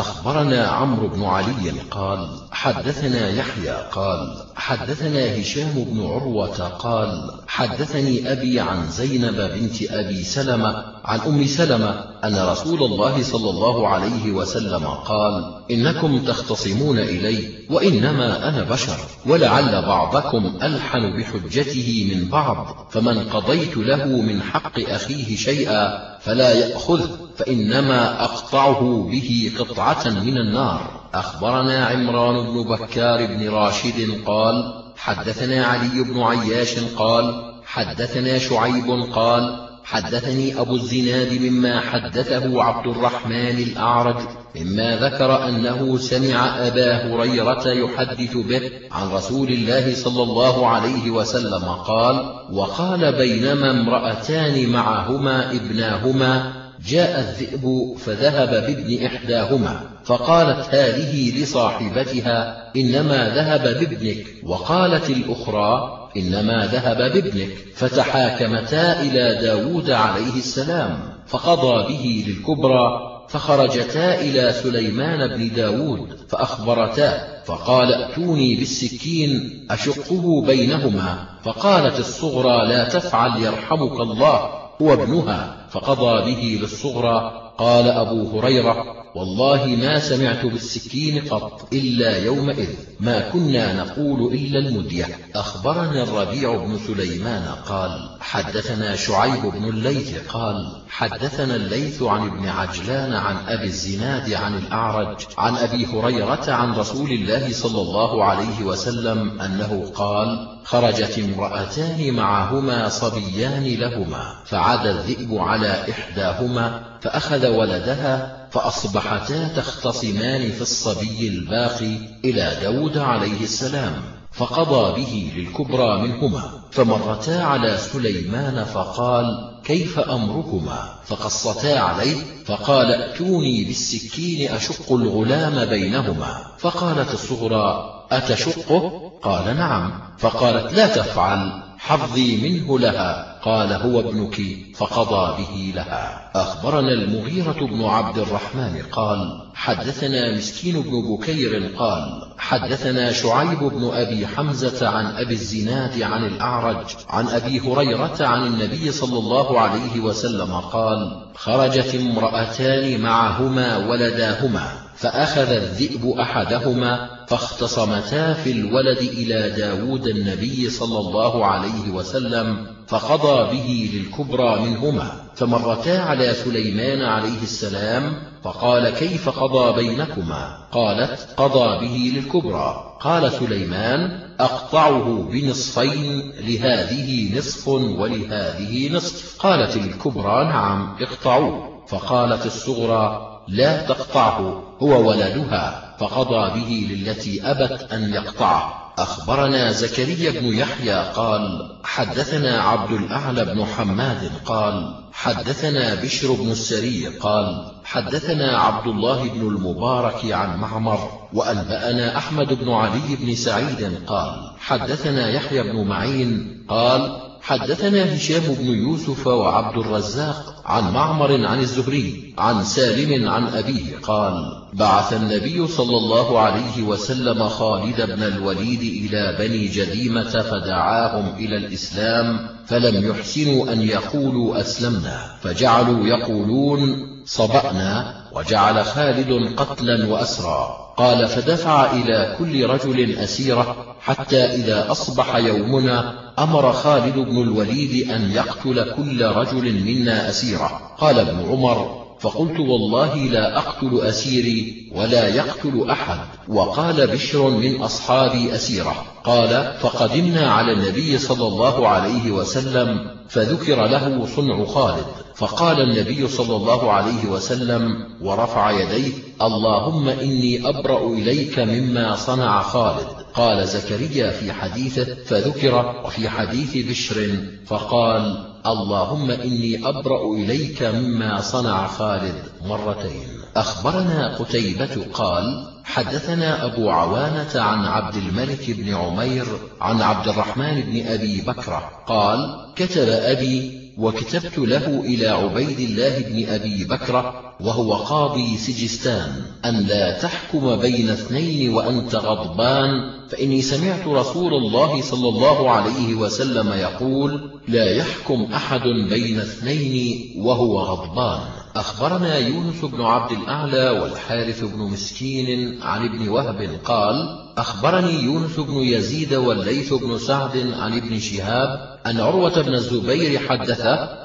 أخبرنا عمرو بن علي قال حدثنا يحيى قال حدثنا هشام بن عروة قال حدثني أبي عن زينب بنت أبي سلمة عن أم سلمة أن رسول الله صلى الله عليه وسلم قال إنكم تختصمون إلي وإنما أنا بشر ولعل بعضكم ألحن بحجته من بعض فمن قضيت له من حق أخيه شيئا فلا يأخذ فإنما أقطعه به قطعة من النار. أخبرنا عمران بن بكار بن راشد قال حدثنا علي بن عياش قال حدثنا شعيب قال حدثني أبو الزناد مما حدثه عبد الرحمن الأعرج مما ذكر أنه سمع أبا هريرة يحدث به عن رسول الله صلى الله عليه وسلم قال وقال بينما امرأتان معهما ابناهما جاء الذئب فذهب بابن إحداهما فقالت هذه لصاحبتها إنما ذهب بابنك. وقالت الأخرى إنما ذهب بابنك. فتحاكمتا إلى داود عليه السلام فقضى به للكبرى فخرجتا إلى سليمان بن داود فأخبرتا فقال ائتوني بالسكين أشقه بينهما. فقالت الصغرى لا تفعل يرحمك الله. هو ابنها. فقضى به للصغرى قال أبو هريرة والله ما سمعت بالسكين قط إلا يومئذ ما كنا نقول إلا المدية. أخبرنا الربيع بن سليمان قال حدثنا شعيب بن الليث قال حدثنا الليث عن ابن عجلان عن أبي الزناد عن الأعرج عن أبي هريرة عن رسول الله صلى الله عليه وسلم أنه قال خرجت امرأتان معهما صبيان لهما فعاد الذئب على إحداهما فأخذ ولدها فأصبحتا تختصمان في الصبي الباقي إلى داود عليه السلام فقضى به للكبرى منهما فمرتا على سليمان فقال كيف أمركما؟ فقصتا عليه فقال ائتوني بالسكين أشق الغلام بينهما. فقالت الصغرى أتشقه؟ قال نعم. فقالت لا تفعل حظي منه لها. قال هو ابنك فقضى به لها. أخبرنا المغيرة بن عبد الرحمن قال حدثنا مسكين بن بكير قال حدثنا شعيب بن أبي حمزة عن أبي الزناد عن الأعرج عن أبي هريرة عن النبي صلى الله عليه وسلم قال خرجت امرأتان معهما ولداهما فأخذ الذئب أحدهما فاختصمتا في الولد إلى داود النبي صلى الله عليه وسلم فقضى به للكبرى منهما. فمرتا على سليمان عليه السلام فقال كيف قضى بينكما؟ قالت قضى به للكبرى. قال سليمان أقطعه بنصفين لهذه نصف ولهذه نصف. قالت الكبرى نعم اقطعوه فقالت الصغرى لا تقطعه هو ولدها فقضى به للتي أبت أن يقطعه. أخبرنا زكريا بن يحيى قال حدثنا عبد الأعلى بن حماد قال حدثنا بشر بن السري قال حدثنا عبد الله بن المبارك عن معمر وأنبأنا أحمد بن علي بن سعيد قال حدثنا يحيى بن معين قال حدثنا هشام بن يوسف وعبد الرزاق عن معمر عن الزهري عن سالم عن أبيه قال بعث النبي صلى الله عليه وسلم خالد بن الوليد إلى بني جذيمة فدعاهم إلى الإسلام فلم يحسنوا أن يقولوا أسلمنا فجعلوا يقولون صبأنا وجعل خالد قتلا وأسرا. قال فدفع إلى كل رجل أسيرة حتى إذا أصبح يومنا أمر خالد بن الوليد أن يقتل كل رجل منا أسيرة. قال ابن عمر فقلت والله لا أقتل أسيري ولا يقتل أحد. وقال بشر من أصحابي أسيرة. قال فقدمنا على النبي صلى الله عليه وسلم فذكر له صنع خالد. فقال النبي صلى الله عليه وسلم ورفع يديه اللهم إني أبرأ إليك مما صنع خالد قال زكريا في حديثه فذكر وفي حديث بشر فقال اللهم إني أبرأ إليك مما صنع خالد مرتين. أخبرنا قتيبة قال حدثنا أبو عوانة عن عبد الملك بن عمير عن عبد الرحمن بن أبي بكرة قال كتب أبي وكتبت له إلى عبيد الله بن أبي بكر وهو قاضي سجستان أن لا تحكم بين اثنين وأنت غضبان فإني سمعت رسول الله صلى الله عليه وسلم يقول لا يحكم أحد بين اثنين وهو غضبان. أخبرنا يونس بن عبد الأعلى والحارث بن مسكين عن ابن وهب قال أخبرني يونس بن يزيد والليث بن سعد عن ابن شهاب أن عروة بن الزبير حدث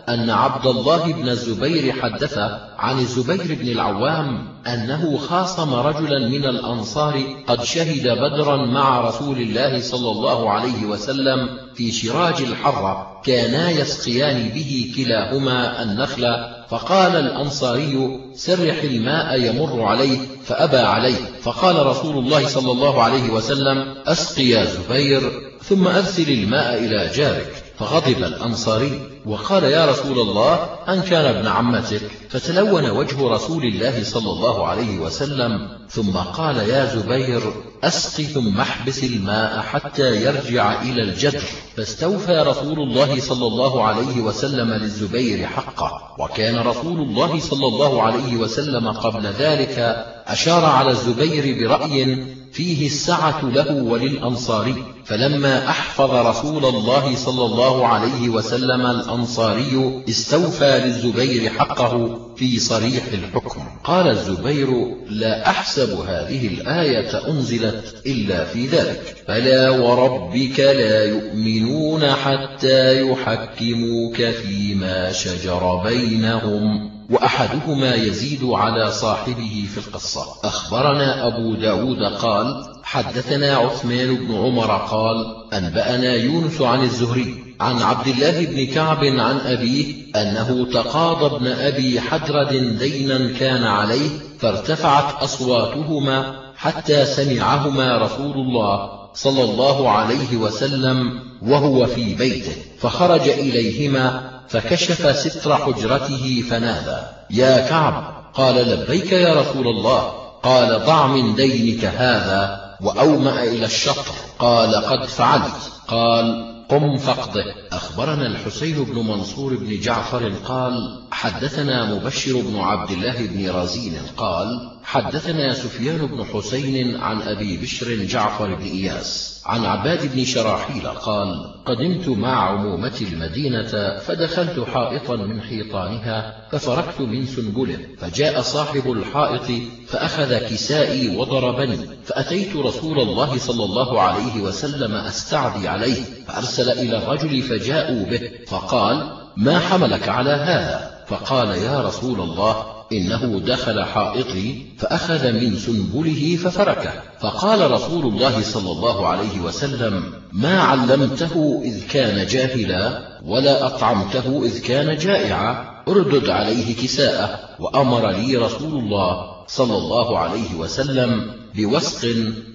أن عبد الله بن الزبير حدث عن الزبير بن العوام أنه خاصم رجلا من الأنصار قد شهد بدرا مع رسول الله صلى الله عليه وسلم في شراج الحرة كانا يسقيان به كلاهما النخل فقال الأنصاري سرح الماء يمر عليه فأبى عليه. فقال رسول الله صلى الله عليه وسلم أسقي يا زبير ثم أرسل الماء إلى جارك. فغضب الأنصاري وقال يا رسول الله أن كان ابن عمتك فتلون وجه رسول الله صلى الله عليه وسلم ثم قال يا زبير أسق ثم احبس الماء حتى يرجع إلى الجدر فاستوفى رسول الله صلى الله عليه وسلم للزبير حقه وكان رسول الله صلى الله عليه وسلم قبل ذلك أشار على الزبير برأي فيه السعة له وللأنصاري فلما أحفظ رسول الله صلى الله عليه وسلم الأنصاري استوفى للزبير حقه في صريح الحكم. قال الزبير لا أحسب هذه الآية أنزلت إلا في ذلك فلا وربك لا يؤمنون حتى يحكموك فيما شجر بينهم. وأحدهما يزيد على صاحبه في القصة. أخبرنا أبو داود قال حدثنا عثمان بن عمر قال أنبأنا يونس عن الزهري عن عبد الله بن كعب عن أبيه أنه تقاضى ابن أبي حدرد دينا كان عليه فارتفعت أصواتهما حتى سمعهما رسول الله صلى الله عليه وسلم وهو في بيته فخرج إليهما فكشف ستر حجرته فنادى. يا كعب! قال لبيك يا رسول الله. قال ضع من دينك هذا وأومأ إلى الشطر. قال قد فعلت. قال قم فاقضه. أخبرنا الحسين بن منصور بن جعفر قال حدثنا مبشر بن عبد الله بن رزين قال حدثنا سفيان بن حسين عن أبي بشر جعفر بن إياس. عن عباد بن شراحيل قال قدمت مع عمومة المدينة فدخلت حائطا من حيطانها ففركت من سنبله فجاء صاحب الحائط فأخذ كسائي وضربني فأتيت رسول الله صلى الله عليه وسلم أستعدي عليه فأرسل إلى الرجل فجاءوا به فقال ما حملك على هذا؟ فقال يا رسول الله إنه دخل حائطي فأخذ من سنبله ففركه. فقال رسول الله صلى الله عليه وسلم ما علمته إذ كان جاهلا ولا أطعمته إذ كان جائعا. اردد عليه كساءه. وأمر لي رسول الله صلى الله عليه وسلم بوسق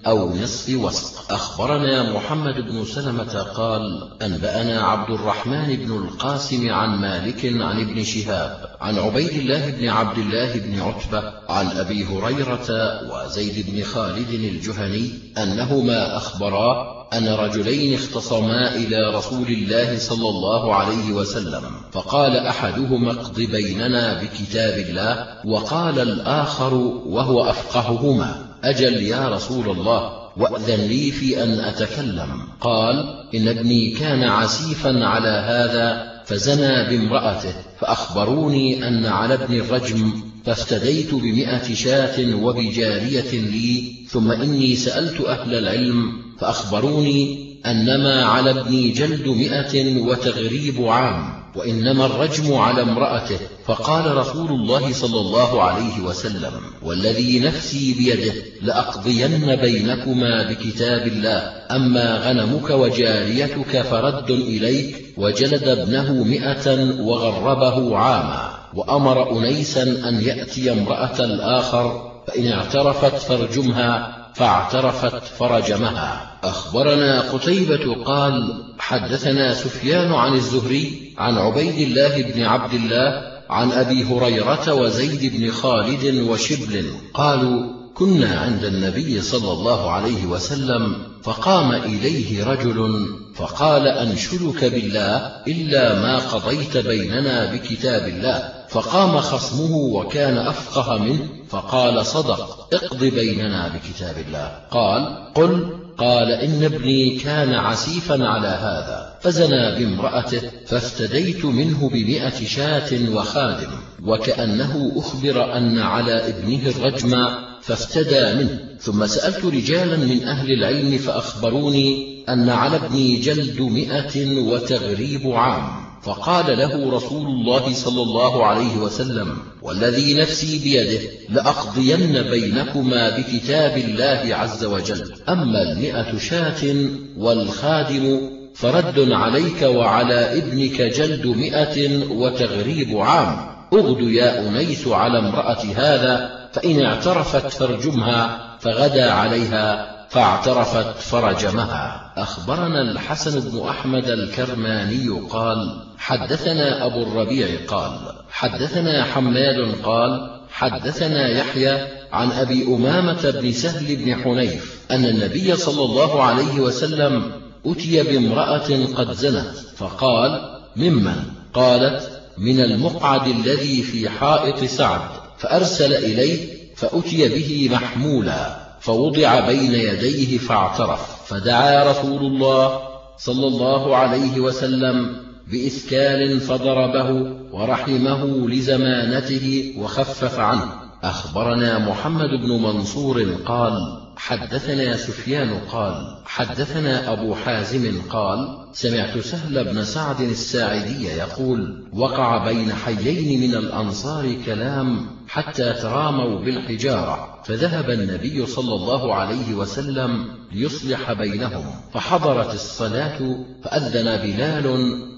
أو نصف وسق. أخبرنا محمد بن سلمة قال أنبأنا عبد الرحمن بن القاسم عن مالك عن ابن شهاب عن عبيد الله بن عبد الله بن عتبة عن أبي هريرة وزيد بن خالد الجهني أنهما أخبرا أن رجلين اختصما إلى رسول الله صلى الله عليه وسلم فقال أحدهما اقض بيننا بكتاب الله وقال الآخر وهو أفقههما. أجل يا رسول الله وأذن لي في أن أتكلم. قال إن ابني كان عسيفا على هذا فزنى بامرأته فأخبروني أن على ابن الرجم فافتديت بمئة شاة وبجارية لي ثم إني سألت أهل العلم فأخبروني أنما على ابني جلد مئة وتغريب عام وإنما الرجم على امرأته. فقال رسول الله صلى الله عليه وسلم والذي نفسي بيده لأقضين بينكما بكتاب الله أما غنمك وجاريتك فرد إليك وجلد ابنه مئة وغربه عاما. وأمر أنيسا أن يأتي امرأة الآخر فإن اعترفت فارجمها فاعترفت فرجمها. أخبرنا قتيبة قال حدثنا سفيان عن الزهري عن عبيد الله بن عبد الله عن أبي هريرة وزيد بن خالد وشبل قالوا كنا عند النبي صلى الله عليه وسلم فقام إليه رجل فقال أنشدك بالله إلا ما قضيت بيننا بكتاب الله. فقام خصمه وكان أفقه منه فقال صدق اقض بيننا بكتاب الله. قال قل قال إن ابني كان عسيفا على هذا فزنى بامرأته فافتديت منه بمئة شاة وخادم وكأنه أخبر أن على ابنه الرجم فافتدى منه. ثم سألت رجالا من أهل العلم فأخبروني أن على ابني جلد مئة وتغريب عام. فقال له رسول الله صلى الله عليه وسلم والذي نفسي بيده لأقضين بينكما بكتاب الله عز وجل. أما المئة شاة والخادم فرد عليك وعلى ابنك جلد مئة وتغريب عام. أغد يا أنيس على امرأة هذا فإن اعترفت فارجمها فغدا عليها فاعترفت فرجمها. أخبرنا الحسن بن أحمد الكرماني قال حدثنا أبو الربيع قال حدثنا حماد قال حدثنا يحيى عن أبي أمامة بن سهل بن حنيف أن النبي صلى الله عليه وسلم أتي بامرأة قد زنت فقال ممن؟ قالت من المقعد الذي في حائط سعد فأرسل إليه فأتي به محمولا فوضع بين يديه فاعترف فدعا رسول الله صلى الله عليه وسلم بإسكال فضربه ورحمه لزمانته وخفف عنه. أخبرنا محمد بن منصور قال حدثنا سفيان قال حدثنا أبو حازم قال سمعت سهل بن سعد الساعدي يقول وقع بين حيين من الأنصار كلام حتى تراموا بالحجارة فذهب النبي صلى الله عليه وسلم ليصلح بينهم. فحضرت الصلاة فأذن بلال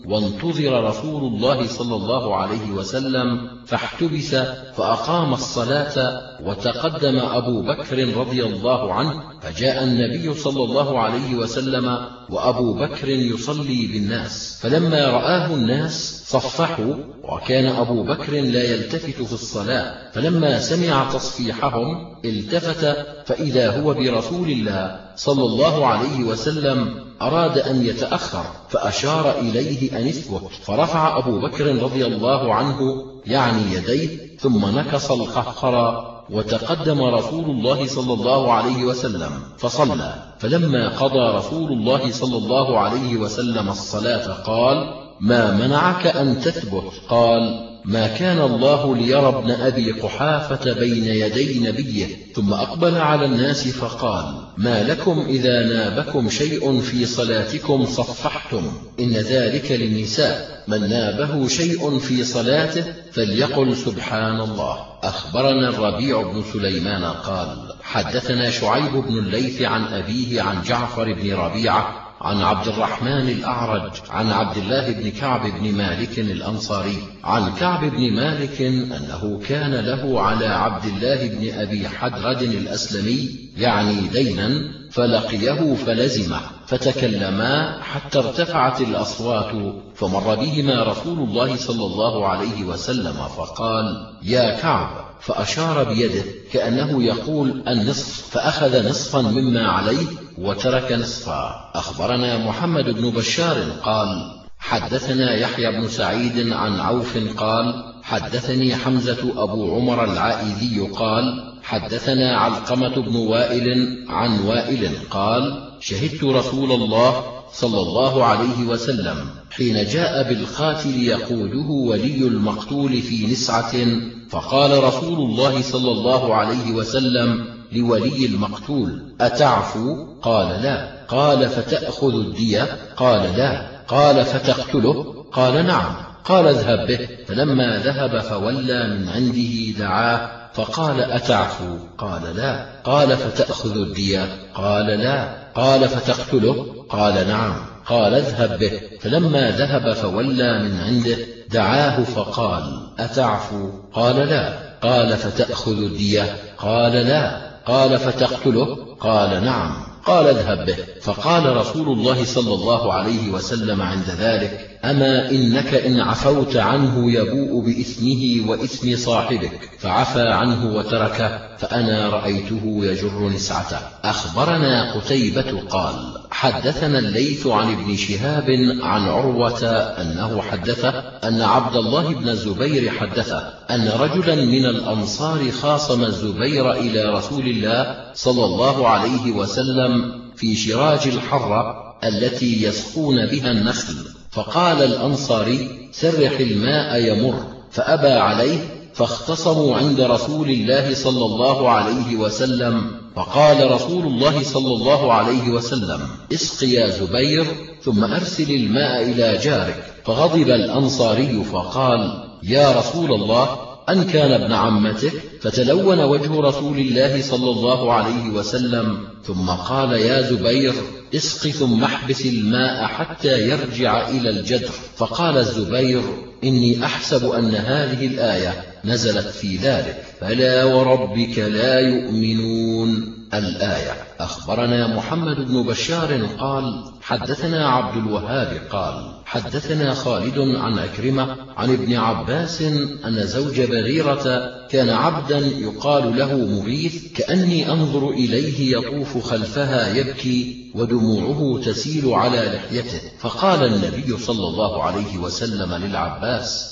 وانتظر رسول الله صلى الله عليه وسلم فاحتبس فأقام الصلاة وتقدم أبو بكر رضي الله عنه فجاء النبي صلى الله عليه وسلم وأبو بكر يصلي بالناس. فلما رآه الناس صفحوا وكان أبو بكر لا يلتفت في الصلاة. فلما سمع تصفيحهم التفت فإذا هو برسول الله صلى الله عليه وسلم أراد أن يتأخر فأشار إليه أن اثبت فرفع أبو بكر رضي الله عنه يعني يديه ثم نكص القهقر وتقدم رسول الله صلى الله عليه وسلم فصلى. فلما قضى رسول الله صلى الله عليه وسلم الصلاة قال ما منعك أن تثبت؟ قال ما كان الله ليرى ابن أبي قحافة بين يدي نبيه ثم أقبل على الناس فقال ما لكم إذا نابكم شيء في صلاتكم صفحتم؟ إن ذلك للنساء من نابه شيء في صلاته فليقل سبحان الله. أخبرنا الربيع بن سليمان قال حدثنا شعيب بن الليث عن أبيه عن جعفر بن ربيعة عن عبد الرحمن الأعرج عن عبد الله بن كعب بن مالك الأنصاري عن كعب بن مالك أنه كان له على عبد الله بن أبي حدرد الأسلمي يعني دينا فلقيه فلزمه فتكلما حتى ارتفعت الأصوات فمر بهما رسول الله صلى الله عليه وسلم فقال يا كعب! فأشار بيده كأنه يقول النصف فأخذ نصفا مما عليه وترك نصفا أخبرنا محمد بن بشار قال حدثنا يحيى بن سعيد عن عوف قال حدثني حمزة أبو عمر العائذي قال حدثنا علقمة بن وائل عن وائل قال شهدت رسول الله صلى الله عليه وسلم حين جاء بالقاتل يقوده ولي المقتول في نسعة فقال رسول الله صلى الله عليه وسلم لولي المقتول. أتعفو؟ قال لا. قال فتأخذ الدية؟ قال لا. قال فتقتله؟ قال نعم. قال اذهب به. فلما ذهب فولى من عنده دعاه فقال أتعفو؟ قال لا. قال فتأخذ الدية؟ قال لا. قال فتقتله؟ قال نعم. قال اذهب به. فلما ذهب فولى من عنده دعاه فقال أتعفو؟ قال لا. قال فتأخذ الدية؟ قال لا. قال فتقتله؟ قال نعم. قال اذهب به. فقال رسول الله صلى الله عليه وسلم عند ذلك أما إنك إن عفوت عنه يبوء بإثمه وإثم صاحبك فعفى عنه وتركه فأنا رأيته يجر نسعته. أخبرنا قتيبة قال حدثنا الليث عن ابن شهاب عن عروة أنه حدثه أن عبد الله بن الزبير حدثه أن رجلا من الأنصار خاصم الزبير إلى رسول الله صلى الله عليه وسلم في شراج الحرة التي يسقون بها النخل. فقال الأنصاري سرح الماء يمر فأبى عليه فاختصموا عند رسول الله صلى الله عليه وسلم فقال رسول الله صلى الله عليه وسلم اسق يا زبير ثم أرسل الماء إلى جارك. فغضب الأنصاري فقال يا رسول الله أن كان ابن عمتك؟ فتلون وجه رسول الله صلى الله عليه وسلم ثم قال يا زبير اسق ثم احبس الماء حتى يرجع إلى الجدر. فقال الزبير إني أحسب أن هذه الآية نزلت في ذلك. فلا وربك لا يؤمنون. الآية. أخبرنا محمد بن بشار قال حدثنا عبد الوهاب قال حدثنا خالد عن أكرمة عن ابن عباس أن زوج بريرة كان عبدا يقال له مغيث كأني أنظر إليه يطوف خلفها يبكي ودموعه تسيل على لحيته. فقال النبي صلى الله عليه وسلم للعباس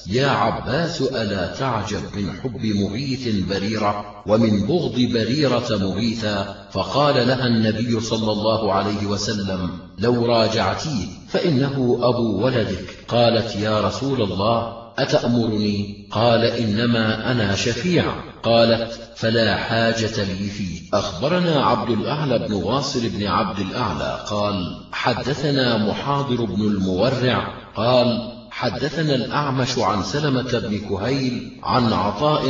يا عباس ألا تعجب من حب مغيث بريرة ومن بغض بريرة مغيثا فقال لها النبي صلى الله عليه وسلم لو راجعتيه فإنه أبو ولدك. قالت يا رسول الله أتأمرني؟ قال إنما أنا شفيع. قالت فلا حاجة لي فيه. أخبرنا عبد الأعلى بن واصل بن عبد الأعلى قال حدثنا محاضر بن المورع. قال حدثنا الأعمش عن سلمة بن كهيل عن عطاء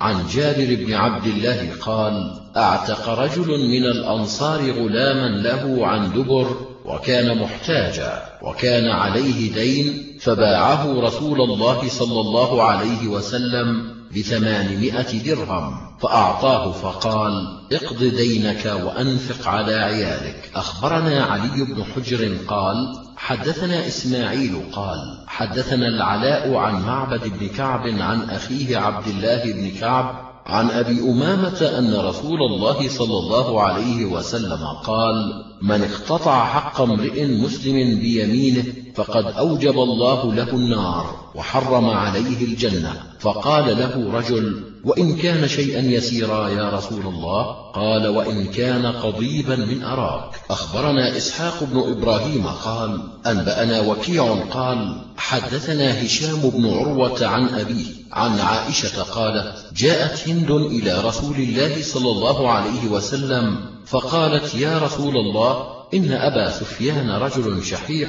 عن جابر بن عبد الله قال أعتق رجل من الأنصار غلاما له عن دبر وكان محتاجا وكان عليه دين فباعه رسول الله صلى الله عليه وسلم بثمانمائة درهم. فأعطاه فقال اقض دينك وأنفق على عيالك. أخبرنا علي بن حجر قال حدثنا إسماعيل قال حدثنا العلاء عن معبد بن كعب عن أخيه عبد الله بن كعب عن أبي أمامة أن رسول الله صلى الله عليه وسلم قال من اقتطع حق امرئ مسلم بيمينه فقد أوجب الله له النار وحرم عليه الجنة. فقال له رجل وإن كان شيئا يسيرا يا رسول الله قال وإن كان قضيبا من أراك. أخبرنا إسحاق بن إبراهيم قال أنبأنا وكيع قال حدثنا هشام بن عروة عن أبيه عن عائشة قالت جاءت هند إلى رسول الله صلى الله عليه وسلم فقالت يا رسول الله إن أبا سفيان رجل شحيح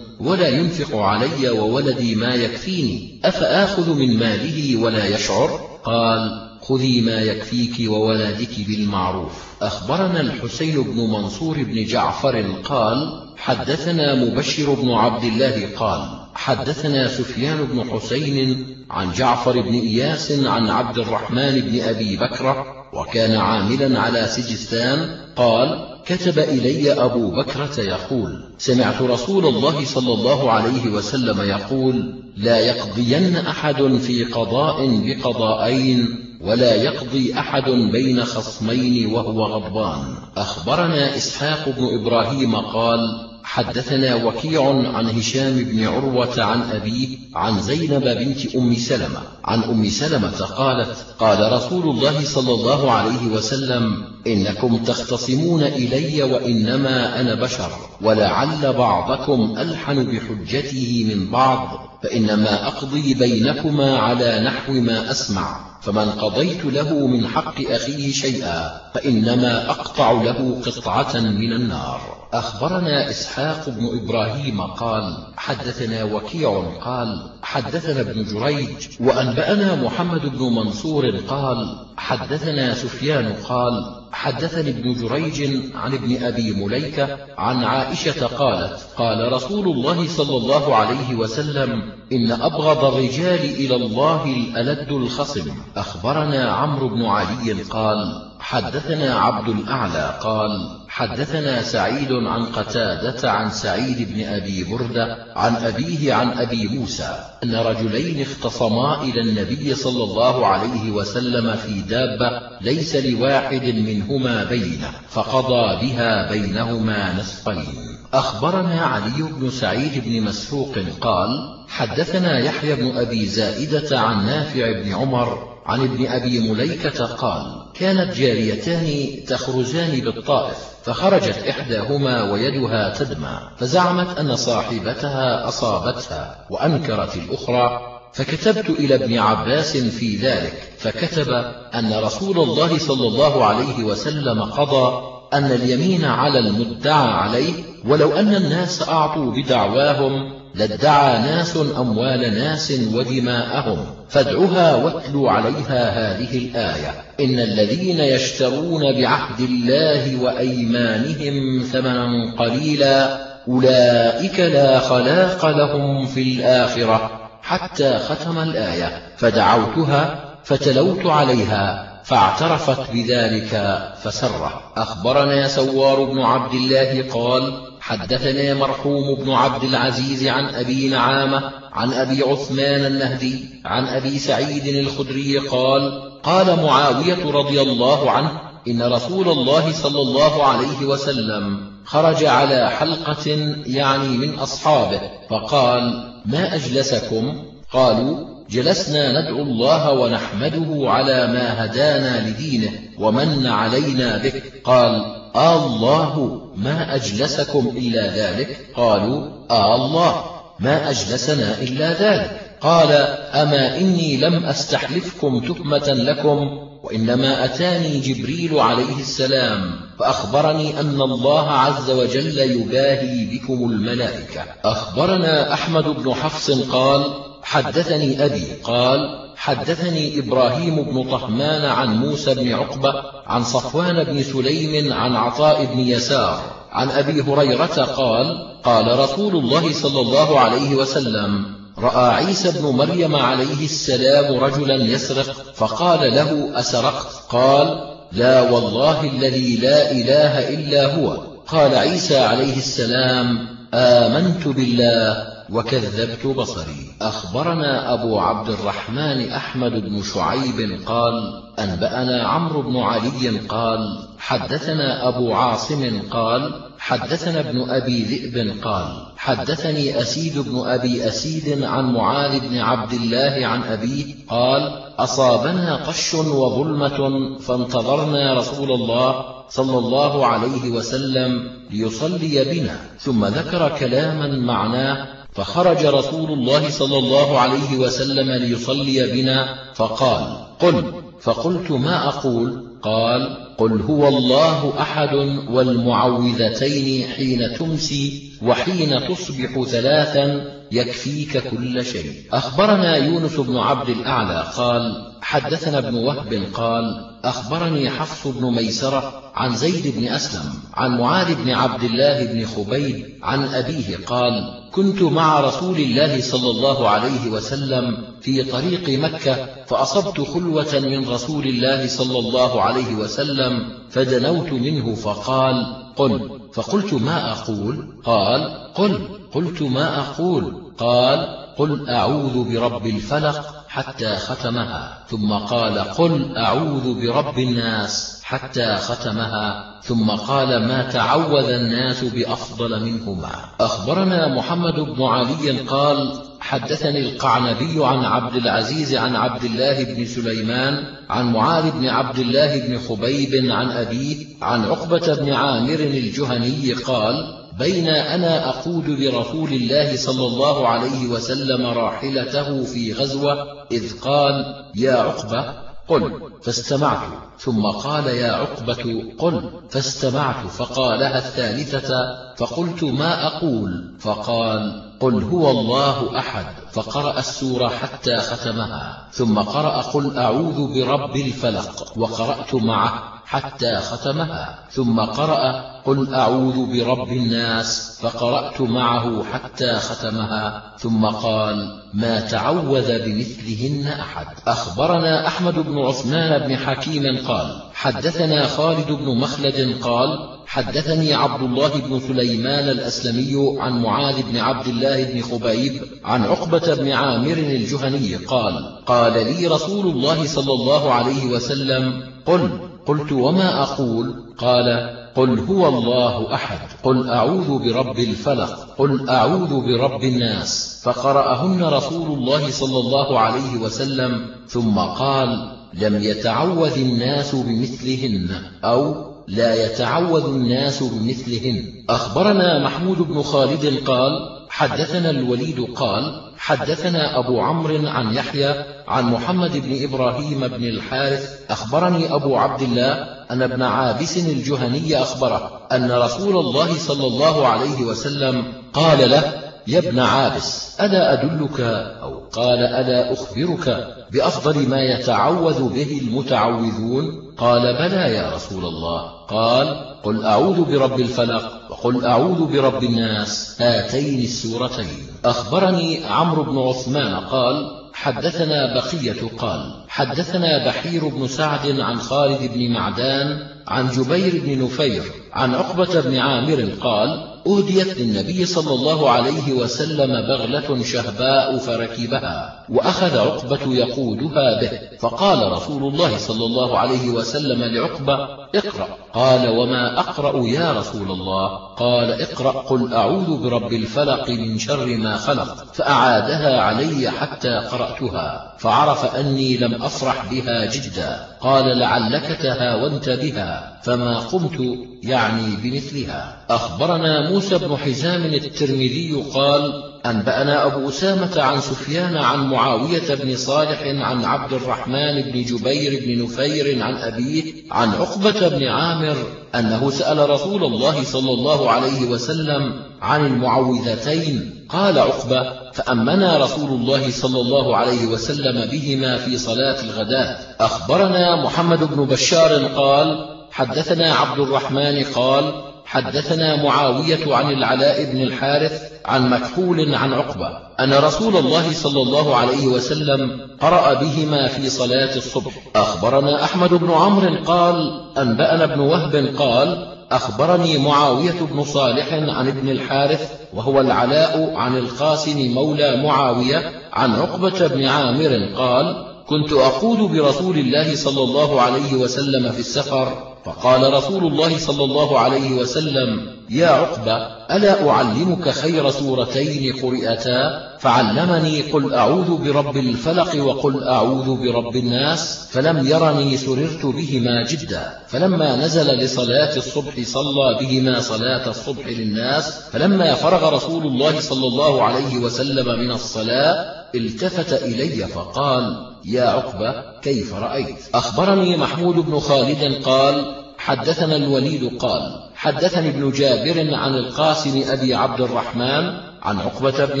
ولا ينفق علي وولدي ما يكفيني أفآخذ من ماله ولا يشعر؟ قال خذي ما يكفيك وولدك بالمعروف. أخبرنا الحسين بن منصور بن جعفر قال حدثنا مبشر بن عبد الله قال حدثنا سفيان بن حسين عن جعفر بن إياس عن عبد الرحمن بن أبي بكرة وكان عاملا على سجستان قال كتب إلي أبو بكرة يقول سمعت رسول الله صلى الله عليه وسلم يقول لا يقضين أحد في قضاء بقضاءين ولا يقضي أحد بين خصمين وهو غضبان. أخبرنا إسحاق بن إبراهيم قال حدثنا وكيع عن هشام بن عروة عن أبيه عن زينب بنت أم سلمة. عن أم سلمة قالت قال رسول الله صلى الله عليه وسلم إنكم تختصمون إلي وإنما أنا بشر ولعل بعضكم ألحن بحجته من بعض فإنما أقضي بينكما على نحو ما أسمع فمن قضيت له من حق أخيه شيئا فإنما أقطع له قطعة من النار. أخبرنا إسحاق بن إبراهيم قال حدثنا وكيع قال حدثنا ابن جريج وأنبأنا محمد بن منصور قال حدثنا سفيان قال حدثني ابن جريج عن ابن أبي مليكة عن عائشة قالت قال رسول الله صلى الله عليه وسلم إن أبغض الرجال إلى الله الألد الخصم. أخبرنا عمرو بن علي قال حدثنا عبد الأعلى قال حدثنا سعيد عن قتادة عن سعيد بن أبي بردة عن أبيه عن أبي موسى أن رجلين اختصما إلى النبي صلى الله عليه وسلم في دابة ليس لواحد منهما بينه فقضى بها بينهما نصفين. أخبرنا علي بن سعيد بن مسروق قال حدثنا يحيى بن أبي زائدة عن نافع بن عمر عن ابن أبي مليكة قال كانت جاريتان تخرجان بالطائف فخرجت إحداهما ويدها تدمى فزعمت أن صاحبتها أصابتها وأنكرت الأخرى فكتبت إلى ابن عباس في ذلك فكتب أن رسول الله صلى الله عليه وسلم قضى أن اليمين على المدعى عليه ولو أن الناس أعطوا بدعواهم لادعى ناس أموال ناس ودماءهم فادعها واتلوا عليها هذه الآية. إن الذين يشترون بعهد الله وأيمانهم ثمنا قليلا أولئك لا خلاق لهم في الآخرة حتى ختم الآية. فدعوتها فتلوت عليها فاعترفت بذلك فسره. أخبرنا سوار بن عبد الله قال حدثنا مرحوم بن عبد العزيز عن أبي نعامة عن أبي عثمان النهدي عن أبي سعيد الخدري قال قال معاوية رضي الله عنه إن رسول الله صلى الله عليه وسلم خرج على حلقة يعني من أصحابه فقال ما أجلسكم؟ قالوا جلسنا ندعو الله ونحمده على ما هدانا لدينه ومن علينا به. قال آه الله ما أجلسكم إلا ذلك؟ قالوا آه الله ما أجلسنا إلا ذلك. قال أما إني لم أستحلفكم تهمة لكم وإنما أتاني جبريل عليه السلام فأخبرني أن الله عز وجل يباهي بكم الملائكة. أخبرنا أحمد بن حفص قال حدثني أبي قال حدثني إبراهيم بن طهمان عن موسى بن عقبة عن صفوان بن سليم عن عطاء بن يسار عن أبي هريرة قال قال رسول الله صلى الله عليه وسلم رأى عيسى بن مريم عليه السلام رجلا يسرق فقال له أسرقت؟ قال لا والله الذي لا إله إلا هو. قال عيسى عليه السلام آمنت بالله. وكذبت بصري. أخبرنا أبو عبد الرحمن أحمد بن شعيب قال أنبأنا عمرو بن علي قال حدثنا أبو عاصم قال حدثنا ابن أبي ذئب قال حدثني أسيد بن أبي أسيد عن معاذ بن عبد الله عن أبيه قال أصابنا قش وظلمة فانتظرنا رسول الله صلى الله عليه وسلم ليصلي بنا ثم ذكر كلاما معناه فخرج رسول الله صلى الله عليه وسلم ليصلي بنا فقال قل. فقلت ما أقول؟ قال قل هو الله أحد والمعوذتين حين تمسي وحين تصبح ثلاثا يكفيك كل شيء. أخبرنا يونس بن عبد الأعلى قال حدثنا ابن وهب قال أخبرني حفص بن ميسرة عن زيد بن أسلم عن معاذ بن عبد الله بن خبيب عن أبيه قال كنت مع رسول الله صلى الله عليه وسلم في طريق مكة فأصبت خلوة من رسول الله صلى الله عليه وسلم فدنوت منه فقال قل. فقلت ما أقول؟ قال قل. قلت ما أقول؟ قال قل أعوذ برب الفلق حتى ختمها. ثم قال قل أعوذ برب الناس حتى ختمها. ثم قال ما تعوذ الناس بأفضل منهما. أخبرنا محمد بن علي قال حدثني القعنبي عن عبد العزيز عن عبد الله بن سليمان عن معاذ بن عبد الله بن خبيب عن أبيه عن عقبة بن عامر الجهني قال بين أنا أقود برسول الله صلى الله عليه وسلم راحلته في غزوة إذ قال يا عقبة قل. فاستمعت. ثم قال يا عقبة قل. فاستمعت. فقالها الثالثة فقلت ما أقول؟ فقال قل هو الله أحد. فقرأ السورة حتى ختمها. ثم قرأ قل أعوذ برب الفلق. وقرأت معه. حتى ختمها. ثم قرأ قل أعوذ برب الناس فقرأت معه حتى ختمها. ثم قال ما تعوذ بمثلهن أحد. أخبرنا أحمد بن عثمان بن حكيم قال حدثنا خالد بن مخلد قال حدثني عبد الله بن سليمان الأسلمي عن معاذ بن عبد الله بن خبيب عن عقبة بن عامر الجهني قال قال لي رسول الله صلى الله عليه وسلم قل قلت وما أقول؟ قال قل هو الله أحد. قل أعوذ برب الفلق. قل أعوذ برب الناس. فقرأهن رسول الله صلى الله عليه وسلم ثم قال لم يتعوذ الناس بمثلهن أو لا يتعوذ الناس بمثلهن. أخبرنا محمود بن خالد قال حدثنا الوليد قال حدثنا أبو عمرو عن يحيى عن محمد بن إبراهيم بن الحارث أخبرني أبو عبد الله أن ابن عابس الجهني أخبره أن رسول الله صلى الله عليه وسلم قال له يا ابن عابس ألا أدلك أو قال ألا أخبرك بأفضل ما يتعوذ به المتعوذون قال بلى يا رسول الله. قال قل أعوذ برب الفلق وقل أعوذ برب الناس هاتين السورتين. أخبرني عمرو بن عثمان قال حدثنا بقية قال حدثنا بحير بن سعد عن خالد بن معدان عن جبير بن نفير عن عقبة بن عامر قال أهديت للنبي صلى الله عليه وسلم بغلة شهباء فركبها. وأخذ عقبة يقودها به. فقال رسول الله صلى الله عليه وسلم لعقبة اقرأ. قال وما أقرأ يا رسول الله؟ قال اقرأ. قل أعوذ برب الفلق من شر ما خلق فأعادها علي حتى قرأتها فعرف أني لم أفرح بها جدا. قال لعلك تهاونت بها فما قمت يعني بمثلها. أخبرنا موسى بن حزام الترمذي قال أنبأنا أبو أسامة عن سفيان عن معاوية بن صالح عن عبد الرحمن بن جبير بن نفير عن أبيه عن عقبة بن عامر أنه سأل رسول الله صلى الله عليه وسلم عن المعوذتين. قال عقبة فأمنا رسول الله صلى الله عليه وسلم بهما في صلاة الغداة. أخبرنا محمد بن بشار قال حدثنا عبد الرحمن قال حدثنا معاوية عن العلاء بن الحارث عن مكحول عن عقبة أن رسول الله صلى الله عليه وسلم قرأ بهما في صلاة الصبح. أخبرنا أحمد بن عمرو قال أنبأنا ابن وهب قال أخبرني معاوية بن صالح عن ابن الحارث وهو العلاء عن القاسم مولى معاوية عن عقبة بن عامر قال كنت أقود برسول الله صلى الله عليه وسلم في السفر فقال رسول الله صلى الله عليه وسلم يا عقبة ألا أعلمك خير سورتين قرئتا؟ فعلمني قل أعوذ برب الفلق وقل أعوذ برب الناس فلم يرني سررت بهما جدا. فلما نزل لصلاة الصبح صلى بهما صلاة الصبح للناس فلما فرغ رسول الله صلى الله عليه وسلم من الصلاة التفت إلي فقال يا عقبة كيف رأيت؟ أخبرني محمود بن خالد قال حدثنا الوليد قال حدثني ابن جابر عن القاسم أبي عبد الرحمن عن عقبة بن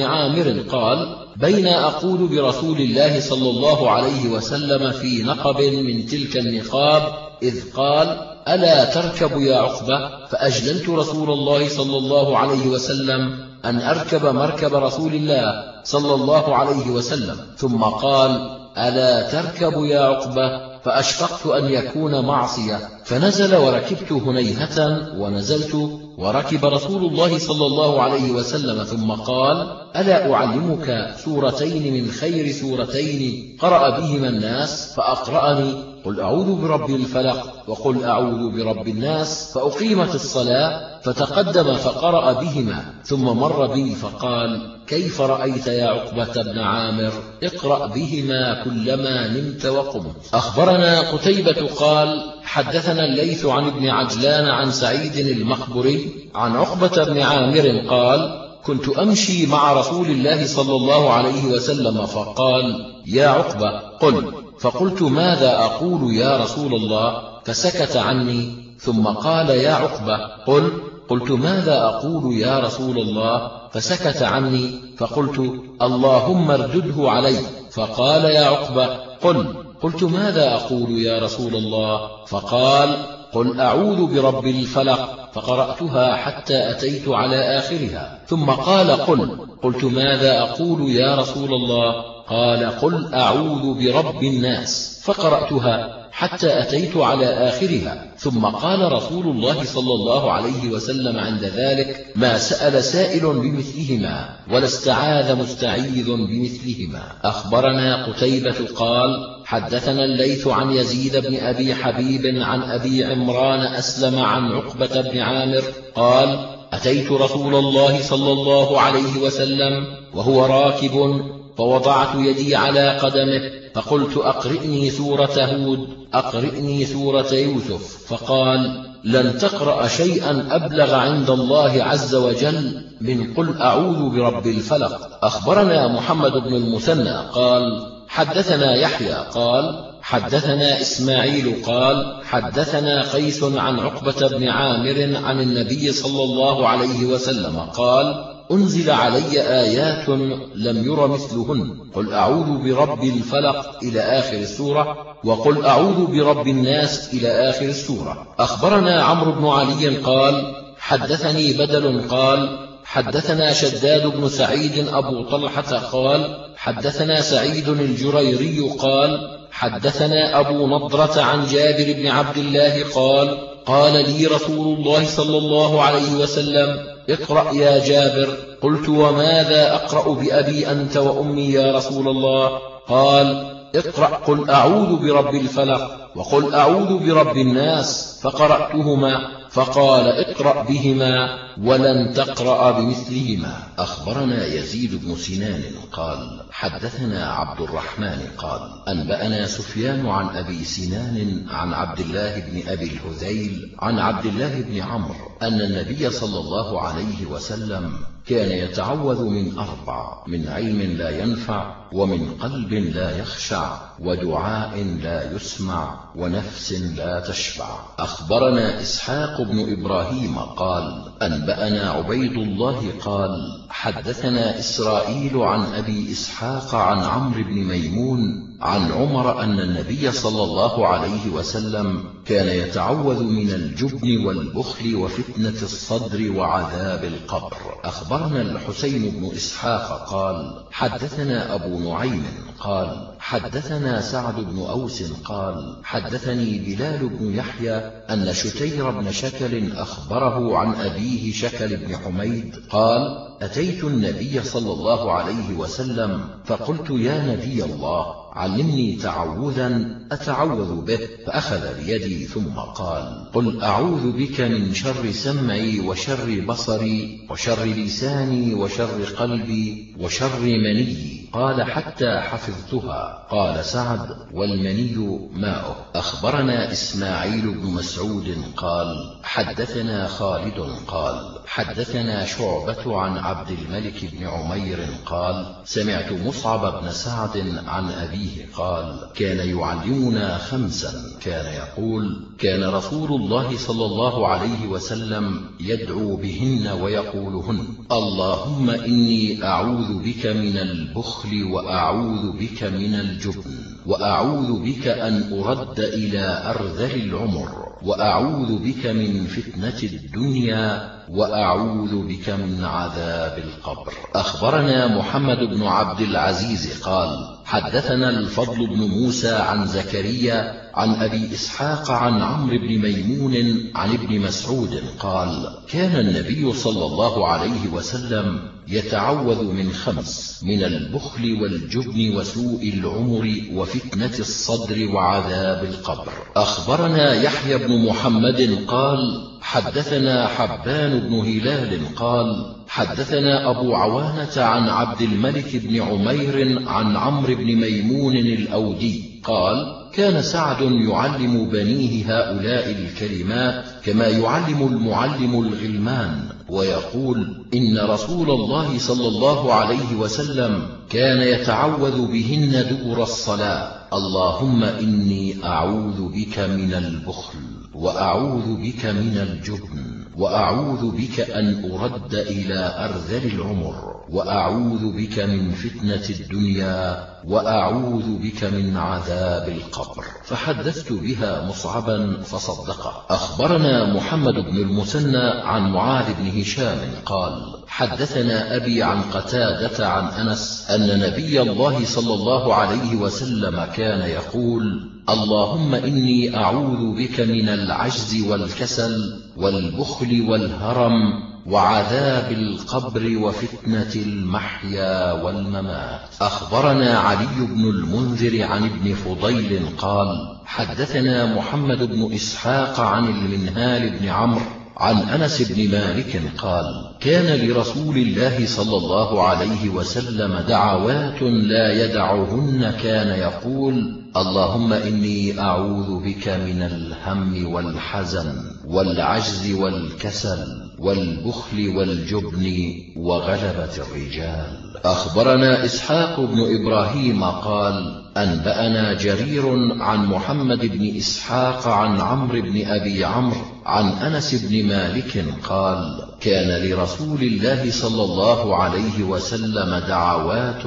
عامر قال بين أقول برسول الله صلى الله عليه وسلم في نقب من تلك النقاب إذ قال ألا تركب يا عقبة؟ فأجللت رسول الله صلى الله عليه وسلم أن أركب مركب رسول الله صلى الله عليه وسلم ثم قال ألا تركب يا عقبة؟ فأشفقت أن يكون معصية. فنزل وركبت هنيهة ونزلت وركب رسول الله صلى الله عليه وسلم ثم قال ألا أعلمك سورتين من خير سورتين؟ قرأ بهما الناس فأقرأني. قل أعوذ برب الفلق وقل أعوذ برب الناس فأقيمت الصلاة فتقدم فقرأ بهما ثم مر بي فقال كيف رأيت يا عقبة بن عامر؟ اقرأ بهما كلما نمت وقمت أخبرنا قتيبة قال حدثنا الليث عن ابن عجلان عن سعيد المخبري عن عقبة بن عامر قال كنت أمشي مع رسول الله صلى الله عليه وسلم فقال يا عقبة قل. فقلت ماذا أقول يا رسول الله؟ فسكت عني ثم قال يا عقبة قل قلت ماذا أقول يا رسول الله؟ فسكت عني فقلت اللهم اردده علي. فقال يا عقبة قل قلت ماذا أقول يا رسول الله؟ فقال قل أعوذ برب الفلق. فقرأتها حتى أتيت على آخرها. ثم قال قل قلت ماذا أقول يا رسول الله؟ قال قل أعوذ برب الناس فقرأتها حتى أتيت على آخرها. ثم قال رسول الله صلى الله عليه وسلم عند ذلك ما سأل سائل بمثلهما ولا استعاذ مستعيذ بمثلهما. أخبرنا قتيبة قال حدثنا الليث عن يزيد بن أبي حبيب عن أبي عمران أسلم عن عقبة بن عامر قال أتيت رسول الله صلى الله عليه وسلم وهو راكب فوضعت يدي على قدمه فقلت أقرئني سورة هود أقرئني سورة يوسف. فقال لن تقرأ شيئا أبلغ عند الله عز وجل من قل أعوذ برب الفلق. أخبرنا محمد بن المثنى قال حدثنا يحيى قال حدثنا إسماعيل قال حدثنا قيس عن عقبة بن عامر عن النبي صلى الله عليه وسلم قال أنزل علي آيات لم ير مثلهن. قل أعوذ برب الفلق إلى آخر السورة وقل أعوذ برب الناس إلى آخر السورة. أخبرنا عمرو بن علي قال حدثني بدل قال حدثنا شداد بن سعيد أبو طلحة قال حدثنا سعيد الجريري قال حدثنا أبو نضرة عن جابر بن عبد الله قال قال لي رسول الله صلى الله عليه وسلم اقرأ يا جابر. قلت وماذا أقرأ بأبي أنت وأمي يا رسول الله؟ قال اقرأ قل أعوذ برب الفلق وقل أعوذ برب الناس فقرأتهما. فقال اقرأ بهما ولن تقرأ بمثلهما. أخبرنا يزيد بن سنان قال حدثنا عبد الرحمن قال أنبأنا سفيان عن أبي سنان عن عبد الله بن أبي الهذيل عن عبد الله بن عمرو أن النبي صلى الله عليه وسلم كان يتعوذ من أربع من علم لا ينفع ومن قلب لا يخشع ودعاء لا يسمع ونفس لا تشبع. أخبرنا إسحاق بن إبراهيم قال أنبأنا عبيد الله قال حدثنا إسرائيل عن أبي إسحاق عن عمرو بن ميمون عن عمر أن النبي صلى الله عليه وسلم كان يتعوذ من الجبن والبخل وفتنة الصدر وعذاب القبر. أخبرنا الحسين بن إسحاق قال حدثنا أبو نعيم قال حدثنا سعد بن أوس قال حدثني بلال بن يحيى أن شتير بن شكل أخبره عن أبيه شكل بن حميد قال أتيت النبي صلى الله عليه وسلم فقلت يا نبي الله علمني تعوذا أتعوذ به؟ فأخذ بيدي ثم قال قل أعوذ بك من شر سمعي وشر بصري وشر لساني وشر قلبي وشر مني. قال حتى حفظتها. قال سعد والمني ماؤه. أخبرنا إسماعيل بن مسعود قال حدثنا خالد قال حدثنا شعبة عن عبد الملك بن عمير قال سمعت مصعب بن سعد عن أبيه قال كان يعلمنا خمسا. كان يقول كان رسول الله صلى الله عليه وسلم يدعو بهن ويقولهن اللهم إني أعوذ بك من البخل وأعوذ بك من الجبن. وأعوذ بك أن أرد إلى أرذل العمر وأعوذ بك من فتنة الدنيا وأعوذ بك من عذاب القبر. أخبرنا محمد بن عبد العزيز قال حدثنا الفضل بن موسى عن زكريا عن أبي إسحاق عن عمرو بن ميمون عن ابن مسعود قال كان النبي صلى الله عليه وسلم يتعوذ من خمس من البخل والجبن وسوء العمر وفتنة الصدر وعذاب القبر. أخبرنا يحيى بن محمد قال حدثنا حبان بن هلال قال حدثنا أبو عوانة عن عبد الملك بن عمير عن عمرو بن ميمون الأودي قال كان سعد يعلم بنيه هؤلاء الكلمات كما يعلم المعلم الغلمان ويقول إن رسول الله صلى الله عليه وسلم كان يتعوذ بهن دبر الصلاة. اللهم إني أعوذ بك من البخل وأعوذ بك من الجبن. وأعوذ بك أن أرد إلى أرذل العمر وأعوذ بك من فتنة الدنيا وأعوذ بك من عذاب القبر. فحدثت بها مصعبا فصدقه أخبرنا محمد بن المثنى عن معاذ بن هشام قال حدثنا أبي عن قتادة عن أنس أن نبي الله صلى الله عليه وسلم كان يقول اللهم إني أعوذ بك من العجز والكسل والبخل والهرم وعذاب القبر وفتنة المحيا والممات. أخبرنا علي بن المنذر عن ابن فضيل قال حدثنا محمد بن إسحاق عن المنهال بن عمرو عن أنس بن مالك قال كان لرسول الله صلى الله عليه وسلم دعوات لا يدعهن كان يقول اللهم إني أعوذ بك من الهم والحزن والعجز والكسل والبخل والجبن وغلبة الرجال. أخبرنا إسحاق بن إبراهيم قال أنبأنا جرير عن محمد بن إسحاق عن عمرو بن أبي عمرو عن أنس بن مالك قال كان لرسول الله صلى الله عليه وسلم دعوات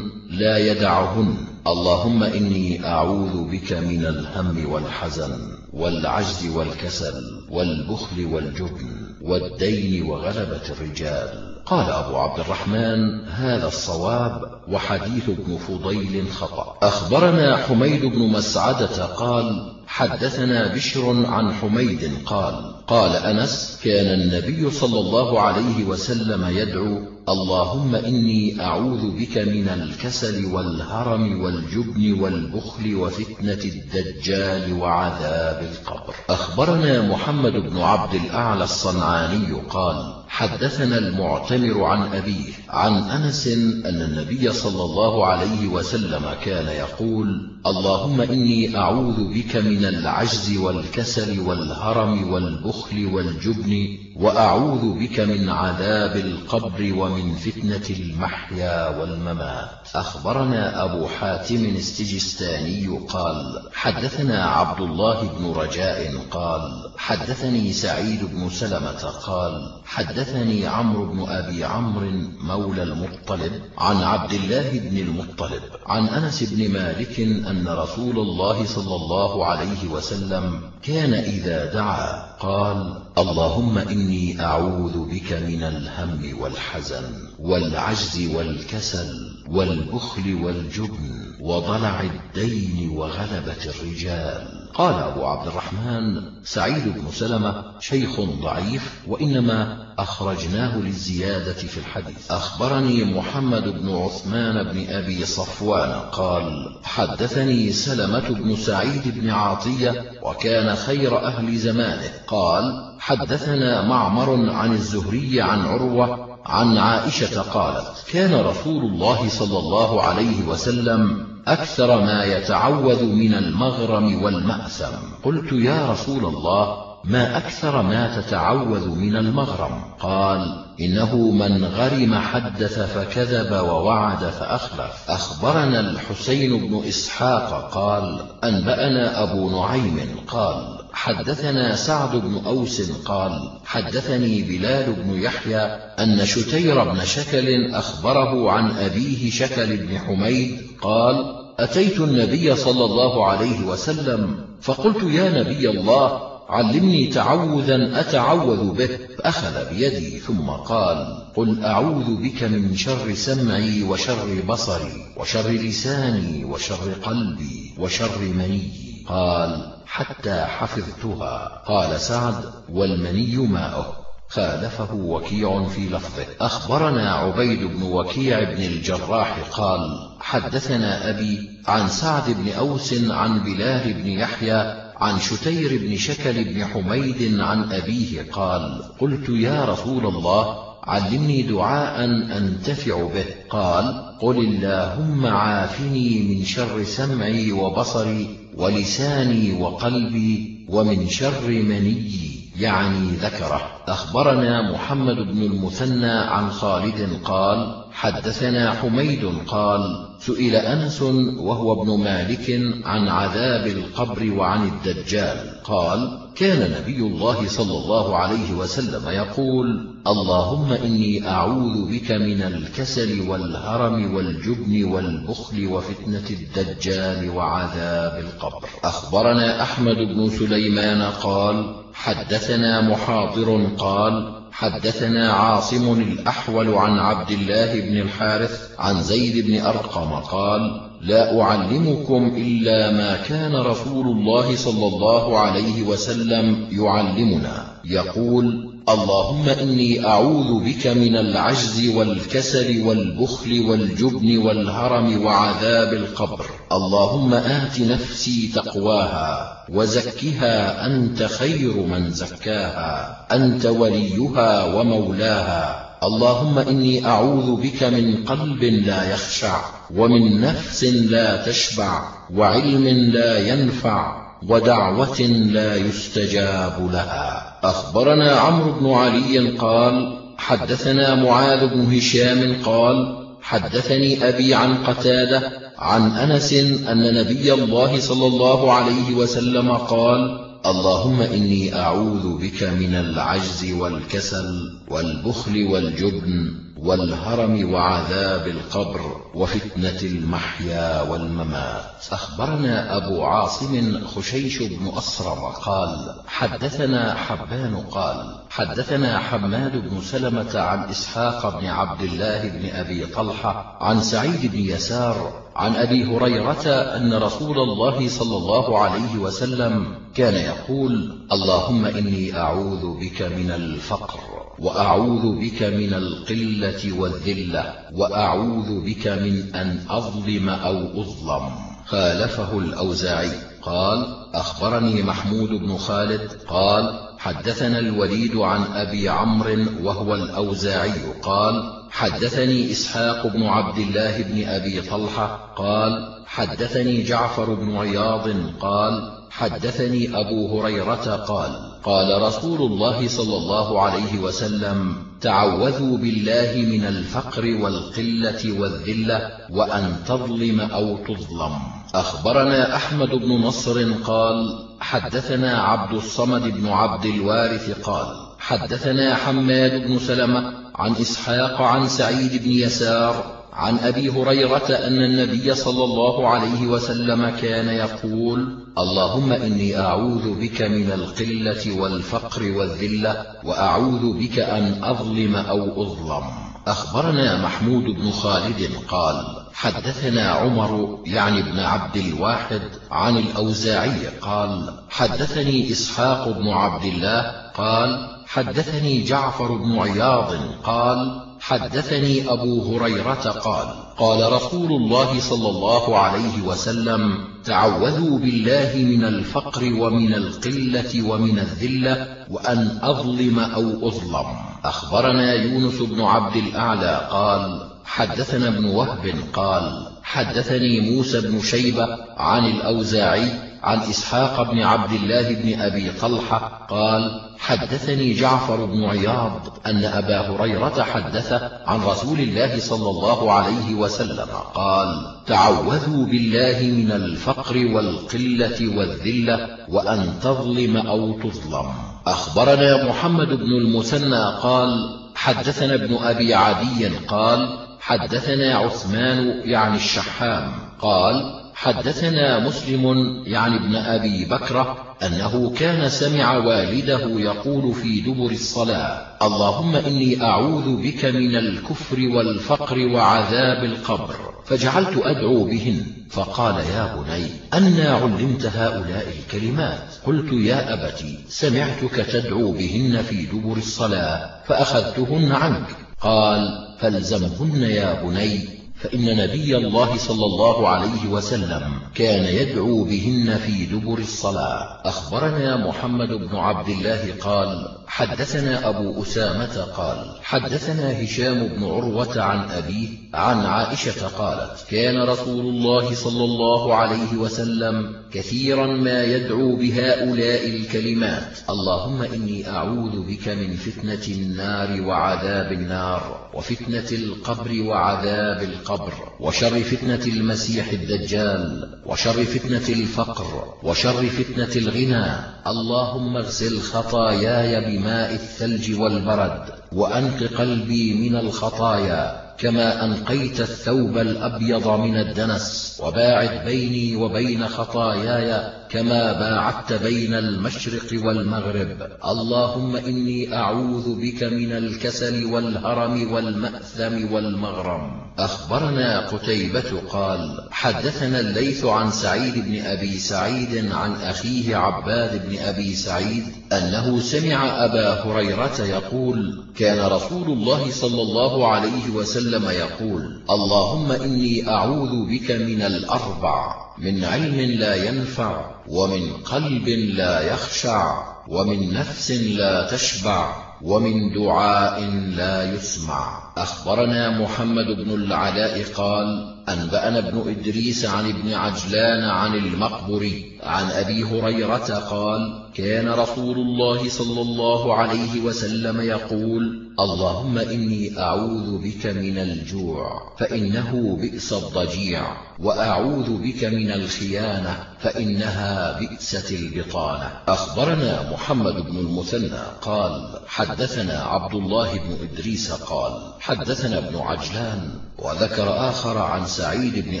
لا يدعهن. اللهم إني أعوذ بك من الهم والحزن والعجز والكسل والبخل والجبن والدين وغلبة الرجال. قال أبو عبد الرحمن هذا الصواب وحديث ابن فضيل خطأ. أخبرنا حميد بن مسعدة قال حدثنا بشر عن حميد قال قال أنس كان النبي صلى الله عليه وسلم يدعو اللهم إني أعوذ بك من الكسل والهرم والجبن والبخل وفتنة الدجال وعذاب القبر. أخبرنا محمد بن عبد الأعلى الصنعاني قال حدثنا المعتمر عن أبيه عن أنس أن النبي صلى الله عليه وسلم كان يقول اللهم إني أعوذ بك من العجز والكسل والهرم والبخل والجبن وأعوذ بك من عذاب القبر ومن فتنة المحيا والممات. أخبرنا أبو حاتم السجستاني قال حدثنا عبد الله بن رجاء قال حدثني سعيد بن سلمة قال حدثني عمرو بن أبي عمرو مولى المطلب عن عبد الله بن المطلب عن أنس بن مالك أن رسول الله صلى الله عليه وسلم كان إذا دعا قال اللهم إني أعوذ بك من الهم والحزن والعجز والكسل والبخل والجبن وضلع الدين وغلبة الرجال. قال أبو عبد الرحمن سعيد بن سلمة شيخ ضعيف وإنما أخرجناه للزيادة في الحديث. أخبرني محمد بن عثمان بن أبي صفوان قال حدثني سلمة بن سعيد بن عاطية وكان خير أهل زمانه. قال حدثنا معمر عن الزهري عن عروة عن عائشة قالت كان رسول الله صلى الله عليه وسلم أكثر ما يتعوذ من المغرم والمأسم. قلت يا رسول الله ما أكثر ما تتعوذ من المغرم. قال إنه من غرم حدث فكذب ووعد فأخلف. أخبرنا الحسين بن إسحاق قال أنبأنا أبو نعيم قال حدثنا سعد بن أوس قال حدثني بلال بن يحيى أن شتير بن شكل أخبره عن أبيه شكل بن حميد قال أتيت النبي صلى الله عليه وسلم فقلت يا نبي الله علمني تعوذا أتعوذ به. فأخذ بيدي ثم قال قل أعوذ بك من شر سمعي وشر بصري وشر لساني وشر قلبي وشر مني. قال حتى حفظتها. قال سعد والمني ماؤه. خالفه وكيع في لفظه. أخبرنا عبيد بن وكيع بن الجراح قال حدثنا أبي عن سعد بن أوس عن بلال بن يحيى عن شتير بن شكل بن حميد عن أبيه قال قلت يا رسول الله علمني دعاء أنتفع به. قال قل اللهم عافني من شر سمعي وبصري ولساني وقلبي ومن شر مني يعني ذكره. أخبرنا محمد بن المثنى عن خالد قال حدثنا حميد قال سئل أنس وهو ابن مالك عن عذاب القبر وعن الدجال قال كان نبي الله صلى الله عليه وسلم يقول اللهم إني أعوذ بك من الكسل والهرم والجبن والبخل وفتنة الدجال وعذاب القبر. أخبرنا أحمد بن سليمان قال حدثنا محاضر قال حدثنا عاصم الأحول عن عبد الله بن الحارث عن زيد بن أرقم قال لا أعلمكم إلا ما كان رسول الله صلى الله عليه وسلم يعلمنا. يقول اللهم إني أعوذ بك من العجز والكسل والبخل والجبن والهرم وعذاب القبر. اللهم آت نفسي تقواها وزكها أنت خير من زكاها أنت وليها ومولاها. اللهم إني أعوذ بك من قلب لا يخشع ومن نفس لا تشبع وعلم لا ينفع ودعوة لا يستجاب لها. أخبرنا عمرو بن علي قال حدثنا معاذ بن هشام قال حدثني أبي عن قتادة عن أنس أن نبي الله صلى الله عليه وسلم قال اللهم إني أعوذ بك من العجز والكسل والبخل والجبن. والهرم وعذاب القبر وفتنة المحيا والممات. أخبرنا أبو عاصم خشيش بن أسرم قال حدثنا حبان قال حدثنا حماد بن سلمة عن إسحاق بن عبد الله بن أبي طلحة عن سعيد بن يسار عن أبي هريرة أن رسول الله صلى الله عليه وسلم كان يقول اللهم إني أعوذ بك من الفقر. وأعوذ بك من القلة والذلة وأعوذ بك من أن أظلم أو أظلم. خالفه الأوزاعي. قال أخبرني محمود بن خالد. قال حدثنا الوليد عن أبي عمرو وهو الأوزاعي. قال حدثني إسحاق بن عبد الله بن أبي طلحة. قال حدثني جعفر بن عياض. قال حدثني أبو هريرة. قال قال رسول الله صلى الله عليه وسلم تعوذوا بالله من الفقر والقلة والذلة وأن تظلم أو تظلم. أخبرنا أحمد بن نصر قال حدثنا عبد الصمد بن عبد الوارث قال حدثنا حماد بن سلمة عن إسحاق عن سعيد بن يسار عن أبي هريرة أن النبي صلى الله عليه وسلم كان يقول اللهم إني أعوذ بك من القلة والفقر والذلة وأعوذ بك أن أظلم أو أظلم. أخبرنا محمود بن خالد قال حدثنا عمر يعني ابن عبد الواحد عن الأوزاعي قال حدثني إسحاق بن عبد الله قال حدثني جعفر بن عياض قال حدثني أبو هريرة قال قال رسول الله صلى الله عليه وسلم تعوذوا بالله من الفقر ومن القلة ومن الذلة وأن أظلم أو أظلم. أخبرنا يونس بن عبد الأعلى قال حدثنا ابن وهب قال حدثني موسى بن شيبة عن الأوزاعي عن إسحاق بن عبد الله بن أبي طلحة قال حدثني جعفر بن عياض أن أبا هريرة حدثه عن رسول الله صلى الله عليه وسلم قال تعوذوا بالله من الفقر والقلة والذلة وأن تظلم أو تظلم. أخبرنا محمد بن المثنى قال حدثنا ابن أبي عدي قال حدثنا عثمان يعني الشحام قال حدثنا مسلم يعني ابن أبي بكرة أنه كان سمع والده يقول في دبر الصلاة اللهم إني أعوذ بك من الكفر والفقر وعذاب القبر فجعلت أدعو بهن فقال يا بني أنا علمت هؤلاء الكلمات قلت يا أبت سمعتك تدعو بهن في دبر الصلاة فأخذتهن عنك قال فالزمهن يا بني فإن نبي الله صلى الله عليه وسلم كان يدعو بهن في دبر الصلاة. أخبرنا محمد بن عبد الله قال حدثنا أبو أسامة قال حدثنا هشام بن عروة عن أبيه عن عائشة قالت كان رسول الله صلى الله عليه وسلم كثيرا ما يدعو بهؤلاء الكلمات. اللهم إني أعوذ بك من فتنة النار وعذاب النار وفتنة القبر وعذاب القبر. القبر وشر فتنة المسيح الدجال وشر فتنة الفقر وشر فتنة الغنى. اللهم اغسل خطاياي بماء الثلج والبرد وأنق قلبي من الخطايا. كما أنقيت الثوب الأبيض من الدنس وباعد بيني وبين خطاياي كما باعدت بين المشرق والمغرب. اللهم إني أعوذ بك من الكسل والهرم والمأثم والمغرم. أخبرنا قتيبة قال حدثنا الليث عن سعيد بن أبي سعيد عن أخيه عباد بن أبي سعيد أنه سمع أبا هريرة يقول كان رسول الله صلى الله عليه وسلم يقول اللهم إني أعوذ بك من الأربع من علم لا ينفع ومن قلب لا يخشع ومن نفس لا تشبع ومن دعاء لا يسمع. أخبرنا محمد بن العلاء قال أنبأنا ابن إدريس عن ابن عجلان عن المقبري عن أبي هريرة قال كان رسول الله صلى الله عليه وسلم يقول اللهم إني أعوذ بك من الجوع فإنه بئس الضجيع وأعوذ بك من الخيانة فإنها بئست البطانة. أخبرنا محمد بن المثنى قال حدثنا عبد الله بن إدريس قال حدثنا ابن عجلان وذكر آخر عن سعيد بن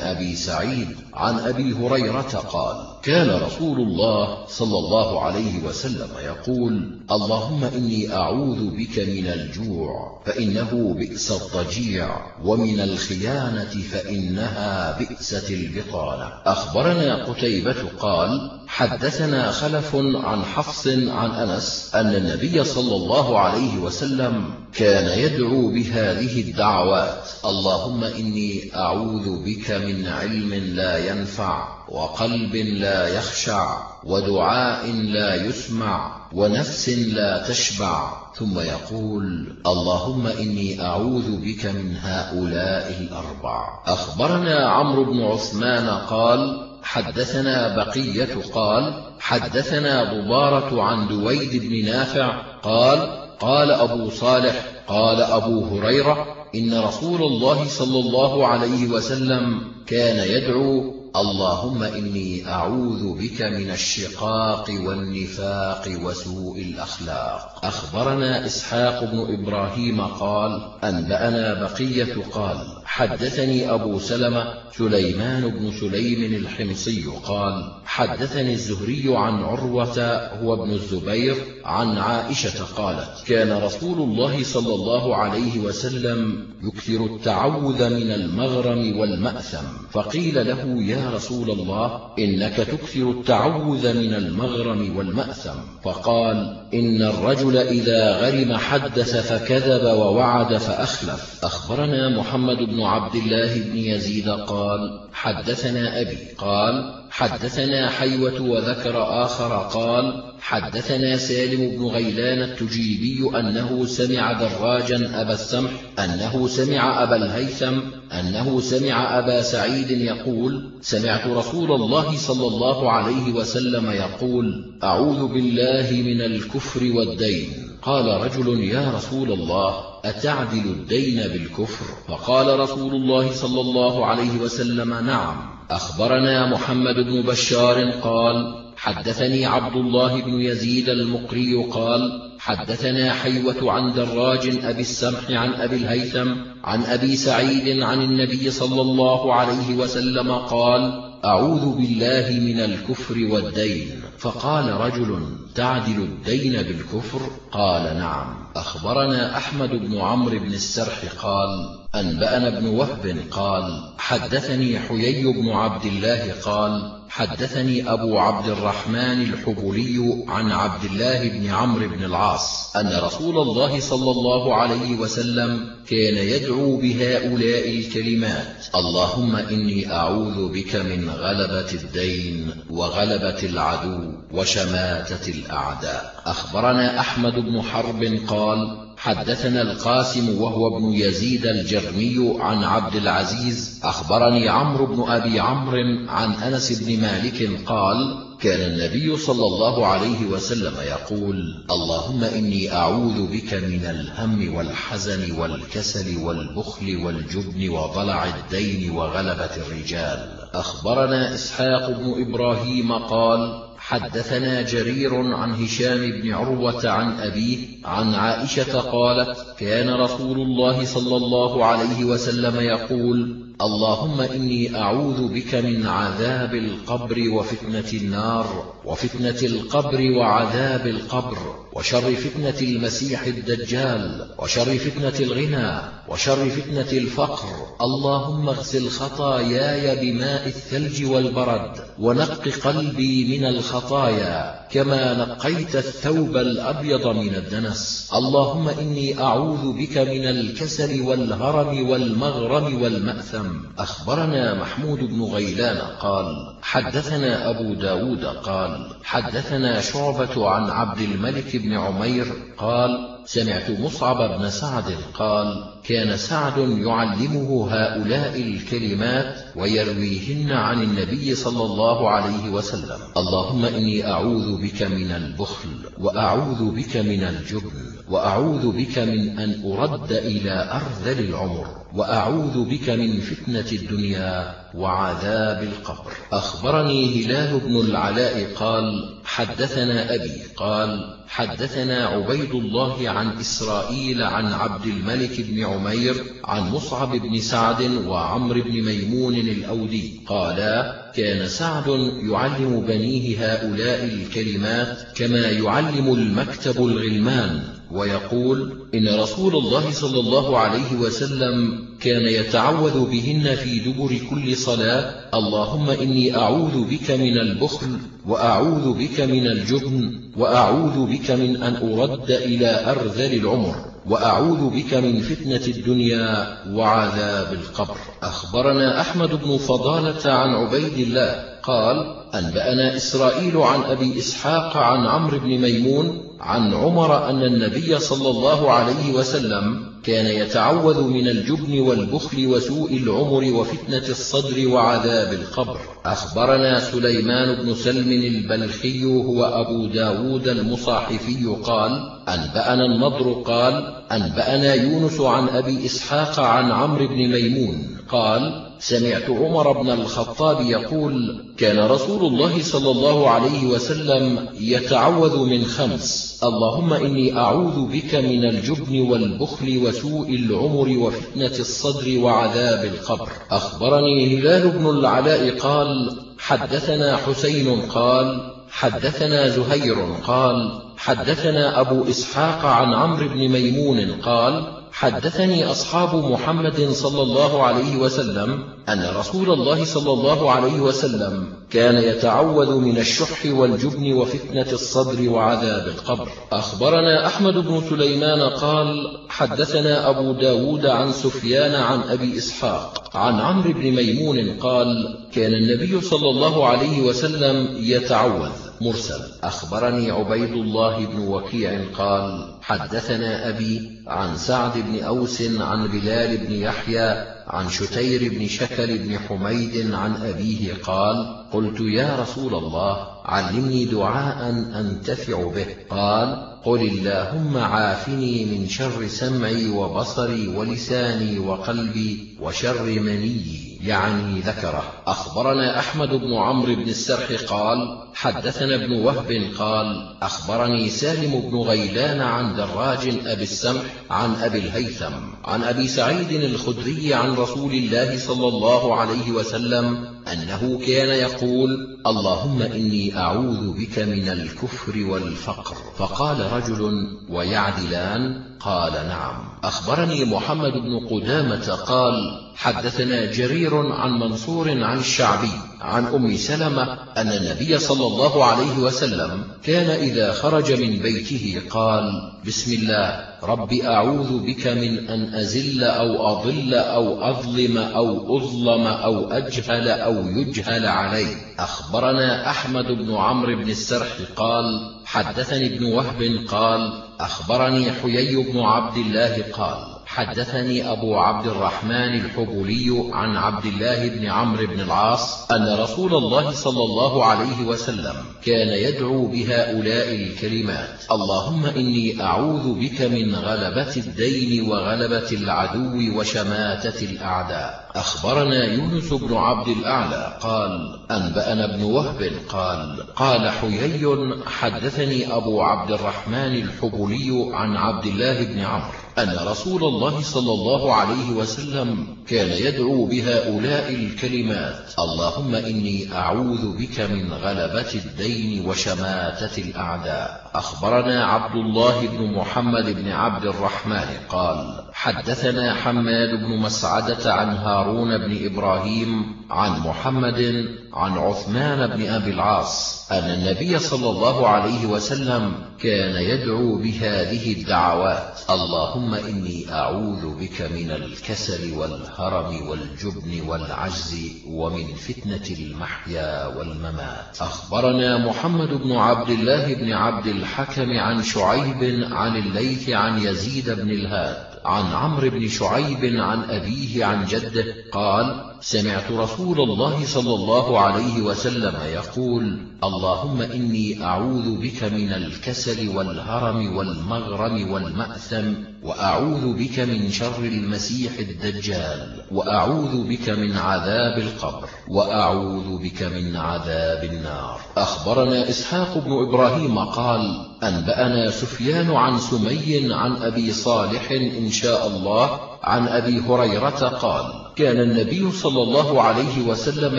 أبي سعيد عن أبي هريرة قال كان رسول الله صلى الله عليه وسلم يقول اللهم إني أعوذ بك من الجوع فإنه بئس الضجيع ومن الخيانة فإنها بئست البطانة. أخبرنا قتيبة قال حدثنا خلف عن حفص عن أنس أن النبي صلى الله عليه وسلم كان يدعو بهذه الدعوات. اللهم إني أعوذ بك من علم لا ينفع وقلب لا يخشع ودعاء لا يسمع ونفس لا تشبع. ثم يقول اللهم إني أعوذ بك من هؤلاء الأربع. أخبرنا عمرو بن عثمان قال حدثنا بقية قال حدثنا ضبارة عن دويد بن نافع قال قال أبو صالح قال أبو هريرة إن رسول الله صلى الله عليه وسلم كان يدعو اللهم إني أعوذ بك من الشقاق والنفاق وسوء الأخلاق. أخبرنا إسحاق بن إبراهيم قال أنبأنا بقية قال حدثني أبو سلمة سليمان بن سليم الحمصي قال حدثني الزهري عن عروة هو ابن الزبير عن عائشة قالت كان رسول الله صلى الله عليه وسلم يكثر التعوذ من المغرم والمأثم فقيل له يا رسول الله إنك تكثر التعوذ من المغرم والمأثم. فقال إن الرجل إذا غرم حدث فكذب ووعد فأخلف. أخبرنا محمد بن عبد الله بن يزيد قال حدثنا أبي. قال حدثنا حيوة وذكر آخر. قال حدثنا سالم بن غيلان التجيبي أنه سمع دراجا أبا السمح أنه سمع أبا الهيثم أنه سمع أبا سعيد يقول سمعت رسول الله صلى الله عليه وسلم يقول أعوذ بالله من الكفر والدين. قال رجل يا رسول الله أتعدل الدين بالكفر؟ فقال رسول الله صلى الله عليه وسلم نعم. أخبرنا محمد بن بشار قال حدثني عبد الله بن يزيد المقري قال حدثنا حيوة عن دراج أبي السمح عن أبي الهيثم عن أبي سعيد عن النبي صلى الله عليه وسلم قال أعوذ بالله من الكفر والدين. فقال رجل تعدل الدين بالكفر؟ قال نعم. أخبرنا أحمد بن عمرو بن السرح قال أنبأنا بن وهب قال حدثني حيي بن عبد الله قال حدثني أبو عبد الرحمن الحبلي عن عبد الله بن عمرو بن العاص أن رسول الله صلى الله عليه وسلم كان يدعو بهؤلاء الكلمات. اللهم إني أعوذ بك من غلبة الدين وغلبة العدو. وشماتة الأعداء. أخبرنا أحمد بن حرب قال حدثنا القاسم وهو ابن يزيد الجرمي عن عبد العزيز. أخبرني عمرو بن أبي عمرو عن أنس بن مالك قال كان النبي صلى الله عليه وسلم يقول اللهم إني أعوذ بك من الهم والحزن والكسل والبخل والجبن وضلع الدين وغلبة الرجال. أخبرنا إسحاق بن إبراهيم قال حدثنا جرير عن هشام بن عروة عن أبيه عن عائشة قالت كان رسول الله صلى الله عليه وسلم يقول اللهم إني أعوذ بك من عذاب القبر وفتنة النار. وفتنة القبر وعذاب القبر وشر فتنة المسيح الدجال وشر فتنة الغنى وشر فتنة الفقر. اللهم اغسل خطاياي بماء الثلج والبرد ونق قلبي من الخطايا كما نقيت الثوب الأبيض من الدنس. اللهم إني أعوذ بك من الكسل والهرم والمغرم والمأثم. أخبرنا محمود بن غيلان قال حدثنا أبو داود قال حدثنا شعبة عن عبد الملك بن عمير قال سمعت مصعب بن سعد قال كان سعد يعلمه هؤلاء الكلمات ويرويهن عن النبي صلى الله عليه وسلم. اللهم إني أعوذ بك من البخل وأعوذ بك من الجبن وأعوذ بك من أن أرد إلى أرذل العمر وأعوذ بك من فتنة الدنيا وعذاب القبر. أخبرني هلال بن العلاء قال حدثنا أبي قال حدثنا عبيد الله عن إسرائيل عن عبد الملك بن عمير عن مصعب بن سعد وعمر بن ميمون الأودي قالا كان سعد يعلم بنيه هؤلاء الكلمات كما يعلم المكتب الغلمان ويقول إن رسول الله صلى الله عليه وسلم كان يتعوذ بهن في دبر كل صلاة اللهم إني أعوذ بك من البخل وأعوذ بك من الجبن وأعوذ بك من أن أرد إلى أرذل العمر. وأعوذ بك من فتنة الدنيا وعذاب القبر. أخبرنا أحمد بن فضالة عن عبيد الله قال أنبأنا إسرائيل عن أبي إسحاق عن عمرو بن ميمون عن عمر أن النبي صلى الله عليه وسلم كان يتعوذ من الجبن والبخل وسوء العمر وفتنة الصدر وعذاب القبر. أخبرنا سليمان بن سلم البلخي هو أبو داود المصاحفي قال أنبأنا النضر قال أنبأنا يونس عن أبي إسحاق عن عمرو بن ميمون. قال سمعت عمر بن الخطاب يقول كان رسول الله صلى الله عليه وسلم يتعوذ من خمس. اللهم إني أعوذ بك من الجبن والبخل وسوء العمر وفتنة الصدر وعذاب القبر. أخبرني هلال بن العلاء قال حدثنا حسين قال حدثنا زهير قال حدثنا أبو إسحاق عن عمرو بن ميمون قال حدثني أصحاب محمد صلى الله عليه وسلم أن رسول الله صلى الله عليه وسلم كان يتعوذ من الشح والجبن وفتنة الصدر وعذاب القبر. أخبرنا أحمد بن سليمان قال حدثنا أبو داود عن سفيان عن أبي إسحاق عن عمرو بن ميمون قال كان النبي صلى الله عليه وسلم يتعوذ. مرسل. أخبرني عبيد الله بن وكيع قال حدثنا أبي عن سعد بن أوس عن بلال بن يحيى عن شتير بن شكل بن حميد عن أبيه قال قلت يا رسول الله علمني دعاء أنتفع به. قال قل اللهم عافني من شر سمعي وبصري ولساني وقلبي وشر منيي. يعني ذكره. أخبرنا أحمد بن عمرو بن السرح قال حدثنا ابن وهب قال أخبرني سالم بن غيلان عن دراج أبي السمح عن أبي الهيثم عن أبي سعيد الخدري عن رسول الله صلى الله عليه وسلم أنه كان يقول اللهم إني أعوذ بك من الكفر والفقر. فقال رجل ويعدلان؟ قال نعم. أخبرني محمد بن قدامة قال حدثنا جرير عن منصور عن الشعبي عن أم سلمة أن النبي صلى الله عليه وسلم كان إذا خرج من بيته قال بسم الله رب أعوذ بك من أن أزل أو أضل أو أظلم أو أظلم أو أجهل أو يجهل علي. أخبرنا أحمد بن عمرو بن السرح قال حدثني ابن وهب قال أخبرني حيي بن عبد الله قال. حدثني أبو عبد الرحمن الحبولي عن عبد الله بن عمرو بن العاص أن رسول الله صلى الله عليه وسلم كان يدعو بهؤلاء الكلمات. اللهم إني أعوذ بك من غلبة الدين وغلبة العدو وشماتة الأعداء. أخبرنا يونس بن عبد الأعلى قال أنبأنا ابن وهب قال قال حيي حدثني أبو عبد الرحمن الحبولي عن عبد الله بن عمرو. أن رسول الله صلى الله عليه وسلم كان يدعو بهؤلاء الكلمات. اللهم إني أعوذ بك من غلبة الدين وشماتة الأعداء. أخبرنا عبد الله بن محمد بن عبد الرحمن قال حدثنا حماد بن مسعدة عن هارون بن إبراهيم عن محمد عن عثمان بن أبي العاص أن النبي صلى الله عليه وسلم كان يدعو بهذه الدعوات اللهم إني أعوذ بك من الكسل والهرم والجبن والعجز ومن فتنة المحيا والممات. أخبرنا محمد بن عبد الله بن عبد الحكم عن شعيب عن الليث عن يزيد بن الهاد عن عمرو بن شعيب عن أبيه عن جده قال سمعت رسول الله صلى الله عليه وسلم يقول اللهم إني أعوذ بك من الكسل والهرم والمغرم والمأثم وأعوذ بك من شر المسيح الدجال وأعوذ بك من عذاب القبر وأعوذ بك من عذاب النار. أخبرنا إسحاق بن إبراهيم قال أنبأنا سفيان عن سمي عن أبي صالح إن شاء الله عن أبي هريرة قال كان النبي صلى الله عليه وسلم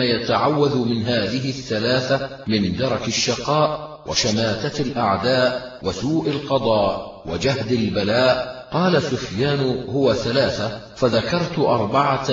يتعوذ من هذه الثلاثة من درك الشقاء وشماتة الأعداء وسوء القضاء وجهد البلاء قال سفيان هو ثلاثة فذكرت أربعة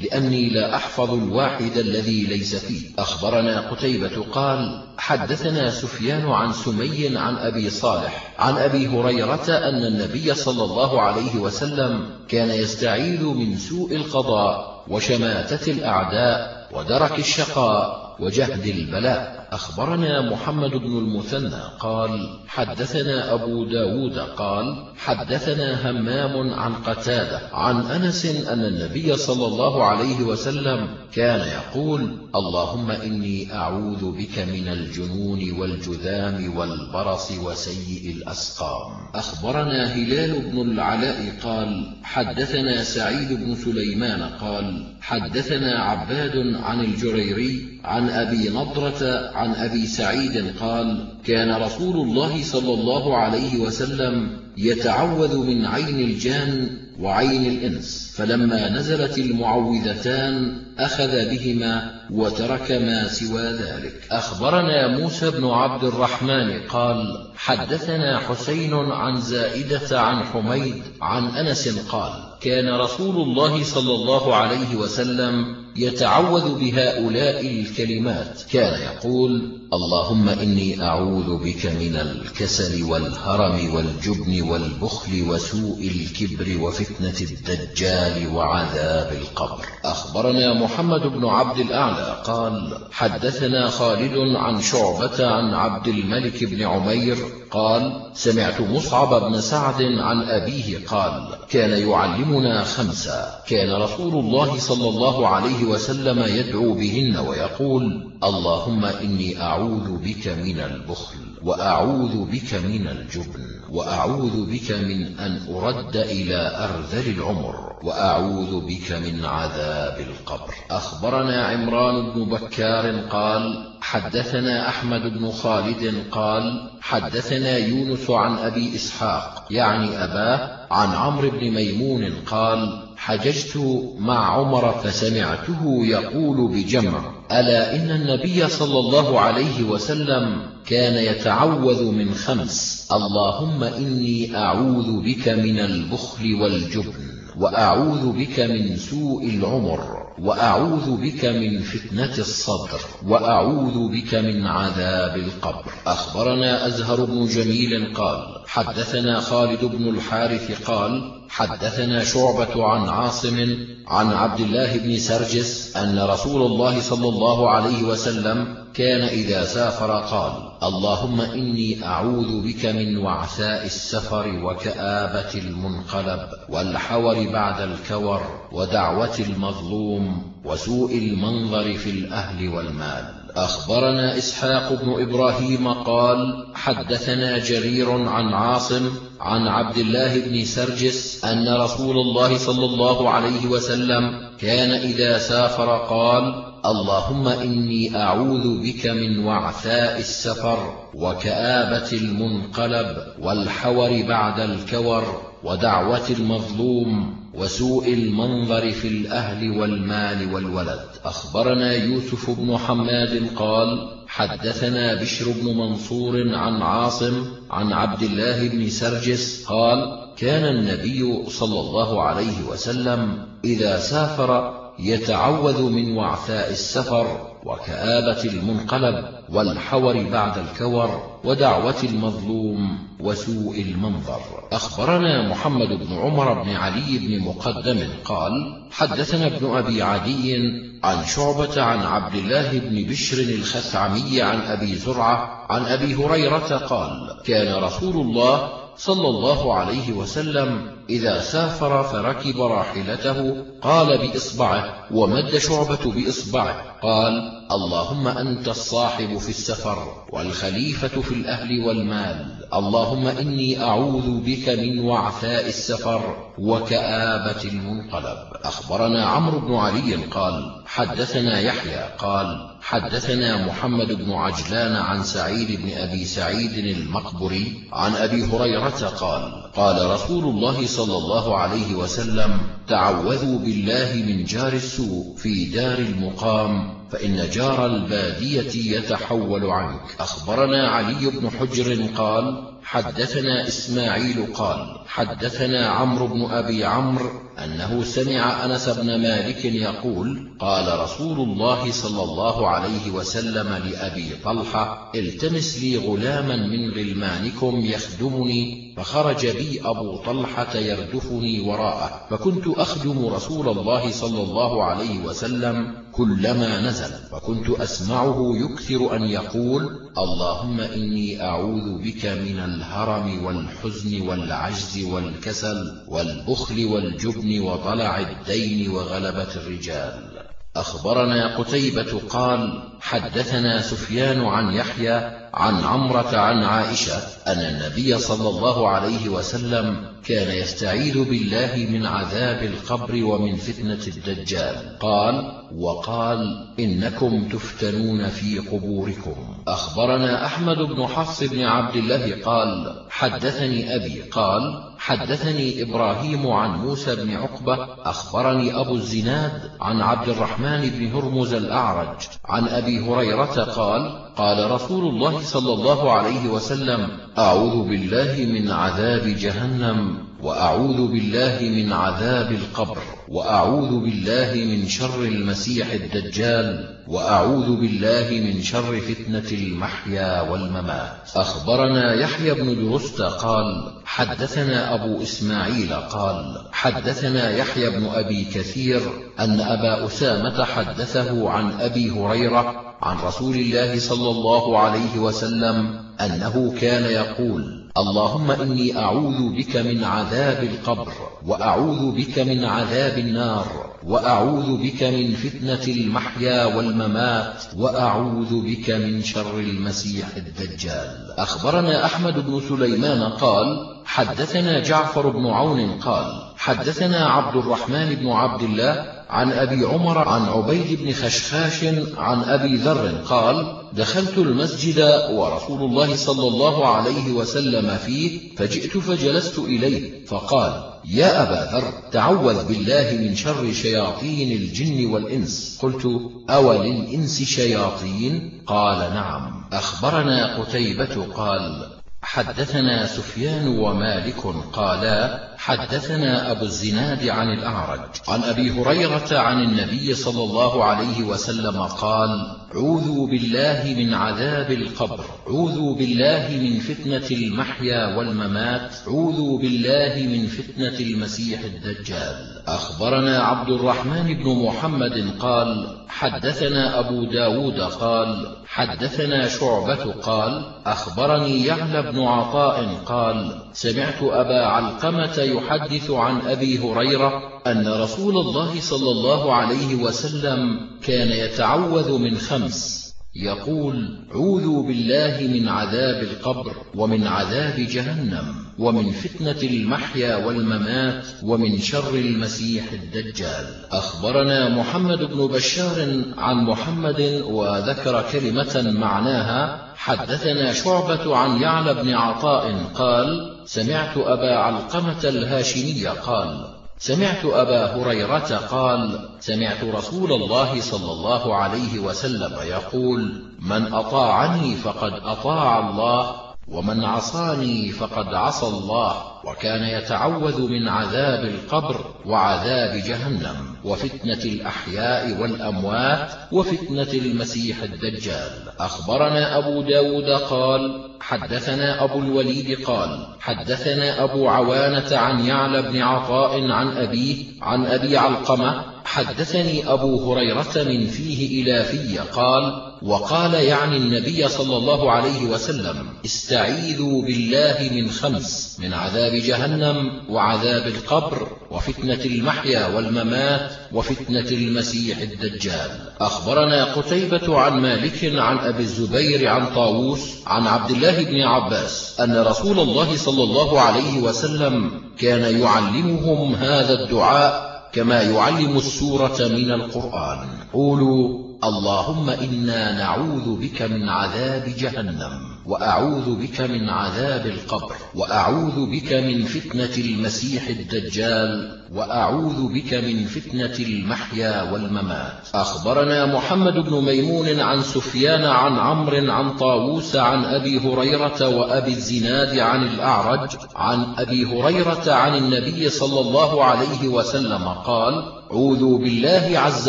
لأني لا أحفظ الواحد الذي ليس فيه. أخبرنا قتيبة قال حدثنا سفيان عن سمي عن أبي صالح عن أبي هريرة أن النبي صلى الله عليه وسلم كان يستعيذ من سوء القضاء وشماتة الأعداء ودرك الشقاء وجهد البلاء. أخبرنا محمد بن المثنى قال حدثنا أبو داود قال حدثنا همام عن قتادة عن أنس أن النبي صلى الله عليه وسلم كان يقول اللهم إني أعوذ بك من الجنون والجذام والبرص وسيء الأسقام. أخبرنا هلال بن العلاء قال حدثنا سعيد بن سليمان قال حدثنا عباد عن الجريري عن أبي نضرة عن أبي سعيد قال كان رسول الله صلى الله عليه وسلم يتعوذ من عين الجان وعين الإنس فلما نزلت المعوذتان أخذ بهما وترك ما سوى ذلك. أخبرنا موسى بن عبد الرحمن قال حدثنا حسين عن زائدة عن حميد عن أنس قال كان رسول الله صلى الله عليه وسلم يتعوذ بهؤلاء الكلمات. كان يقول اللهم إني أعوذ بك من الكسل والهرم والجبن والبخل وسوء الكبر وفتنة الدجال وعذاب القبر. أخبرنا محمد بن عبد الأعلى قال حدثنا خالد عن شعبة عن عبد الملك بن عمير قال سمعت مصعب بن سعد عن أبيه قال كان يعلمنا خمسا. كان رسول الله صلى الله عليه وسلم يدعو بهن ويقول اللهم إني أعوذ بك من البخل وأعوذ بك من الجبن وأعوذ بك من أن أرد إلى أرذل العمر وأعوذ بك من عذاب القبر. أخبرنا عمران بن بكار قال حدثنا أحمد بن خالد قال حدثنا يونس عن أبي إسحاق يعني أباه عن عمرو بن ميمون قال حججت مع عمر فسمعته يقول بجمع. ألا إن النبي صلى الله عليه وسلم كان يتعوذ من خمس. اللهم إني أعوذ بك من البخل والجبن. وأعوذ بك من سوء العمر وأعوذ بك من فتنة الصدر وأعوذ بك من عذاب القبر. أخبرنا أزهر بن جميل قال حدثنا خالد بن الحارث قال حدثنا شعبة عن عاصم عن عبد الله بن سرجس أن رسول الله صلى الله عليه وسلم كان إذا سافر قال اللهم إني أعوذ بك من وعثاء السفر وكآبة المنقلب والحور بعد الكور ودعوة المظلوم وسوء المنظر في الأهل والمال. أخبرنا إسحاق بن إبراهيم قال حدثنا جرير عن عاصم عن عبد الله بن سرجس أن رسول الله صلى الله عليه وسلم كان إذا سافر قال اللهم إني أعوذ بك من وعثاء السفر وكآبة المنقلب والحور بعد الكور ودعوة المظلوم وسوء المنظر في الأهل والمال والولد. أخبرنا يوسف بن حماد قال حدثنا بشر بن منصور عن عاصم عن عبد الله بن سرجس قال كان النبي صلى الله عليه وسلم إذا سافر يتعوذ من وعثاء السفر وكآبة المنقلب والحور بعد الكور ودعوة المظلوم وسوء المنظر. أخبرنا محمد بن عمر بن علي بن مقدم قال حدثنا ابن أبي عدي عن شعبة عن عبد الله بن بشر الخثعمي عن أبي زرعة عن أبي هريرة قال كان رسول الله صلى الله عليه وسلم إذا سافر فركب راحلته قال بإصبعه ومد شعبة بإصبعه قال اللهم أنت الصاحب في السفر والخليفة في الأهل والمال اللهم إني أعوذ بك من وعثاء السفر وكآبة المنقلب أخبرنا عمرو بن علي قال حدثنا يحيى قال حدثنا محمد بن عجلان عن سعيد بن أبي سعيد المقبري عن أبي هريرة قال قال رسول الله صلى الله عليه وسلم تعوذوا بالله من جار السوء في دار المقام فإن جار البادية يتحول عنك. أخبرنا علي بن حجر قال حدثنا إسماعيل قال حدثنا عمرو بن أبي عمرو أنه سمع أنس بن مالك يقول قال رسول الله صلى الله عليه وسلم لأبي طلحة التمس لي غلاما من غلمانكم يخدمني. فخرج بي أبو طلحة يردفني وراءه فكنت أخدم رسول الله صلى الله عليه وسلم كلما نزل فكنت أسمعه يكثر أن يقول اللهم إني أعوذ بك من الهرم والحزن والعجز والكسل والبخل والجبن وطلع الدين وغلبة الرجال. أخبرنا قتيبة قال حدثنا سفيان عن يحيى عن عمرة عن عائشة أن النبي صلى الله عليه وسلم كان يستعيذ بالله من عذاب القبر ومن فتنة الدجال. قال وقال إنكم تفتنون في قبوركم. أخبرنا أحمد بن حفص بن عبد الله قال حدثني أبي قال حدثني إبراهيم عن موسى بن عقبة أخبرني أبو الزناد عن عبد الرحمن بن هرمز الأعرج عن أبي هريرة قال قال رسول الله صلى الله عليه وسلم أعوذ بالله من عذاب جهنم وأعوذ بالله من عذاب القبر. وأعوذ بالله من شر المسيح الدجال وأعوذ بالله من شر فتنة المحيا والممات. أخبرنا يحيى بن درست قال حدثنا أبو إسماعيل قال حدثنا يحيى بن أبي كثير أن أبا أسامة حدثه عن أبي هريرة عن رسول الله صلى الله عليه وسلم أنه كان يقول اللهم إني أعوذ بك من عذاب القبر وأعوذ بك من عذاب النار وأعوذ بك من فتنة المحيا والممات وأعوذ بك من شر المسيح الدجال. أخبرنا أحمد بن سليمان قال حدثنا جعفر بن عون قال حدثنا عبد الرحمن بن عبد الله عن أبي عمر عن عبيد بن خشخاش عن أبي ذر قال دخلت المسجد ورسول الله صلى الله عليه وسلم فيه فجئت فجلست إليه فقال يا أبا ذر تعوذ بالله من شر شياطين الجن والإنس. قلت أول الإنس شياطين؟ قال نعم. أخبرنا قتيبة قال حدثنا سفيان ومالك قالا حدثنا أبو الزناد عن الأعرج. عن أبي هريرة عن النبي صلى الله عليه وسلم قال عوذوا بالله من عذاب القبر عوذوا بالله من فتنة المحيا والممات عوذوا بالله من فتنة المسيح الدجال. أخبرنا عبد الرحمن بن محمد قال حدثنا أبو داود قال حدثنا شعبة قال أخبرني يعلى بن عطاء قال سمعت أبا علقمة يحدث عن أبي هريرة أن رسول الله صلى الله عليه وسلم كان يتعوذ من خمس. يقول عوذوا بالله من عذاب القبر ومن عذاب جهنم ومن فتنة المحيا والممات ومن شر المسيح الدجال. أخبرنا محمد بن بشار عن محمد وذكر كلمة معناها حدثنا شعبة عن يعلى بن عطاء قال سمعت أبا علقمة الهاشمي قال سمعت أبا هريرة قال سمعت رسول الله صلى الله عليه وسلم يقول من أطاعني فقد أطاع الله ومن عصاني فقد عصى الله. وكان يتعوذ من عذاب القبر وعذاب جهنم وفتنة الأحياء والأموات وفتنة المسيح الدجال. أخبرنا أبو داود قال حدثنا أبو الوليد قال حدثنا أبو عوانة عن يعلى بن عطاء عن أبيه عن أبي علقمة حدثني أبو هريرة من فيه إلى في قال وقال يعني النبي صلى الله عليه وسلم استعيذوا بالله من خمس من عذاب جهنم وعذاب القبر وفتنة المحيا والممات وفتنة المسيح الدجال. أخبرنا قتيبة عن مالك عن أبي الزبير عن طاووس عن عبد الله بن عباس أن رسول الله صلى الله عليه وسلم كان يعلمهم هذا الدعاء كما يعلم السورة من القرآن. قولوا اللهم إنا نعوذ بك من عذاب جهنم وأعوذ بك من عذاب القبر وأعوذ بك من فتنة المسيح الدجال وأعوذ بك من فتنة المحيا والممات. أخبرنا محمد بن ميمون عن سفيان عن عمرو عن طاووس عن أبي هريرة وأبي الزناد عن الأعرج عن أبي هريرة عن النبي صلى الله عليه وسلم قال عوذوا بالله عز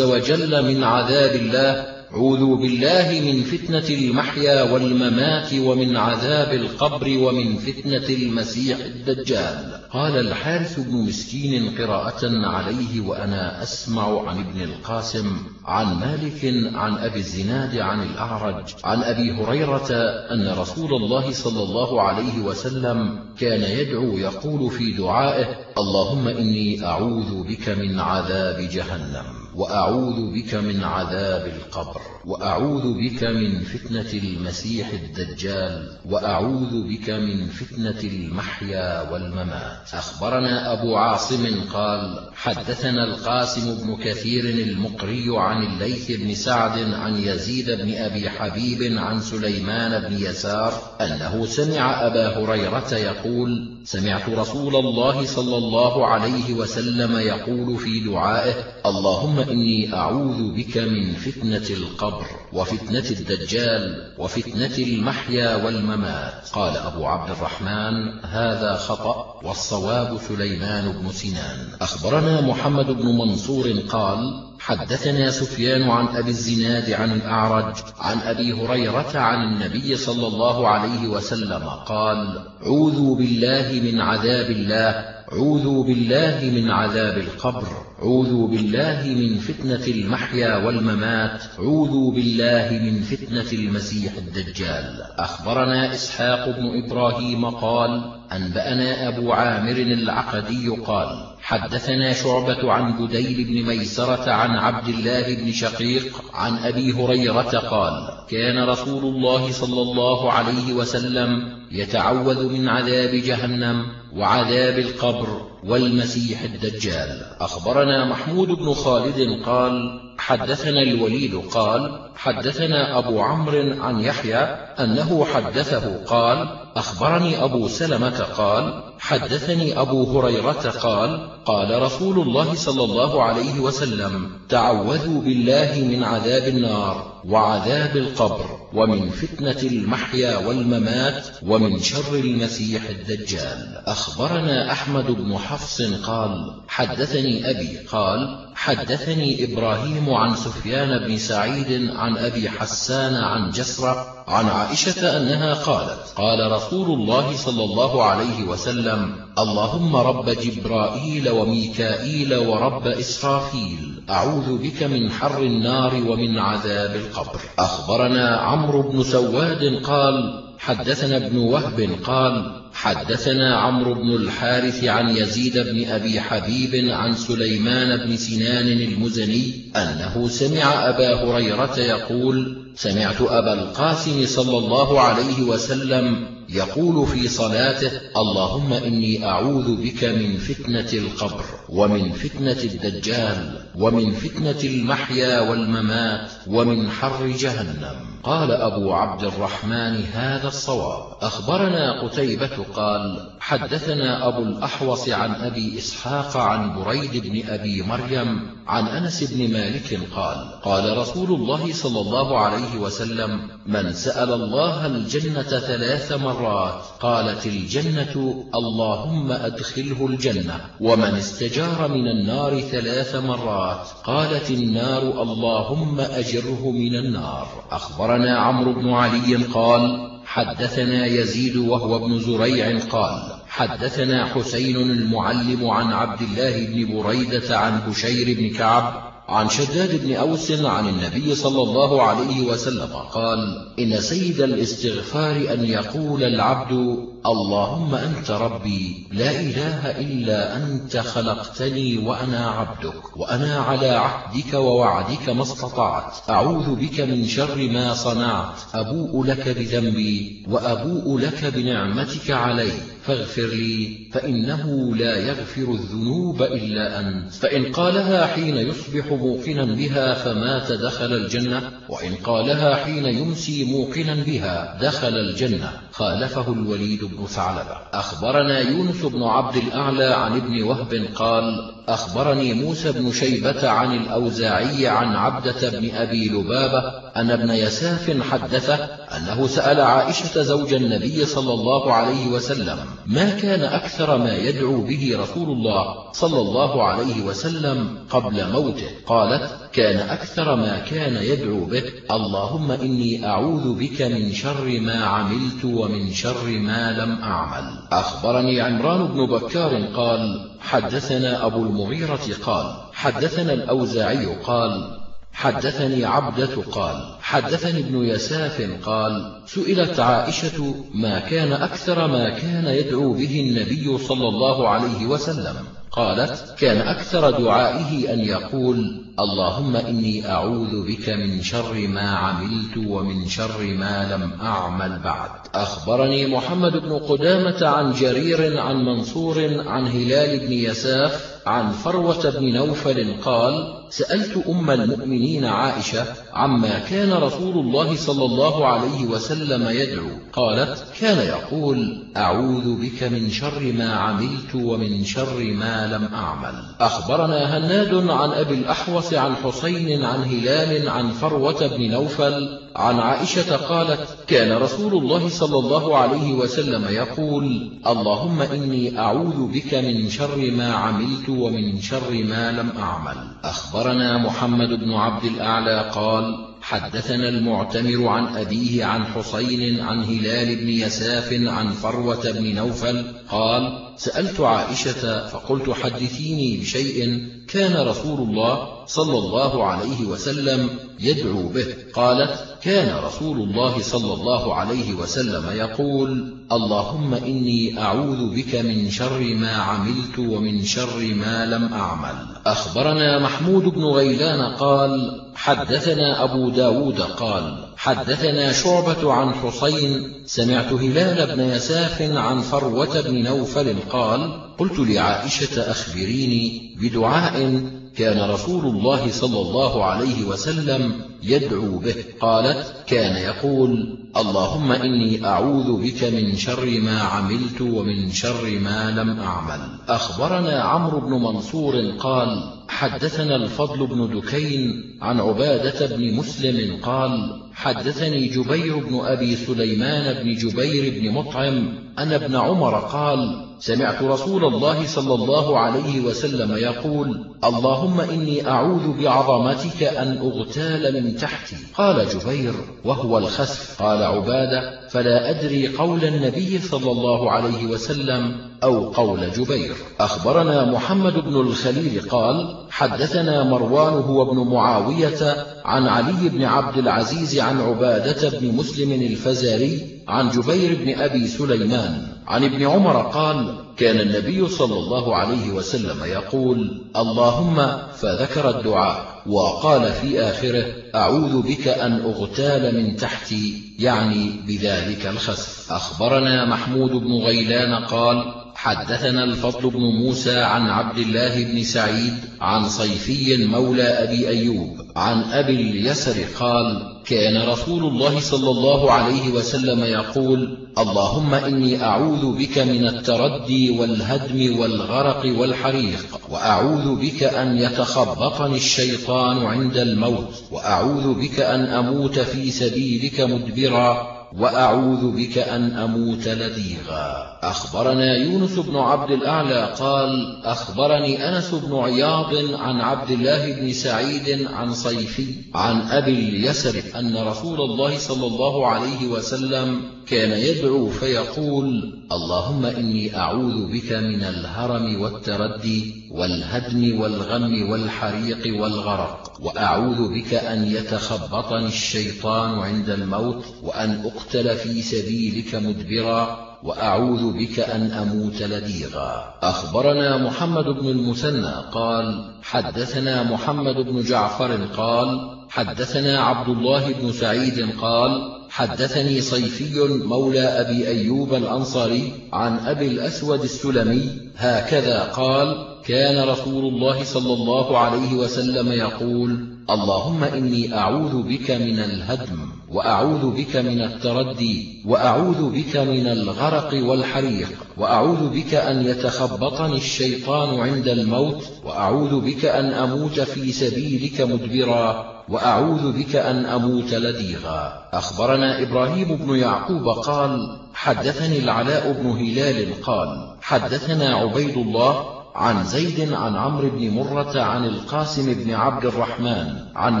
وجل من عذاب الله عوذوا بالله من فتنة المحيا والممات ومن عذاب القبر ومن فتنة المسيح الدجال. قال الحارث بن مسكين قراءة عليه وأنا أسمع عن ابن القاسم عن مالك عن أبي الزناد عن الأعرج عن أبي هريرة أن رسول الله صلى الله عليه وسلم كان يدعو يقول في دعائه اللهم إني أعوذ بك من عذاب جهنم. وأعوذ بك من عذاب القبر وأعوذ بك من فتنة المسيح الدجال وأعوذ بك من فتنة المحيا والممات. أخبرنا أبو عاصم قال حدثنا القاسم بن كثير المقري عن الليث بن سعد عن يزيد بن أبي حبيب عن سليمان بن يسار أنه سمع أبا هريرة يقول سمعت رسول الله صلى الله عليه وسلم يقول في دعائه اللهم إني أعوذ بك من فتنة القبر وفتنة الدجال وفتنة المحيا والممات. قال أبو عبد الرحمن هذا خطأ. والصواب سليمان بن سنان. أخبرنا محمد بن منصور قال حدثنا سفيان عن أبي الزناد عن الأعرج عن أبي هريرة عن النبي صلى الله عليه وسلم قال عوذوا بالله من عذاب الله عوذوا بالله من عذاب القبر. عوذوا بالله من فتنة المحيا والممات. عوذوا بالله من فتنة المسيح الدجال. أخبرنا إسحاق بن إبراهيم قال أنبأنا أبو عامر العقدي قال حدثنا شعبة عن بديل بن ميسرة عن عبد الله بن شقيق عن أبي هريرة قال كان رسول الله صلى الله عليه وسلم يتعوذ من عذاب جهنم. وعذاب القبر والمسيح الدجال. أخبرنا محمود بن خالد قال حدثنا الوليد قال حدثنا أبو عمرو عن يحيى أنه حدثه قال أخبرني أبو سلمة قال حدثني أبو هريرة قال قال رسول الله صلى الله عليه وسلم تعوذوا بالله من عذاب النار. وعذاب القبر ومن فتنة المحيا والممات ومن شر المسيح الدجال. أخبرنا أحمد بن حفص قال حدثني أبي قال حدثني إبراهيم عن سفيان بن سعيد عن أبي حسان عن جسرة عن عائشة أنها قالت قال رسول الله صلى الله عليه وسلم اللهم رب جبرائيل وميكائيل ورب إسرافيل. أعوذ بك من حر النار ومن عذاب القبر. أخبرنا عمرو بن سواد قال حدثنا ابن وهب قال حدثنا عمرو بن الحارث عن يزيد بن أبي حبيب عن سليمان بن سنان المزني أنه سمع أبا هريرة يقول سمعت أبا القاسم صلى الله عليه وسلم يقول في صلاته اللهم إني أعوذ بك من فتنة القبر ومن فتنة الدجال ومن فتنة المحيا والممات ومن حر جهنم. قال أبو عبد الرحمن هذا الصواب. أخبرنا قتيبة قال حدثنا أبو الأحوص عن أبي إسحاق عن بريد بن أبي مريم عن أنس بن مالك قال قال رسول الله صلى الله عليه وسلم من سأل الله الجنة ثلاث مرات قالت الجنة اللهم أدخله الجنة ومن استجار من النار ثلاث مرات قالت النار اللهم أجره من النار. أخبرنا عمرو بن علي قال حدثنا يزيد وهو ابن زريع قال حدثنا حسين المعلم عن عبد الله بن بريدة عن بشير بن كعب عن شداد بن أوس عن النبي صلى الله عليه وسلم قال إن سيد الاستغفار أن يقول العبد اللهم أنت ربي لا إله إلا أنت خلقتني وأنا عبدك وأنا على عهدك ووعدك ما استطعت. أعوذ بك من شر ما صنعت. أبوء لك بذنبي وأبوء لك بنعمتك علي. فاغفر لي فإنه لا يغفر الذنوب إلا أنت. فإن قالها حين يصبح موقنا بها فمات دخل الجنة وإن قالها حين يمسي موقنا بها دخل الجنة. خالفه الوليد بن ثعلبة أخبرنا يونس بن عبد الأعلى عن ابن وهب قال أخبرني موسى بن شيبة عن الأوزاعي عن عبدة بن أبي لبابة أن ابن يساف حدثه أنه سأل عائشة زوج النبي صلى الله عليه وسلم ما كان أكثر ما يدعو به رسول الله صلى الله عليه وسلم قبل موته؟ قالت كان أكثر ما كان يدعو به. اللهم إني أعوذ بك من شر ما عملت ومن شر ما لم أعمل. أخبرني عمران بن بكار قال حدثنا أبو المغيرة قال حدثنا الأوزاعي قال حدثني عبدة قال حدثني ابن يساف قال سئلت عائشة ما كان أكثر ما كان يدعو به النبي صلى الله عليه وسلم. قالت كان أكثر دعائه أن يقول اللهم إني أعوذ بك من شر ما عملت ومن شر ما لم أعمل بعد. أخبرني محمد بن قدامة عن جرير عن منصور عن هلال بن يساف عن فروة بن نوفل قال سألت أم المؤمنين عائشة عما كان رسول الله صلى الله عليه وسلم يدعو. قالت كان يقول أعوذ بك من شر ما عملت ومن شر ما لم أعمل. أخبرنا هناد عن أبي الأحوص عن حسين عن هلال عن فروة بن نوفل عن عائشة قالت كان رسول الله صلى الله عليه وسلم يقول اللهم إني أعوذ بك من شر ما عملت ومن شر ما لم أعمل. أخبرنا محمد بن عبد الأعلى قال حدثنا المعتمر عن أبيه عن حسين عن هلال بن يساف عن فروة بن نوفل قال سألت عائشة فقلت حدثيني بشيء كان رسول الله صلى الله عليه وسلم يدعو به. قالت كان رسول الله صلى الله عليه وسلم يقول اللهم إني أعوذ بك من شر ما عملت ومن شر ما لم أعمل. أخبرنا محمود بن غيلان قال حدثنا أبو داود قال حدثنا شعبة عن حسين سمعت هلال بن يساف عن فروة بن نوفل قال قلت لعائشة أخبريني بدعاء كان رسول الله صلى الله عليه وسلم يدعو به. قالت كان يقول اللهم إني أعوذ بك من شر ما عملت ومن شر ما لم أعمل. أخبرنا عمرو بن منصور قال حدثنا الفضل بن دكين عن عبادة بن مسلم قال حدثني جبير بن أبي سليمان بن جبير بن مطعم أن ابن عمر قال سمعت رسول الله صلى الله عليه وسلم يقول اللهم إني أعوذ بعظمتك أن أغتال من تحتي قال جبير وهو الخسف. قال عبادة فلا أدري قول النبي صلى الله عليه وسلم أو قول جبير. أخبرنا محمد بن الخليل قال حدثنا مروان هو ابن معاوية عن علي بن عبد العزيز عن عبادة بن مسلم الفزاري عن جبير بن أبي سليمان عن ابن عمر قال كان النبي صلى الله عليه وسلم يقول اللهم فذكر الدعاء وقال في آخره أعوذ بك أن أغتال من تحتي يعني بذلك الخسف أخبرنا محمود بن غيلان قال حدثنا الفضل بن موسى عن عبد الله بن سعيد عن صيفي مولى أبي أيوب عن أبي اليسر قال كان رسول الله صلى الله عليه وسلم يقول اللهم إني أعوذ بك من التردي والهدم والغرق والحريق وأعوذ بك أن يتخبطني الشيطان عند الموت وأعوذ بك أن أموت في سبيلك مدبرا وأعوذ بك أن أموت لديغا. أخبرنا يونس بن عبد الأعلى قال أخبرني أنس بن عياض عن عبد الله بن سعيد عن صيفي عن أبي اليسر أن رسول الله صلى الله عليه وسلم كان يدعو فيقول اللهم إني أعوذ بك من الهرم والتردي والهدم والغم والحريق والغرق وأعوذ بك أن يتخبطني الشيطان عند الموت وأن أقتل في سبيلك مدبرا وأعوذ بك أن أموت لديغا. أخبرنا محمد بن المثنى قال حدثنا محمد بن جعفر قال حدثنا عبد الله بن سعيد قال حدثني صيفي مولى أبي أيوب الأنصاري عن أبي الأسود السلمي هكذا قال كان رسول الله صلى الله عليه وسلم يقول اللهم إني أعوذ بك من الهدم وأعوذ بك من التردي وأعوذ بك من الغرق والحريق وأعوذ بك أن يتخبطني الشيطان عند الموت وأعوذ بك أن أموت في سبيلك مدبرا وأعوذ بك أن أموت لديغا. أخبرنا إبراهيم بن يعقوب قال حدثني العلاء بن هلال قال حدثنا عبيد الله عن زيد عن عمرو بن مرة عن القاسم بن عبد الرحمن عن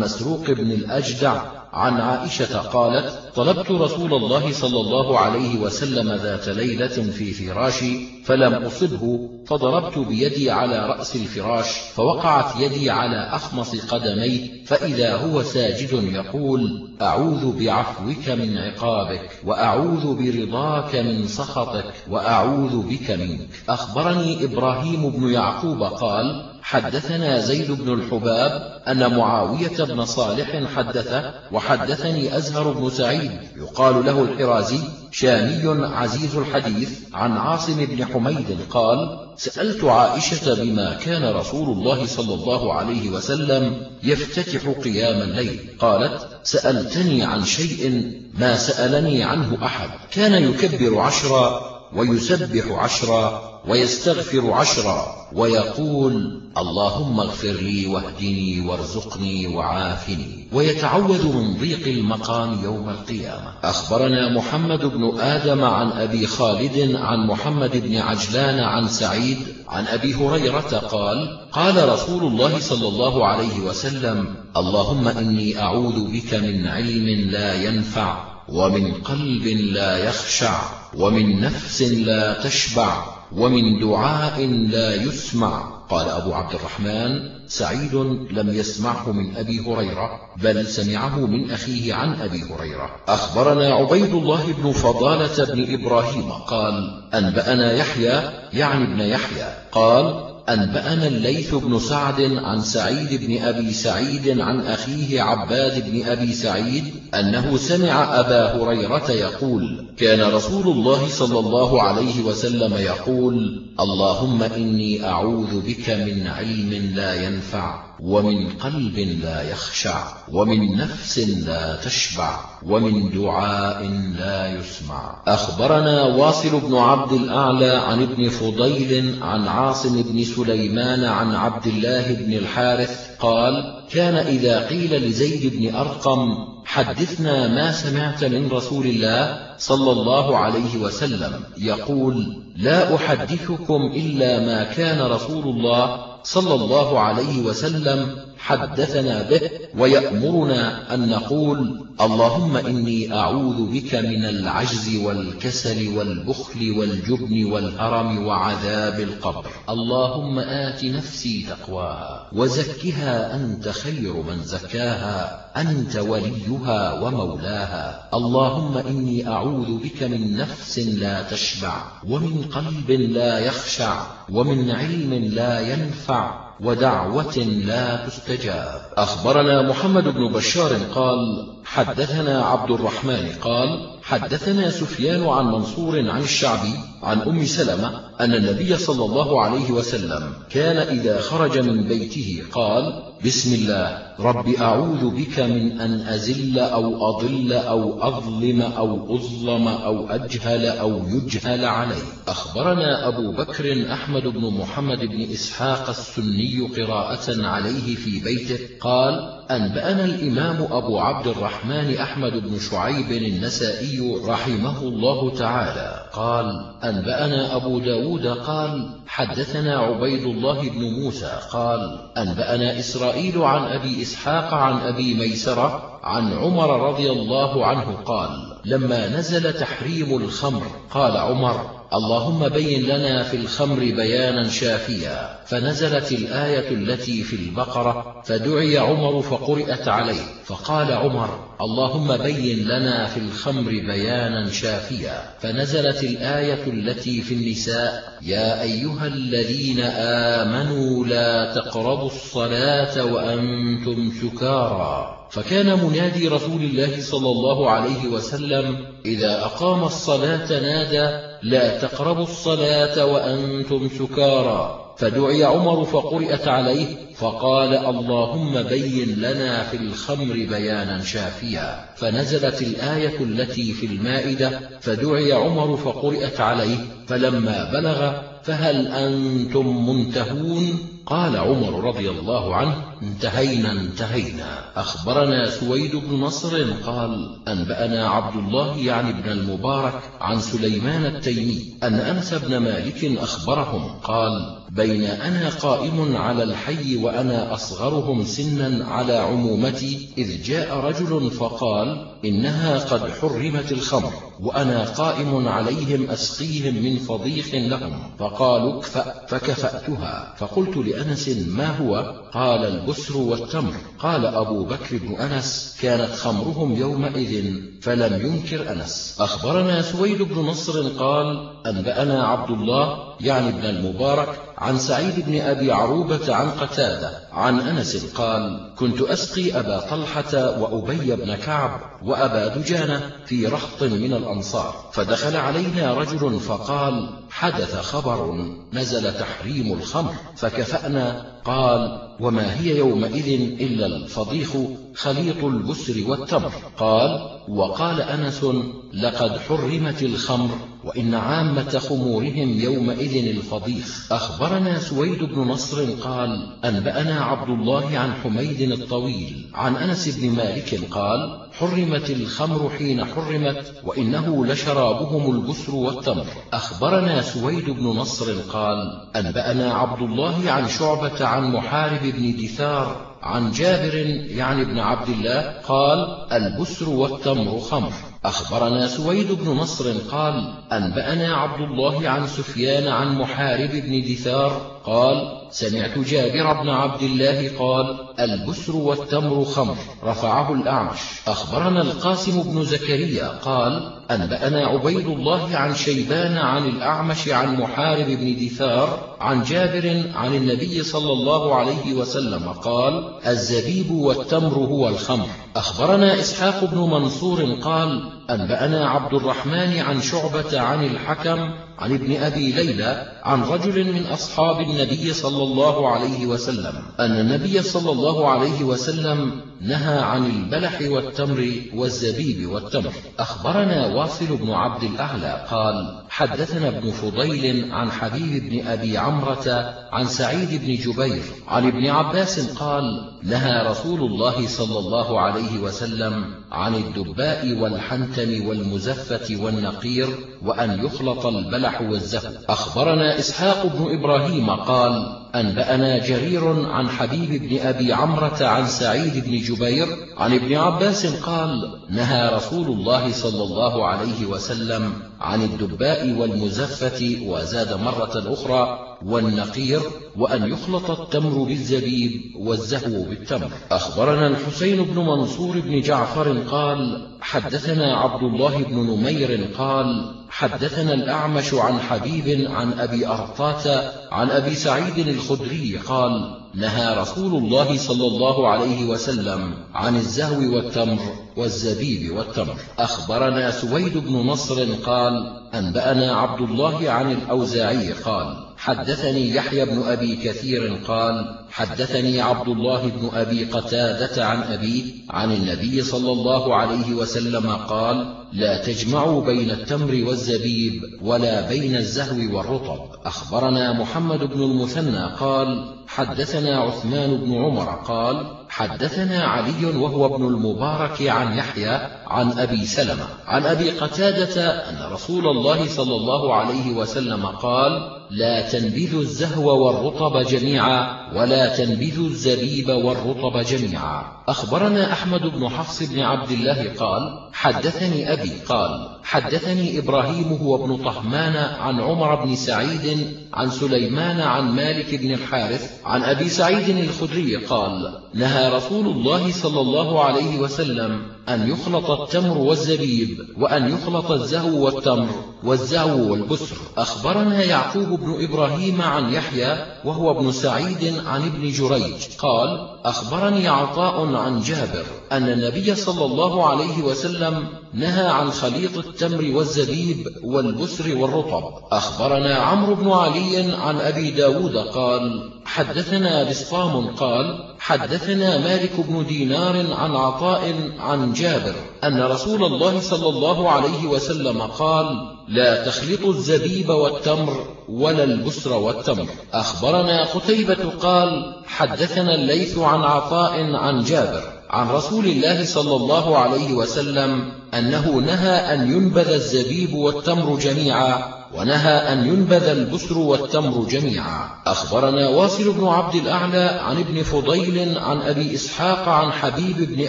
مسروق بن الأجدع عن عائشة قالت طلبت رسول الله صلى الله عليه وسلم ذات ليلة في فراشي فلم أصبه فضربت بيدي على رأس الفراش فوقعت يدي على أخمص قدميه فإذا هو ساجد يقول أعوذ بعفوك من عقابك وأعوذ برضاك من سخطك وأعوذ بك منك. أخبرني إبراهيم بن يعقوب قال حدثنا زيد بن الحباب أن معاوية بن صالح حدثه وحدثني أزهر بن سعيد يقال له الحرازي شامي عزيز الحديث عن عاصم بن حميد قال سألت عائشة بما كان رسول الله صلى الله عليه وسلم يفتتح قيام الليل قالت سألتني عن شيء ما سألني عنه أحد كان يكبر عشرا ويسبح عشرا ويستغفر عشرا ويقول اللهم اغفر لي واهدني وارزقني وعافني. ويتعوذ من ضيق المقام يوم القيامة. أخبرنا محمد بن آدم عن أبي خالد عن محمد بن عجلان عن سعيد عن أبي هريرة قال قال رسول الله صلى الله عليه وسلم اللهم إني أعوذ بك من علم لا ينفع ومن قلب لا يخشع ومن نفس لا تشبع ومن دعاء لا يسمع. قال أبو عبد الرحمن سعيد لم يسمعه من أبي هريرة بل سمعه من أخيه عن أبي هريرة. أخبرنا عبيد الله بن فضالة بن إبراهيم قال أنبأنا يحيى يعني ابن يحيى قال أنبأنا الليث بن سعد عن سعيد بن أبي سعيد عن أخيه عباد بن أبي سعيد أنه سمع أبا هريرة يقول كان رسول الله صلى الله عليه وسلم يقول اللهم إني أعوذ بك من علم لا ينفع ومن قلب لا يخشع ومن نفس لا تشبع ومن دعاء لا يسمع. أخبرنا واصل بن عبد الأعلى عن ابن فضيل عن عاصم بن سليمان عن عبد الله بن الحارث قال كان إذا قيل لزيد بن أرقم حدثنا ما سمعت من رسول الله صلى الله عليه وسلم يقول لا أحدثكم إلا ما كان رسول الله صلى الله عليه وسلم حدثنا به ويأمرنا أن نقول اللهم إني أعوذ بك من العجز والكسل والبخل والجبن والهرم وعذاب القبر. اللهم آت نفسي تقواها وزكها أنت خير من زكاها أنت وليها ومولاها. اللهم إني أعوذ بك من نفس لا تشبع ومن قلب لا يخشع ومن علم لا ينفع. ودعوة لا تستجاب. أخبرنا محمد بن بشار قال حدثنا عبد الرحمن قال حدثنا سفيان عن منصور عن الشعبي عن أم سلمة أن النبي صلى الله عليه وسلم كان إذا خرج من بيته قال بسم الله رب أعوذ بك من أن أزل أو أضل أو أظلم أو أظلم أو أجهل أو يجهل علي. أخبرنا أبو بكر أحمد بن محمد بن إسحاق السني قراءة عليه في بيته قال أنبأنا الإمام أبو عبد الرحمن أحمد بن شعيب النسائي رحمه الله تعالى قال أنبأنا أبو داود قال حدثنا عبيد الله بن موسى قال أنبأنا إسرائيل عن أبي إسحاق عن أبي ميسرة عن عمر رضي الله عنه قال لما نزل تحريم الخمر قال عمر اللهم بين لنا في الخمر بيانا شافيا فنزلت الآية التي في البقرة فدعي عمر فقرأت عليه فقال عمر اللهم بين لنا في الخمر بيانا شافيا فنزلت الآية التي في النساء يا أيها الذين آمنوا لا تقربوا الصلاة وأنتم سكارى. فكان منادي رسول الله صلى الله عليه وسلم إذا أقام الصلاة نادى لا تقربوا الصلاة وأنتم سكارى. فدعي عمر فقرئت عليه فقال اللهم بين لنا في الخمر بيانا شافيا. فنزلت الآية التي في المائدة فدعي عمر فقرئت عليه فلما بلغ فهل أنتم منتهون؟ قال عمر رضي الله عنه انتهينا انتهينا. أخبرنا سويد بن نصر قال أنبأنا عبد الله يعني ابن المبارك عن سليمان التيمي أن أنس بن مالك أخبرهم قال بين أنا قائم على الحي وأنا أصغرهم سنا على عمومتي إذ جاء رجل فقال إنها قد حرمت الخمر وأنا قائم عليهم أسقيهم من فضيخ لهم. فقالوا اكفأ فكفأتها. فقلت لأنس ما هو؟ قال البسر والتمر. قال أبو بكر بن أنس كانت خمرهم يومئذ فلم ينكر أنس. أخبرنا سويد بن نصر قال أنبأنا عبد الله يعني ابن المبارك عن سعيد بن أبي عروبة عن قتادة عن أنس قال كنت أسقي أبا طلحة وأبي بن كعب وأبا دجانة في رهط من الأنصار فدخل علينا رجل فقال حدث خبر. نزل تحريم الخمر فكفأنا قال وما هي يومئذ إلا الفضيخ خليط البسر والتمر. قال وقال أنس لقد حرمت الخمر وإن عامة خمورهم يومئذ الفضيخ. أخبرنا سويد بن نصر قال أنبأنا عبد الله عن حميد الطويل عن أنس بن مالك قال حرمت الخمر حين حرمت وإنه لشرابهم البسر والتمر. أخبرنا سويد بن نصر قال أنبأنا عبد الله عن شعبة عن محارب بن دثار عن جابر يعني ابن عبد الله قال البسر والتمر خمر. أخبرنا سويد بن نصر قال أنبأنا عبد الله عن سفيان عن محارب بن دثار قال سمعت جابر بن عبد الله قال البسر والتمر خمر رفعه الأعمش. أخبرنا القاسم بن زكريا قال أنبأنا عبيد الله عن شيبان عن الأعمش عن محارب بن دثار عن جابر عن النبي صلى الله عليه وسلم قال الزبيب والتمر هو الخمر. أخبرنا إسحاق بن منصور قال أنبأنا عبد الرحمن عن شعبة عن الحكم عن ابن أبي ليلى عن رجل من أصحاب النبي صلى الله عليه وسلم أن النبي صلى الله عليه وسلم نهى عن البلح والتمر والزبيب والتمر. أخبرنا واصل بن عبد الأعلى قال حدثنا ابن فضيل عن حبيب بن أبي عمرة عن سعيد بن جبير عن ابن عباس قال نهى رسول الله صلى الله عليه وسلم عن الدباء والحنتم والمزفة والنقير وأن يخلط البلح والزهو أخبرنا إسحاق بن إبراهيم قال أنبأنا جرير عن حبيب بن أبي عمرة عن سعيد بن جبير عن ابن عباس قال نهى رسول الله صلى الله عليه وسلم عن الدباء والمزفة وزاد مرة أخرى والنقير وأن يخلط التمر بالزبيب والزهو بالتمر. أخبرنا الحسين بن منصور بن جعفر قال حدثنا عبد الله بن نمير قال حدثنا الأعمش عن حبيب عن أبي أرطاة عن أبي سعيد الخدري قال نهى رسول الله صلى الله عليه وسلم عن الزهو والتمر والزبيب والتمر. أخبرنا سويد بن نصر قال أنبأنا عبد الله عن الأوزاعي قال حدثني يحيى بن أبي كثير قال حدثني عبد الله بن أبي قتادة عن أبي عن النبي صلى الله عليه وسلم قال لا تجمعوا بين التمر والزبيب ولا بين الزهو والرطب. أخبرنا محمد بن المثنى قال حدثنا عثمان بن عمر قال حدثنا علي وهو ابن المبارك عن يحيى عن أبي سلمة عن أبي قتادة أن رسول الله صلى الله عليه وسلم قال لا تنبذوا الزهو والرطب جميعا ولا تنبذوا الزبيب والرطب جميعا. أخبرنا أحمد بن حفص بن عبد الله قال حدثني أبي. قال حدثني إبراهيم هو ابن طهمان عن عمر بن سعيد عن سليمان عن مالك بن الحارث عن أبي سعيد الخدري قال نهى رسول الله صلى الله عليه وسلم أن يخلط التمر والزبيب وأن يخلط الزهو والتمر والزهو والبسر. أخبرنا يعقوب بن إبراهيم عن يحيى وهو ابن سعيد عن ابن جريج. قال أخبرني عطاء عن جابر أن النبي صلى الله عليه وسلم نهى عن خليط التمر والزبيب والبسر والرطب. أخبرنا عمرو بن علي عن أبي داود قال حدثنا بسطام قال حدثنا مالك بن دينار عن عطاء عن جابر أن رسول الله صلى الله عليه وسلم قال لا تخلطوا الزبيب والتمر ولا البسر والتمر. أخبرنا قتيبة قال حدثنا الليث عن عطاء عن جابر عن رسول الله صلى الله عليه وسلم أنه نهى أن ينبذ الزبيب والتمر جميعا ونهى أن ينبذ البسر والتمر جميعا. أخبرنا واصل بن عبد الأعلى عن ابن فضيل عن أبي إسحاق عن حبيب بن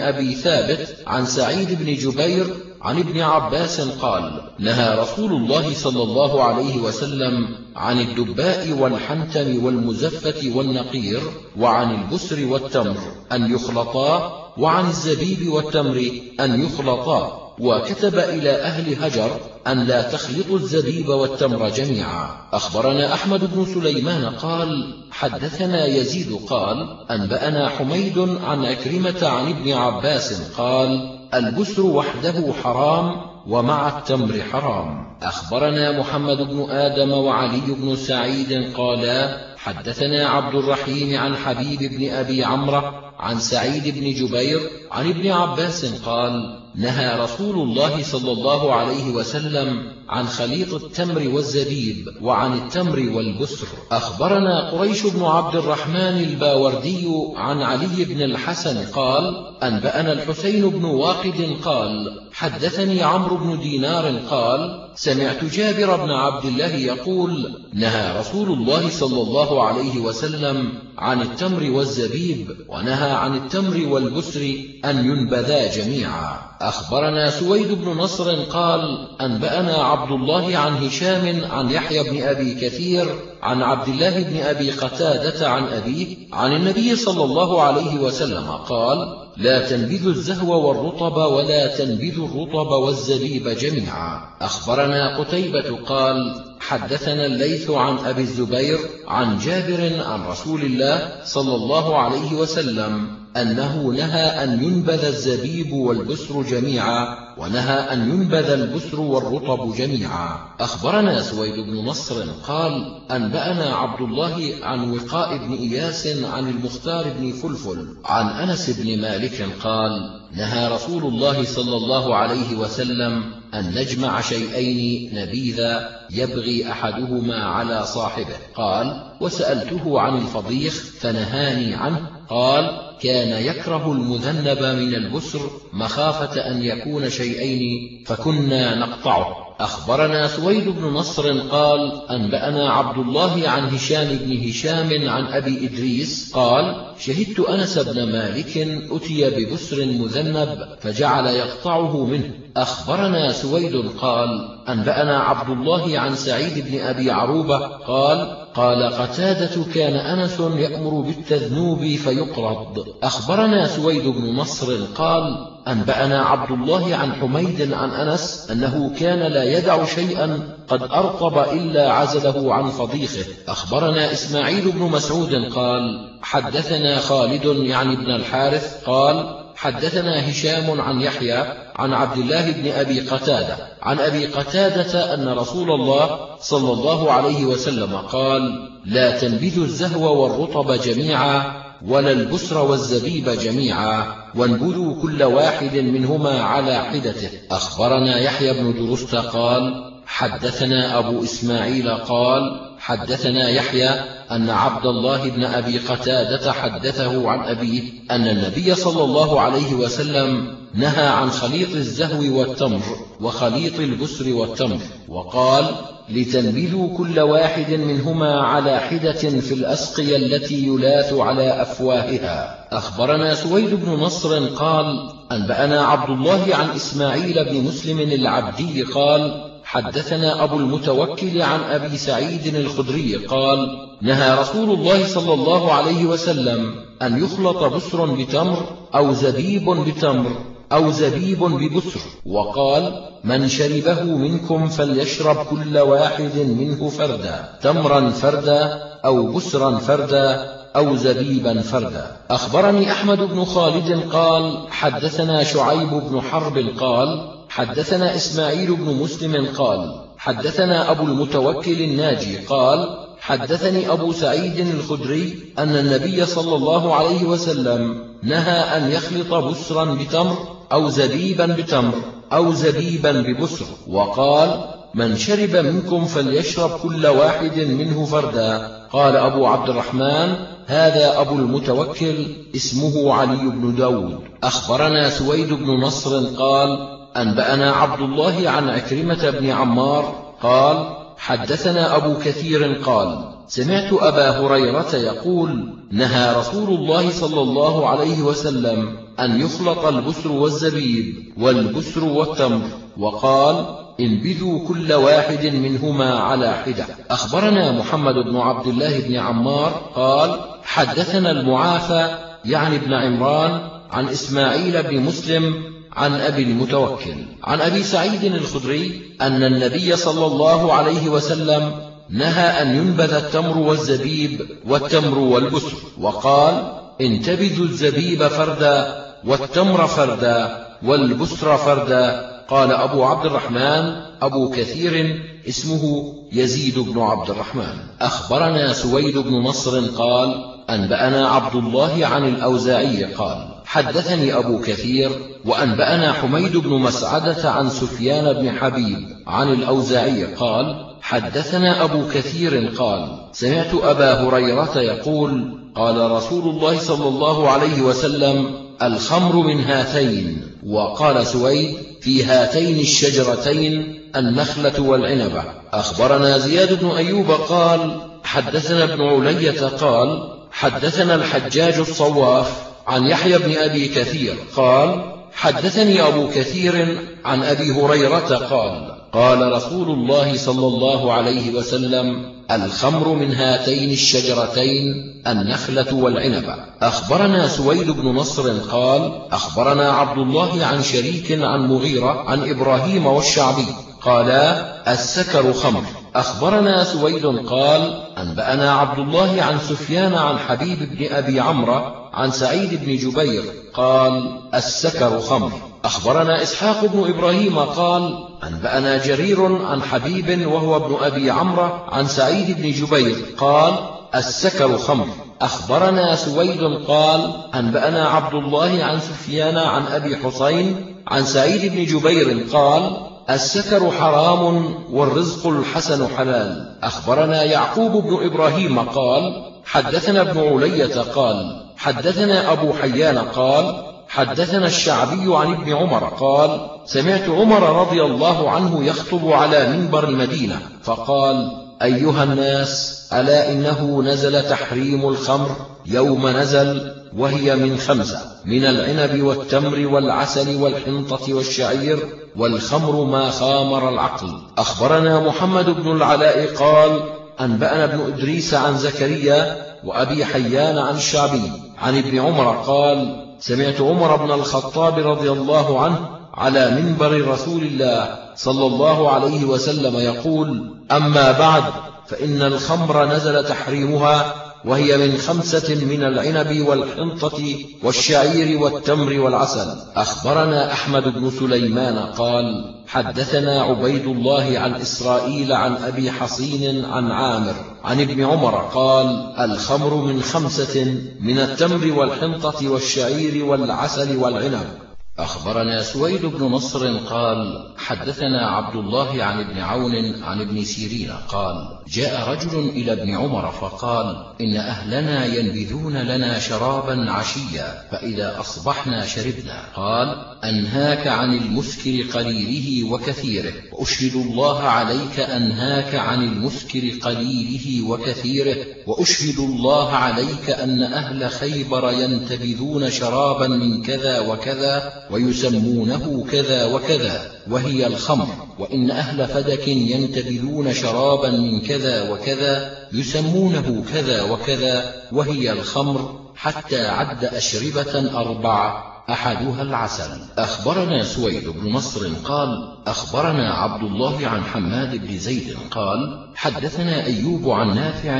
أبي ثابت عن سعيد بن جبير عن ابن عباس قال نهى رسول الله صلى الله عليه وسلم عن الدباء والحنتم والمزفة والنقير وعن البسر والتمر أن يخلطا وعن الزبيب والتمر أن يخلطا. وكتب إلى أهل هجر أن لا تخلطوا الزبيب والتمر جميعا. أخبرنا أحمد بن سليمان قال حدثنا يزيد قال أنبأنا حميد عن أكرمة عن ابن عباس قال البسر وحده حرام ومع التمر حرام. أخبرنا محمد بن آدم وعلي بن سعيد قالا حدثنا عبد الرحيم عن حبيب بن أبي عمرو عن سعيد بن جبير عن ابن عباس قال نهى رسول الله صلى الله عليه وسلم عن خليط التمر والزبيب وعن التمر والبسر. أخبرنا قريش بن عبد الرحمن الباوردي عن علي بن الحسن قال أنبأنا الحسين بن واقد قال حدثني عمرو بن دينار قال سمعت جابر بن عبد الله يقول نهى رسول الله صلى الله عليه وسلم عن التمر والزبيب ونهى عن التمر والبسر أن ينبذا جميعا. أخبرنا سويد بن نصر قال أنبأنا عبد الله عن هشام عن يحيى بن أبي كثير عن عبد الله بن أبي قتادة عن أبيه عن النبي صلى الله عليه وسلم قال لا تنبذوا الزهو والرطب ولا تنبذوا الرطب والزبيب جميعا. أخبرنا قتيبة قال حدثنا الليث عن أبي الزبير عن جابر عن رسول الله صلى الله عليه وسلم أنه نهى أن ينبذ الزبيب والبسر جميعا ونهى أن ينبذ البسر والرطب جميعا. أخبرنا سويد بن نصر قال أنبأنا عبد الله عن وقاء بن إياس عن المختار بن فلفل عن أنس بن مالك قال نهى رسول الله صلى الله عليه وسلم أن نجمع شيئين نبيذا يبغي أحدهما على صاحبه. قال وسألته عن الفضيخ فنهاني عنه. قال كان يكره المذنب من البسر مخافة أن يكون شيئين فكنا نقطعه. أخبرنا سويد بن نصر قال أنبأنا عبد الله عن هشام بن هشام عن أبي إدريس قال شهدت أنس بن مالك أتي ببسر مذنب فجعل يقطعه منه. أخبرنا سويد قال أنبأنا عبد الله عن سعيد بن أبي عروبة قال قال قتادة كان أنس يأمر بالتذنوب فيقرض. أخبرنا سويد بن نصر قال أنبأنا عبد الله عن حميد عن أنس أنه كان لا يدع شيئا قد أرطب إلا عزله عن فضيخه. أخبرنا إسماعيل بن مسعود قال حدثنا خالد يعني ابن الحارث قال حدثنا هشام عن يحيى عن عبد الله بن أبي قتادة عن أبي قتادة أن رسول الله صلى الله عليه وسلم قال لا تنبذوا الزهو والرطب جميعا ولا البسر والزبيب جميعا وانبذوا كل واحد منهما على حدته. أخبرنا يحيى بن درست قال حدثنا أبو إسماعيل قال حدثنا يحيى أن عبد الله بن أبي قتادة حدثه عن أبيه أن النبي صلى الله عليه وسلم نهى عن خليط الزهو والتمر وخليط البسر والتمر وقال لتنبذوا كل واحد منهما على حدة في الأسقية التي يلاث على أفواهها. أخبرنا سويد بن نصر قال أنبأنا عبد الله عن إسماعيل بن مسلم العبدي قال حدثنا أبو المتوكل عن أبي سعيد الخدري قال نهى رسول الله صلى الله عليه وسلم أن يخلط بسر بتمر أو زبيب بتمر أو زبيب ببسر وقال من شربه منكم فليشرب كل واحد منه فردا تمرا فردا أو بسرا فردا أو زبيبا فردا. أخبرني أحمد بن خالد قال حدثنا شعيب بن حرب قال حدثنا إسماعيل بن مسلم قال حدثنا أبو المتوكل الناجي قال حدثني أبو سعيد الخدري أن النبي صلى الله عليه وسلم نهى أن يخلط بسرا بتمر أو زبيبا بتمر أو زبيبا ببسر وقال من شرب منكم فليشرب كل واحد منه فردا. قال أبو عبد الرحمن هذا أبو المتوكل اسمه علي بن داود. أخبرنا سويد بن نصر قال أنبأنا عبد الله عن عكرمة بن عمار قال حدثنا أبو كثير قال سمعت أبا هريرة يقول نهى رسول الله صلى الله عليه وسلم أن يخلط البسر والزبيب والبسر والتمر وقال انبذوا كل واحد منهما على حدة. أخبرنا محمد بن عبد الله بن عمار قال حدثنا المعافى يعني ابن عمران عن إسماعيل بن مسلم عن أبي المتوكل عن أبي سعيد الخدري أن النبي صلى الله عليه وسلم نهى أن ينبذ التمر والزبيب والتمر والبسر وقال انتبذوا الزبيب فردا والتمر فردا والبسر فردا. قال أبو عبد الرحمن أبو كثير اسمه يزيد بن عبد الرحمن. أخبرنا سويد بن نصر قال أنبأنا عبد الله عن الأوزاعي قال حدثني أبو كثير وأنبأنا حميد بن مسعدة عن سفيان بن حبيب عن الأوزاعي قال حدثنا أبو كثير قال سمعت أبا هريرة يقول قال رسول الله صلى الله عليه وسلم الخمر من هاتين وقال سويد في هاتين الشجرتين النخلة والعنبة. أخبرنا زياد بن أيوب قال حدثنا ابن علية قال حدثنا الحجاج الصواف عن يحيى بن أبي كثير قال حدثني أبو كثير عن أبي هريرة قال قال رسول الله صلى الله عليه وسلم الخمر من هاتين الشجرتين النخلة والعنبة أخبرنا سويد بن نصر قال أخبرنا عبد الله عن شريك عن مغيرة عن إبراهيم والشعبي قالا السكر خمر. أخبرنا سويد قال أنبأنا عبد الله عن سفيان عن حبيب بن أبي عمرو عن سعيد بن جبير قال السكر خمر أخبرنا إسحاق بن إبراهيم قال أنبأنا جرير عن حبيب وهو ابن أبي عمرو عن سعيد بن جبير قال السكر خمر أخبرنا سويد قال أنبأنا عبد الله عن سفيان عن أبي حسين عن سعيد بن جبير قال السكر حرام والرزق الحسن حلال. أخبرنا يعقوب بن إبراهيم قال حدثنا ابن علية قال حدثنا أبو حيان قال حدثنا الشعبي عن ابن عمر قال سمعت عمر رضي الله عنه يخطب على منبر المدينة فقال أيها الناس ألا إنه نزل تحريم الخمر؟ يوم نزل وهي من خمسة من العنب والتمر والعسل والحنطة والشعير والخمر ما خامر العقل. أخبرنا محمد بن العلاء قال أنبأنا ابن إدريس عن زكريا وأبي حيان عن الشعبي عن ابن عمر قال سمعت عمر بن الخطاب رضي الله عنه على منبر رسول الله صلى الله عليه وسلم يقول أما بعد فإن الخمر نزل تحريمها وهي من خمسة من العنب والحنطة والشعير والتمر والعسل. أخبرنا أحمد بن سليمان قال حدثنا عبيد الله عن إسرائيل عن أبي حصين عن عامر عن ابن عمر قال الخمر من خمسة من التمر والحنطة والشعير والعسل والعنب. أخبرنا سويد بن نصر قال حدثنا عبد الله عن ابن عون عن ابن سيرين قال جاء رجل إلى ابن عمر فقال إن أهلنا ينبذون لنا شرابا عشيا فإذا أصبحنا شربنا. قال أنهاك عن المسكر قليله وكثيره وأشهد الله عليك أنهاك عن المسكر قليله وكثيره وأشهد الله عليك أن أهل خيبر ينتبذون شرابا من كذا وكذا ويسمونه كذا وكذا وهي الخمر وإن أهل فدك ينتبذون شرابا من كذا وكذا يسمونه كذا وكذا وهي الخمر حتى عد أشربة أربعة. أحدها العسل. أخبرنا سويد بن نصر قال أخبرنا عبد الله عن حماد بن زيد قال حدثنا أيوب عن نافع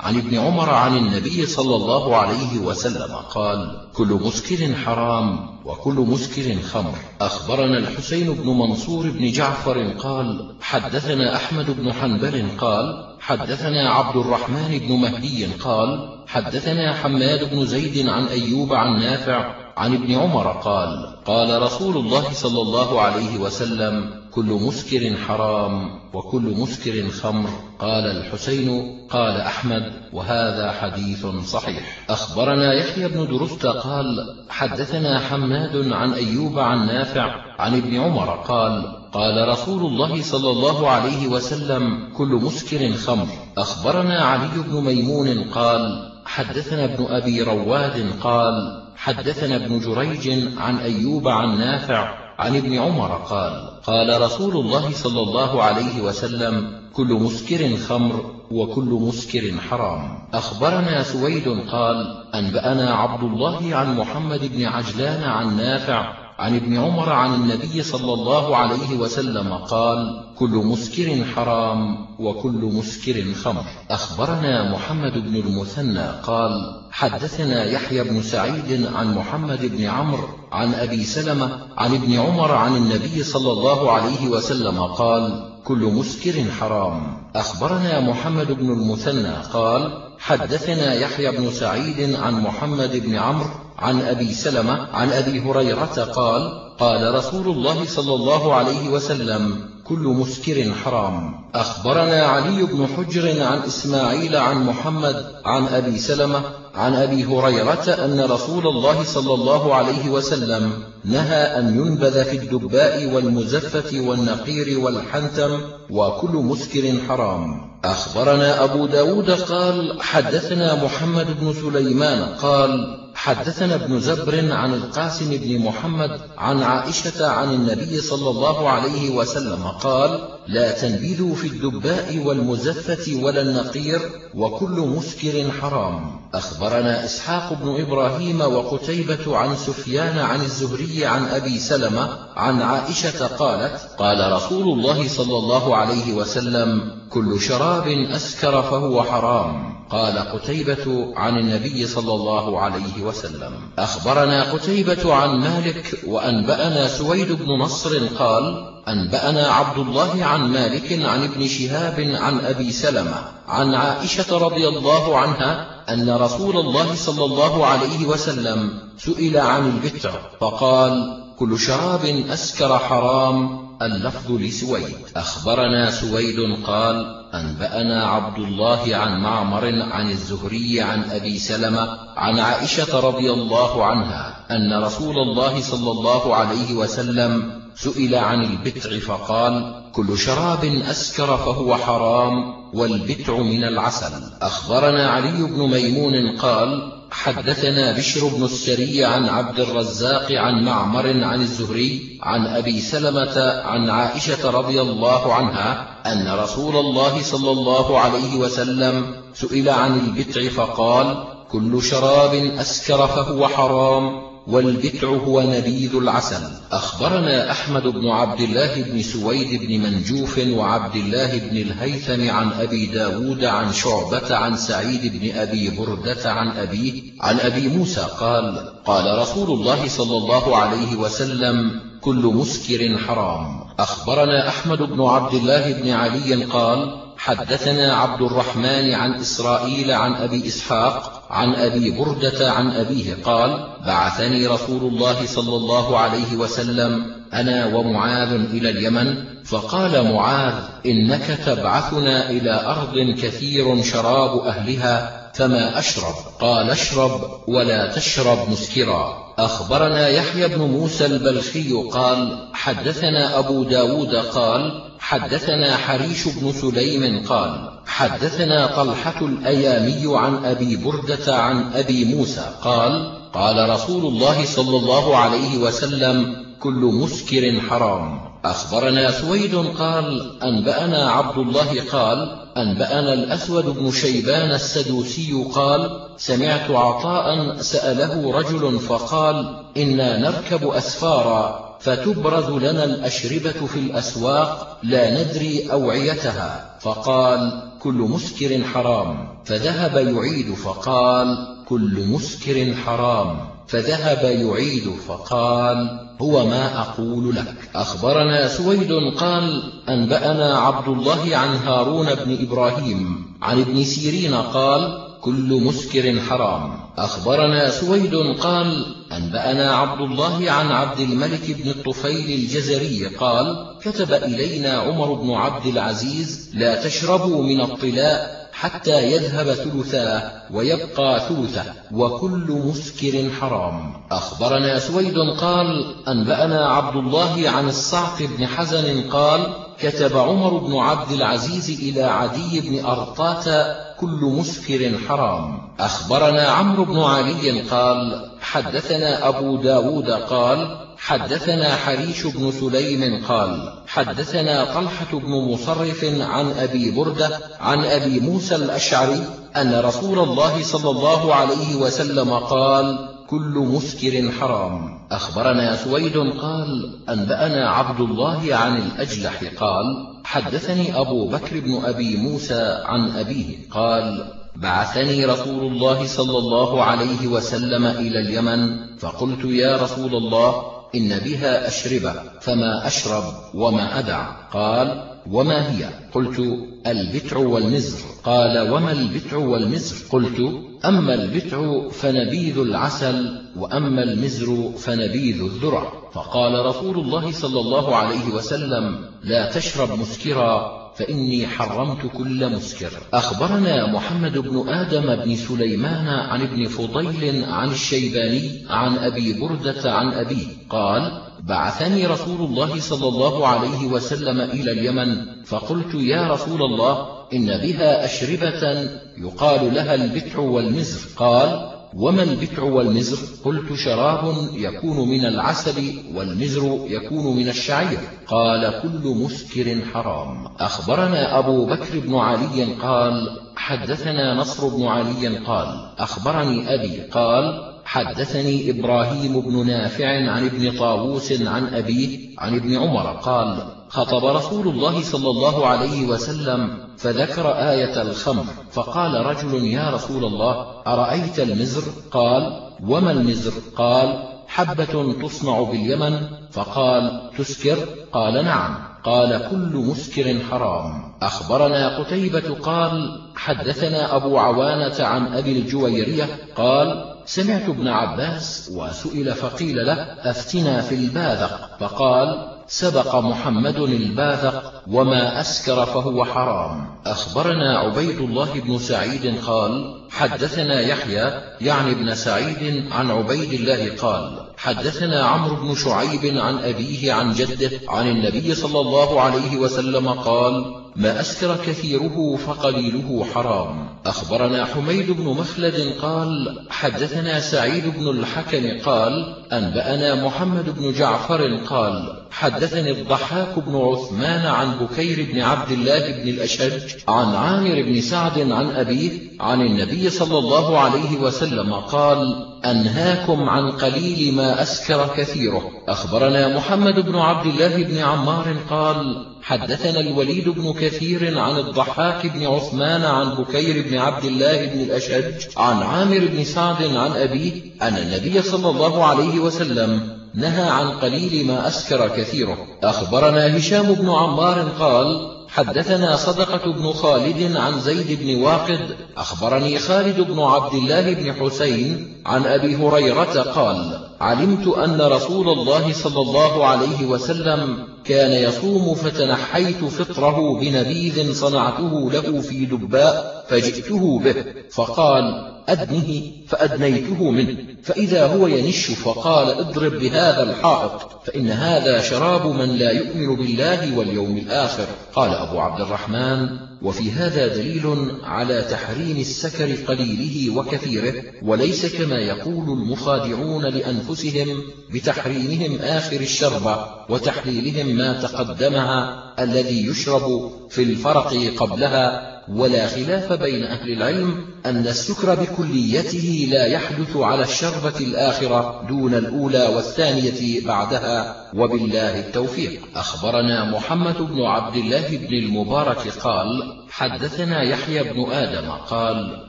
عن ابن عمر عن النبي صلى الله عليه وسلم قال كل مسكر حرام وكل مسكر خمر. أخبرنا الحسين بن منصور بن جعفر قال حدثنا أحمد بن حنبل قال حدثنا عبد الرحمن بن مهدي قال حدثنا حماد بن زيد عن أيوب عن نافع عن ابن عمر قال قال رسول الله صلى الله عليه وسلم كل مسكر حرام وكل مسكر خمر. قال الحسين قال أحمد وهذا حديث صحيح. أخبرنا يحيى بن درست قال حدثنا حماد عن أيوب عن نافع عن ابن عمر قال قال رسول الله صلى الله عليه وسلم كل مسكر خمر. أخبرنا علي بن ميمون قال حدثنا ابن أبي رواد قال حدثنا ابن جريج عن أيوب عن نافع عن ابن عمر قال قال رسول الله صلى الله عليه وسلم كل مسكر خمر وكل مسكر حرام. أخبرنا سويد قال أنبأنا عبد الله عن محمد بن عجلان عن نافع عن ابن عمر عن النبي صلى الله عليه وسلم قال كل مسكر حرام وكل مسكر خمر. أخبرنا محمد بن المثنى قال حدثنا يحيى بن سعيد عن محمد بن عمرو عن أبي سلمة عن ابن عمر عن النبي صلى الله عليه وسلم قال كل مسكر حرام. أخبرنا محمد بن المثنى قال حدثنا يحيى بن سعيد عن محمد بن عمرو عن أبي سلمة عن أبي هريرة قال قال رسول الله صلى الله عليه وسلم كل مسكر حرام. أخبرنا علي بن حجر عن إسماعيل عن محمد عن أبي سلمة عن أبي هريرة أن رسول الله صلى الله عليه وسلم نهى أن ينبذ في الدباء والمزفة والنقير والحنتم وكل مسكر حرام. أخبرنا أبو داود قال حدثنا محمد بن سليمان قال حدثنا ابن زبر عن القاسم بن محمد عن عائشة عن النبي صلى الله عليه وسلم قال لا تنبذوا في الدباء والمزفة ولا النقير وكل مسكر حرام. أخبرنا إسحاق بن إبراهيم وقتيبة عن سفيان عن الزهري عن أبي سلمة عن عائشة قالت قال رسول الله صلى الله عليه وسلم كل شراب أسكر فهو حرام. قال قتيبة عن النبي صلى الله عليه وسلم أخبرنا قتيبة عن مالك وأنبأنا سويد بن نصر قال أنبأنا عبد الله عن مالك عن ابن شهاب عن أبي سلمة عن عائشة رضي الله عنها أن رسول الله صلى الله عليه وسلم سئل عن البتع فقال كل شراب أسكر حرام اللفظ لسويد. أخبرنا سويد قال أنبأنا عبد الله عن معمر عن الزهري عن أبي سلمة عن عائشة رضي الله عنها أن رسول الله صلى الله عليه وسلم سئل عن البتع فقال كل شراب أسكر فهو حرام والبتع من العسل. أخبرنا علي بن ميمون قال حدثنا بشر بن السري عن عبد الرزاق عن معمر عن الزهري عن أبي سلمة عن عائشة رضي الله عنها أن رسول الله صلى الله عليه وسلم سئل عن البتع فقال كل شراب أسكر فهو حرام. والبتع هو نبيذ العسل. أخبرنا أحمد بن عبد الله بن سويد بن منجوف وعبد الله بن الهيثم عن أبي داود عن شعبة عن سعيد بن أبي بردة عن أبيه عن أبي موسى قال قال رسول الله صلى الله عليه وسلم كل مسكر حرام. أخبرنا أحمد بن عبد الله بن علي قال حدثنا عبد الرحمن عن إسرائيل عن أبي إسحاق عن أبي بردة عن أبيه قال بعثني رسول الله صلى الله عليه وسلم أنا ومعاذ إلى اليمن. فقال معاذ إنك تبعثنا إلى أرض كثير شراب أهلها فما أشرب؟ قال اشرب ولا تشرب مسكرا. أخبرنا يحيى بن موسى البلخي قال حدثنا أبو داود قال حدثنا حريش بن سليم قال حدثنا طلحة الأيامي عن أبي بردة عن أبي موسى قال قال رسول الله صلى الله عليه وسلم كل مسكر حرام. أخبرنا سويد قال أنبأنا عبد الله قال أنبأنا الأسود بن شيبان السدوسي قال سمعت عطاء سأله رجل فقال إنا نركب أسفارا. فتبرز لنا الأشربة في الأسواق لا ندري أوعيتها. فقال كل مسكر حرام. فذهب يعيد فقال كل مسكر حرام. فذهب يعيد فقال هو ما أقول لك. أخبرنا سويد قال أنبأنا عبد الله عن هارون بن إبراهيم عن ابن سيرين قال كل مسكر حرام. أخبرنا سويد قال أنبأنا عبد الله عن عبد الملك بن الطفيل الجزري قال كتب إلينا عمر بن عبد العزيز لا تشربوا من الطلاء حتى يذهب ثلثاه ويبقى ثلثه وكل مسكر حرام. أخبرنا سويد قال أنبأنا عبد الله عن الصعق بن حزن قال كتب عمر بن عبد العزيز إلى عدي بن أرطاة كل مسكر حرام. أخبرنا عمرو بن علي قال حدثنا أبو داود قال حدثنا حريش بن سليم قال حدثنا طلحة بن مصرف عن أبي بردة عن أبي موسى الأشعري أن رسول الله صلى الله عليه وسلم قال كل مسكر حرام. أخبرنا سويد قال أنبأنا عبد الله عن الأجلح قال حدثني أبو بكر بن أبي موسى عن أبيه قال بعثني رسول الله صلى الله عليه وسلم إلى اليمن فقلت يا رسول الله إن بها أشربة فما أشرب وما أدع. قال وما هي؟ قلت البتع والمزر. قال وما البتع والمزر؟ قلت أما البتع فنبيذ العسل وأما المزر فنبيذ الذرة فقال رسول الله صلى الله عليه وسلم لا تشرب مسكرا فإني حرمت كل مسكر. أخبرنا محمد بن آدم بن سليمان عن ابن فضيل عن الشيباني عن أبي بردة عن أبيه. قال بعثني رسول الله صلى الله عليه وسلم إلى اليمن فقلت يا رسول الله إن بها أشربة يقال لها البتع والمزر قال وما البتع والمزر قلت شراب يكون من العسل والمزر يكون من الشعير. قال كل مسكر حرام. أخبرنا أبو بكر بن علي قال حدثنا نصر بن علي قال أخبرني أبي قال حدثني إبراهيم بن نافع عن ابن طاووس عن أبيه عن ابن عمر قال خطب رسول الله صلى الله عليه وسلم فذكر آية الخمر فقال رجل يا رسول الله أرأيت المزر؟ قال وما المزر؟ قال حبة تصنع باليمن؟ فقال تسكر؟ قال نعم. قال كل مسكر حرام. أخبرنا قتيبة قال حدثنا أبو عوانة عن أبي الجويرية قال سمعت ابن عباس وسئل فقيل له أفتنا في الباذق؟ فقال سبق محمد الباذق وما أسكر فهو حرام. أخبرنا عبيد الله بن سعيد قال حدثنا يحيى يعني ابن سعيد عن عبيد الله قال حدثنا عمرو بن شعيب عن أبيه عن جده عن النبي صلى الله عليه وسلم قال ما أسكر كثيره فقليله حرام. أخبرنا حميد بن مخلد قال حدثنا سعيد بن الحكم قال أنبأنا محمد بن جعفر قال حدثني الضحاك بن عثمان عن بكير بن عبد الله بن الأشج عن عامر بن سعد عن أبيه عن النبي صلى الله عليه وسلم قال أنهاكم عن قليل ما أسكر كثيره. أخبرنا محمد بن عبد الله بن عمار قال حدثنا الوليد بن كثير عن الضحاك بن عثمان عن بكير بن عبد الله بن الأشج عن عامر بن سعد عن أبيه أن النبي صلى الله عليه وسلم نهى عن قليل ما أسكر كثيره. أخبرنا هشام بن عمار قال حدثنا صدقة بن خالد عن زيد بن واقد. أخبرني خالد بن عبد الله بن حسين عن أبي هريرة قال علمت أن رسول الله صلى الله عليه وسلم كان يصوم فتنحيت فطره بنبيذ صنعته له في دباء فجئته به فقال أدنه فأدنيته منه فإذا هو ينش فقال اضرب بهذا الحائط فإن هذا شراب من لا يؤمن بالله واليوم الآخر. قال أبو عبد الرحمن وفي هذا دليل على تحريم السكر قليله وكثيره وليس كما يقول المخادعون لأنفسهم بتحريمهم آخر الشربة وتحليلهم ما تقدمها الذي يشرب في الفرق قبلها ولا خلاف بين أهل العلم أن السكر بكليته لا يحدث على الشربة الآخرة دون الأولى والثانية بعدها. وبالله التوفيق. أخبرنا محمد بن عبد الله بن المبارك قال حدثنا يحيى بن آدم قال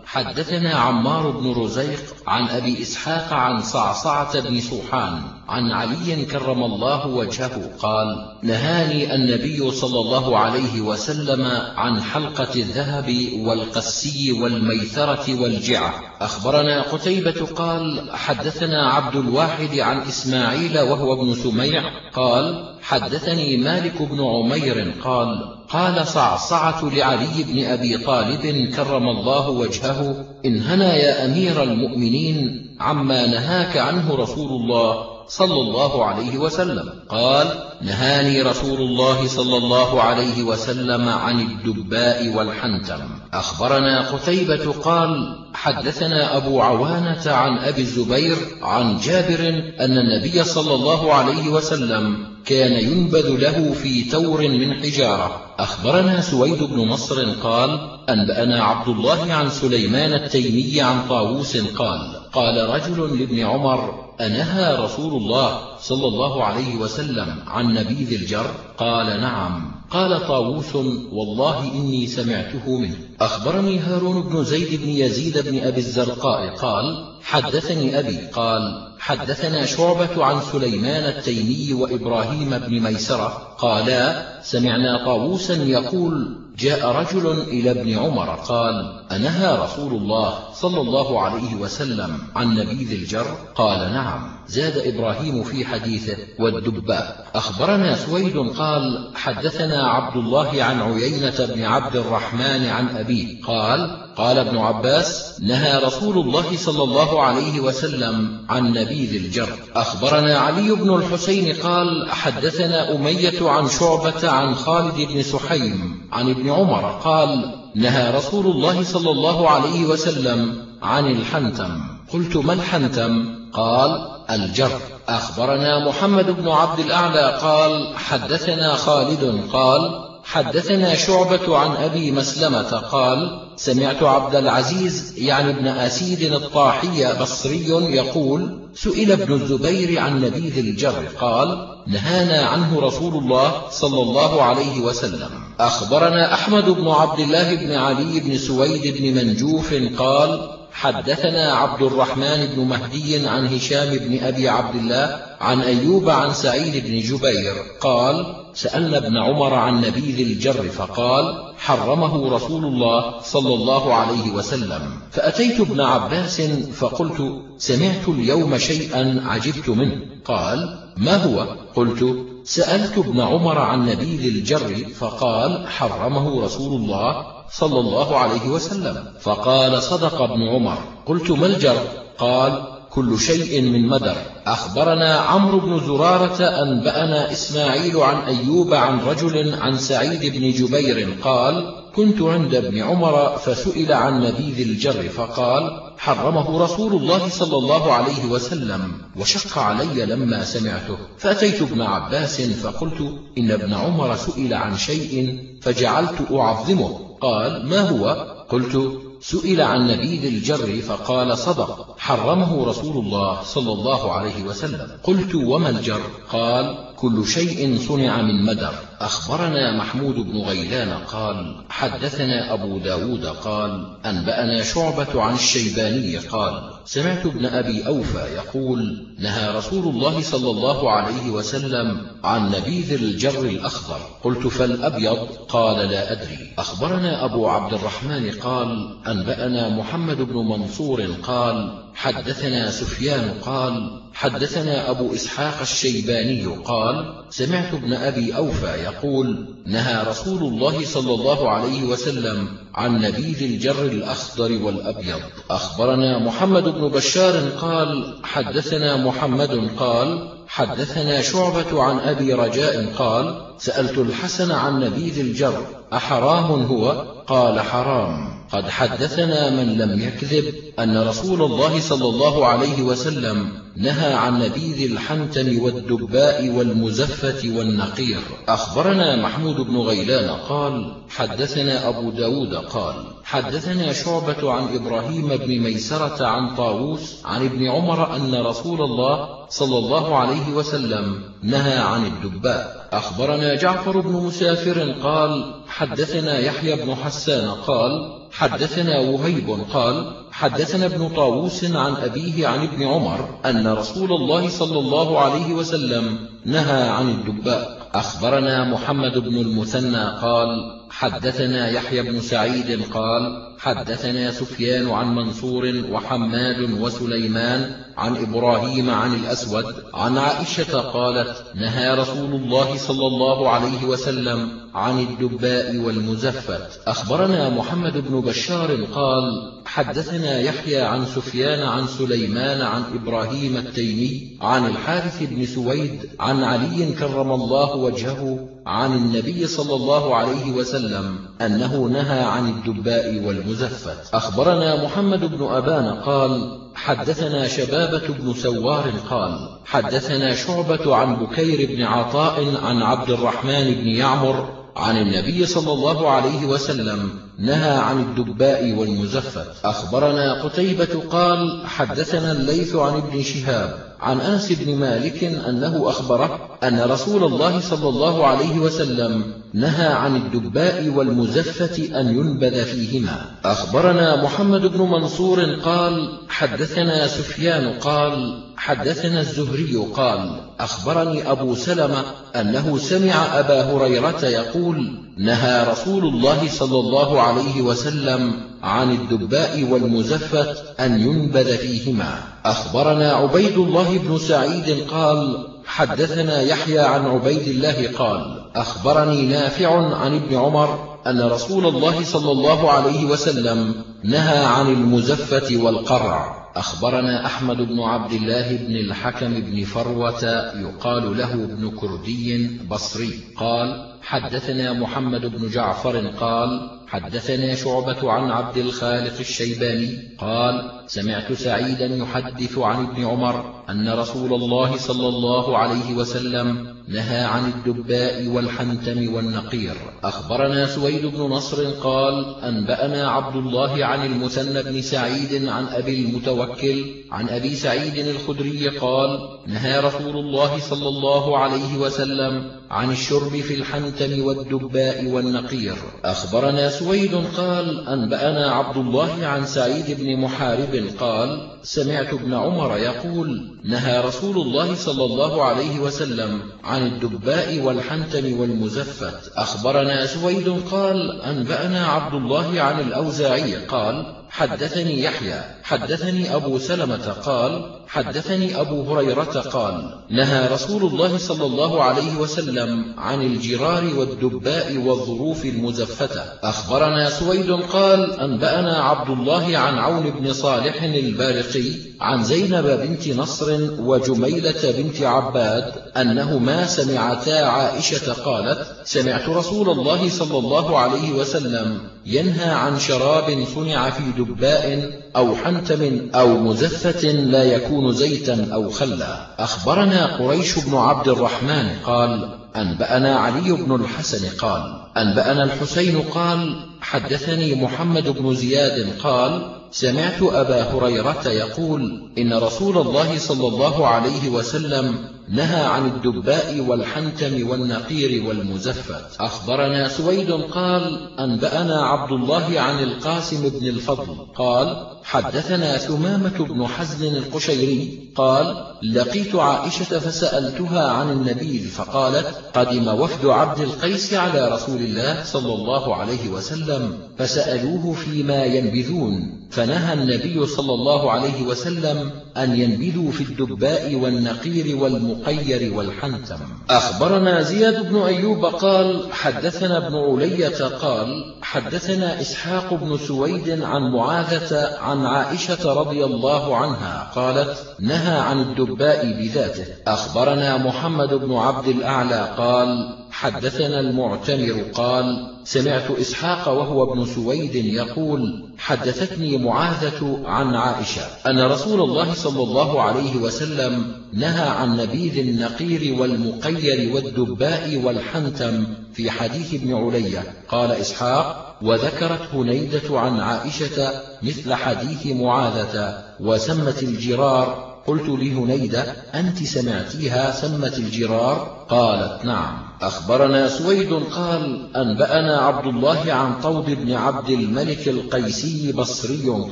حدثنا عمار بن رزيق عن أبي إسحاق عن صعصعة بن سوحان عن علي كرم الله وجهه قال نهاني النبي صلى الله عليه وسلم عن حلقة الذهب والقسي والميثرة والجعة. أخبرنا قتيبة قال حدثنا عبد الواحد عن إسماعيل وهو ابن سميع قال حدثني مالك بن عمير قال قال صعصعة لعلي بن أبي طالب كرم الله وجهه إن هنا يا أمير المؤمنين عما نهاك عنه رسول الله. صلى الله عليه وسلم. قال نهاني رسول الله صلى الله عليه وسلم عن الدباء والحنتم. أخبرنا قتيبة قال حدثنا أبو عوانة عن أبي الزبير عن جابر أن النبي صلى الله عليه وسلم كان ينبذ له في تور من حجارة. أخبرنا سويد بن نصر قال أنبأنا عبد الله عن سليمان التيمي عن طاووس قال قال رجل لابن عمر أنهى رسول الله صلى الله عليه وسلم عن نبيذ الجر؟ قال نعم. قال طاووس والله إني سمعته منه. أخبرني هارون بن زيد بن يزيد بن أبي الزرقاء قال حدثني أبي قال حدثنا شعبة عن سليمان التيمي وإبراهيم بن ميسرة قالا سمعنا طاووسا يقول جاء رجل إلى ابن عمر قال أنهى رسول الله صلى الله عليه وسلم عن نبيذ الجر؟ قال نعم. زاد إبراهيم في حديثه والدباء أخبرنا سويد قال حدثنا عبد الله عن عيينة بن عبد الرحمن عن أبيه قال قال ابن عباس نهى رسول الله صلى الله عليه وسلم عن نبيذ الجر. أخبرنا علي بن الحسين قال حدثنا أمية عن شعبة عن خالد بن سحيم عن ابن عمر قال نهى رسول الله صلى الله عليه وسلم عن الحنتم. قلت ما الحنتم؟ قال الجر. أخبرنا محمد بن عبد الأعلى قال حدثنا خالد قال حدثنا شعبة عن أبي مسلمة قال سمعت عبد العزيز يعني ابن أسيد الطاحية بصري يقول سئل ابن الزبير عن نبيذ الجر قال نهانا عنه رسول الله صلى الله عليه وسلم. أخبرنا أحمد بن عبد الله بن علي بن سويد بن منجوف قال حدثنا عبد الرحمن بن مهدي عن هشام بن أبي عبد الله عن أيوب عن سعيد بن جبير قال سألنا ابن عمر عن نبيذ الجر فقال حرمه رسول الله صلى الله عليه وسلم. فأتيت ابن عباس فقلت سمعت اليوم شيئا عجبت منه. قال ما هو؟ قلت سألت ابن عمر عن نبيذ الجر فقال حرمه رسول الله صلى الله عليه وسلم. فقال صدق ابن عمر. قلت ما الجر؟ قال كل شيء من مدر. أخبرنا عمرو بن زرارة أنبأنا إسماعيل عن أيوب عن رجل عن سعيد بن جبير قال كنت عند ابن عمر فسئل عن نبيذ الجر فقال حرمه رسول الله صلى الله عليه وسلم وشق علي لما سمعته. فأتيت ابن عباس فقلت إن ابن عمر سئل عن شيء فجعلت أعظمه. قال ما هو؟ قلت سئل عن نبيذ الجر فقال صدق حرمه رسول الله صلى الله عليه وسلم. قلت وما الجر؟ قال كل شيء صنع من مدر. أخبرنا محمود بن غيلان قال حدثنا أبو داود قال أنبأنا شعبة عن الشيباني قال سمعت ابن أبي أوفى يقول نهى رسول الله صلى الله عليه وسلم عن نبيذ الجر الأخضر. قلت فالأبيض؟ قال لا أدري. أخبرنا أبو عبد الرحمن قال أنبأنا محمد بن منصور قال حدثنا سفيان قال حدثنا أبو إسحاق الشيباني قال سمعت ابن أبي أوفى يقول نهى رسول الله صلى الله عليه وسلم عن نبيذ الجر الأخضر والأبيض. أخبرنا محمد بن بشار قال حدثنا محمد قال حدثنا شعبة عن أبي رجاء قال سألت الحسن عن نبيذ الجر أحرام هو؟ قال حرام. قد حدثنا من لم يكذب أن رسول الله صلى الله عليه وسلم نهى عن نبيذ الحنتم والدباء والمزفة والنقير. أخبرنا محمود بن غيلان قال حدثنا أبو داود قال حدثنا شعبة عن إبراهيم بن ميسرة عن طاووس عن ابن عمر أن رسول الله صلى الله عليه وسلم نهى عن الدباء. أخبرنا جعفر بن مسافر قال حدثنا يحيى بن حسان قال حدثنا وهيب قال حدثنا ابن طاووس عن أبيه عن ابن عمر أن رسول الله صلى الله عليه وسلم نهى عن الدباء. أخبرنا محمد بن المثنى قال حدثنا يحيى بن سعيد قال حدثنا سفيان عن منصور وحماد وسليمان عن إبراهيم عن الأسود عن عائشة قالت نهى رسول الله صلى الله عليه وسلم عن الدباء والمزفت. أخبرنا محمد بن بشار قال حدثنا يحيى عن سفيان عن سليمان عن إبراهيم التيمي عن الحارث بن سويد عن علي كرم الله وجهه عن النبي صلى الله عليه وسلم أنه نهى عن الدباء والمزفت. أخبرنا محمد بن أبان قال حدثنا شبابة بن سوار قال حدثنا شعبة عن بكير بن عطاء عن عبد الرحمن بن يعمر عن النبي صلى الله عليه وسلم نهى عن الدباء والمزفت. أخبرنا قتيبة قال حدثنا الليث عن ابن شهاب عن أنس بن مالك أنه أخبره أن رسول الله صلى الله عليه وسلم نهى عن الدباء والمزفة أن ينبذ فيهما. أخبرنا محمد بن منصور قال حدثنا سفيان قال حدثنا الزهري قال أخبرني أبو سلمة أنه سمع أبا هريرة يقول نهى رسول الله صلى الله عليه وسلم عن الدباء والمزفت أن ينبذ فيهما. أخبرنا عبيد الله بن سعيد قال حدثنا يحيى عن عبيد الله قال أخبرني نافع عن ابن عمر أن رسول الله صلى الله عليه وسلم نهى عن المزفة والقرع. أخبرنا أحمد بن عبد الله بن الحكم بن فروة يقال له ابن كردي بصري. قال حدثنا محمد بن جعفر قال حدثنا شعبة عن عبد الخالق الشيباني قال سمعت سعيدا يحدث عن ابن عمر أن رسول الله صلى الله عليه وسلم نهى عن الدباء والحنتم والنقير. أخبرنا سويد بن نصر قال أنبأنا عبد الله عن المثنى بن سعيد عن أبي المتوكل عن أبي سعيد الخدري قال نهى رسول الله صلى الله عليه وسلم عن الشرب في الحنتم والدباء والنقير. أخبرنا سويد قال أنبأنا عبد الله عن سعيد بن محارب قال سمعت ابن عمر يقول نهى رسول الله صلى الله عليه وسلم عن الدباء والحنتم والمزفت. أخبرنا سويد قال أنبأنا عبد الله عن الأوزاعي قال حدثني يحيى. حدثني أبو سلمة قال حدثني أبو هريرة قال نهى رسول الله صلى الله عليه وسلم عن الجرار والدباء والظروف المزفتة. أخبرنا سويد قال أنبأنا عبد الله عن عون بن صالح البارقي عن زينب بنت نصر وجميلة بنت عباد أنهما سمعتا عائشة قالت سمعت رسول الله صلى الله عليه وسلم ينهى عن شراب صنع في دباء أو حنتم أو مزفة لا يكون زيتا أو خلا. أخبرنا قريش بن عبد الرحمن قال أنبأنا علي بن الحسن قال أنبأنا الحسين قال حدثني محمد بن زياد قال سمعت أبا هريرة يقول إن رسول الله صلى الله عليه وسلم نهى عن الدباء والحنتم والنقير والمزفت. أخبرنا سويد قال أنبأنا عبد الله عن القاسم بن الفضل. قال حدثنا ثمامة بن حزن القشيري قال لقيت عائشة فسألتها عن النبي فقالت قدم وفد عبد القيس على رسول الله صلى الله عليه وسلم فسألوه فيما ينبذون فنهى النبي صلى الله عليه وسلم أن ينبذوا في الدباء والنقير والمقير والحنتم. أخبرنا زياد بن أيوب قال حدثنا ابن علية قال حدثنا إسحاق بن سويد عن معاذة عائشة رضي الله عنها قالت نهى عن الدباء بذاته. أخبرنا محمد بن عبد الأعلى قال حدثنا المعتمر قال سمعت إسحاق وهو ابن سويد يقول حدثتني معاذة عن عائشة أن رسول الله صلى الله عليه وسلم نهى عن نبيذ النقير والمقير والدباء والحنتم في حديث ابن علية. قال إسحاق وذكرت هنيدة عن عائشة مثل حديث معاذة وسمت الجرار قلت لهنيدة أنت سمعتيها سمت الجرار؟ قالت نعم. أخبرنا سويد قال أنبأنا عبد الله عن طود بن عبد الملك القيسي بصري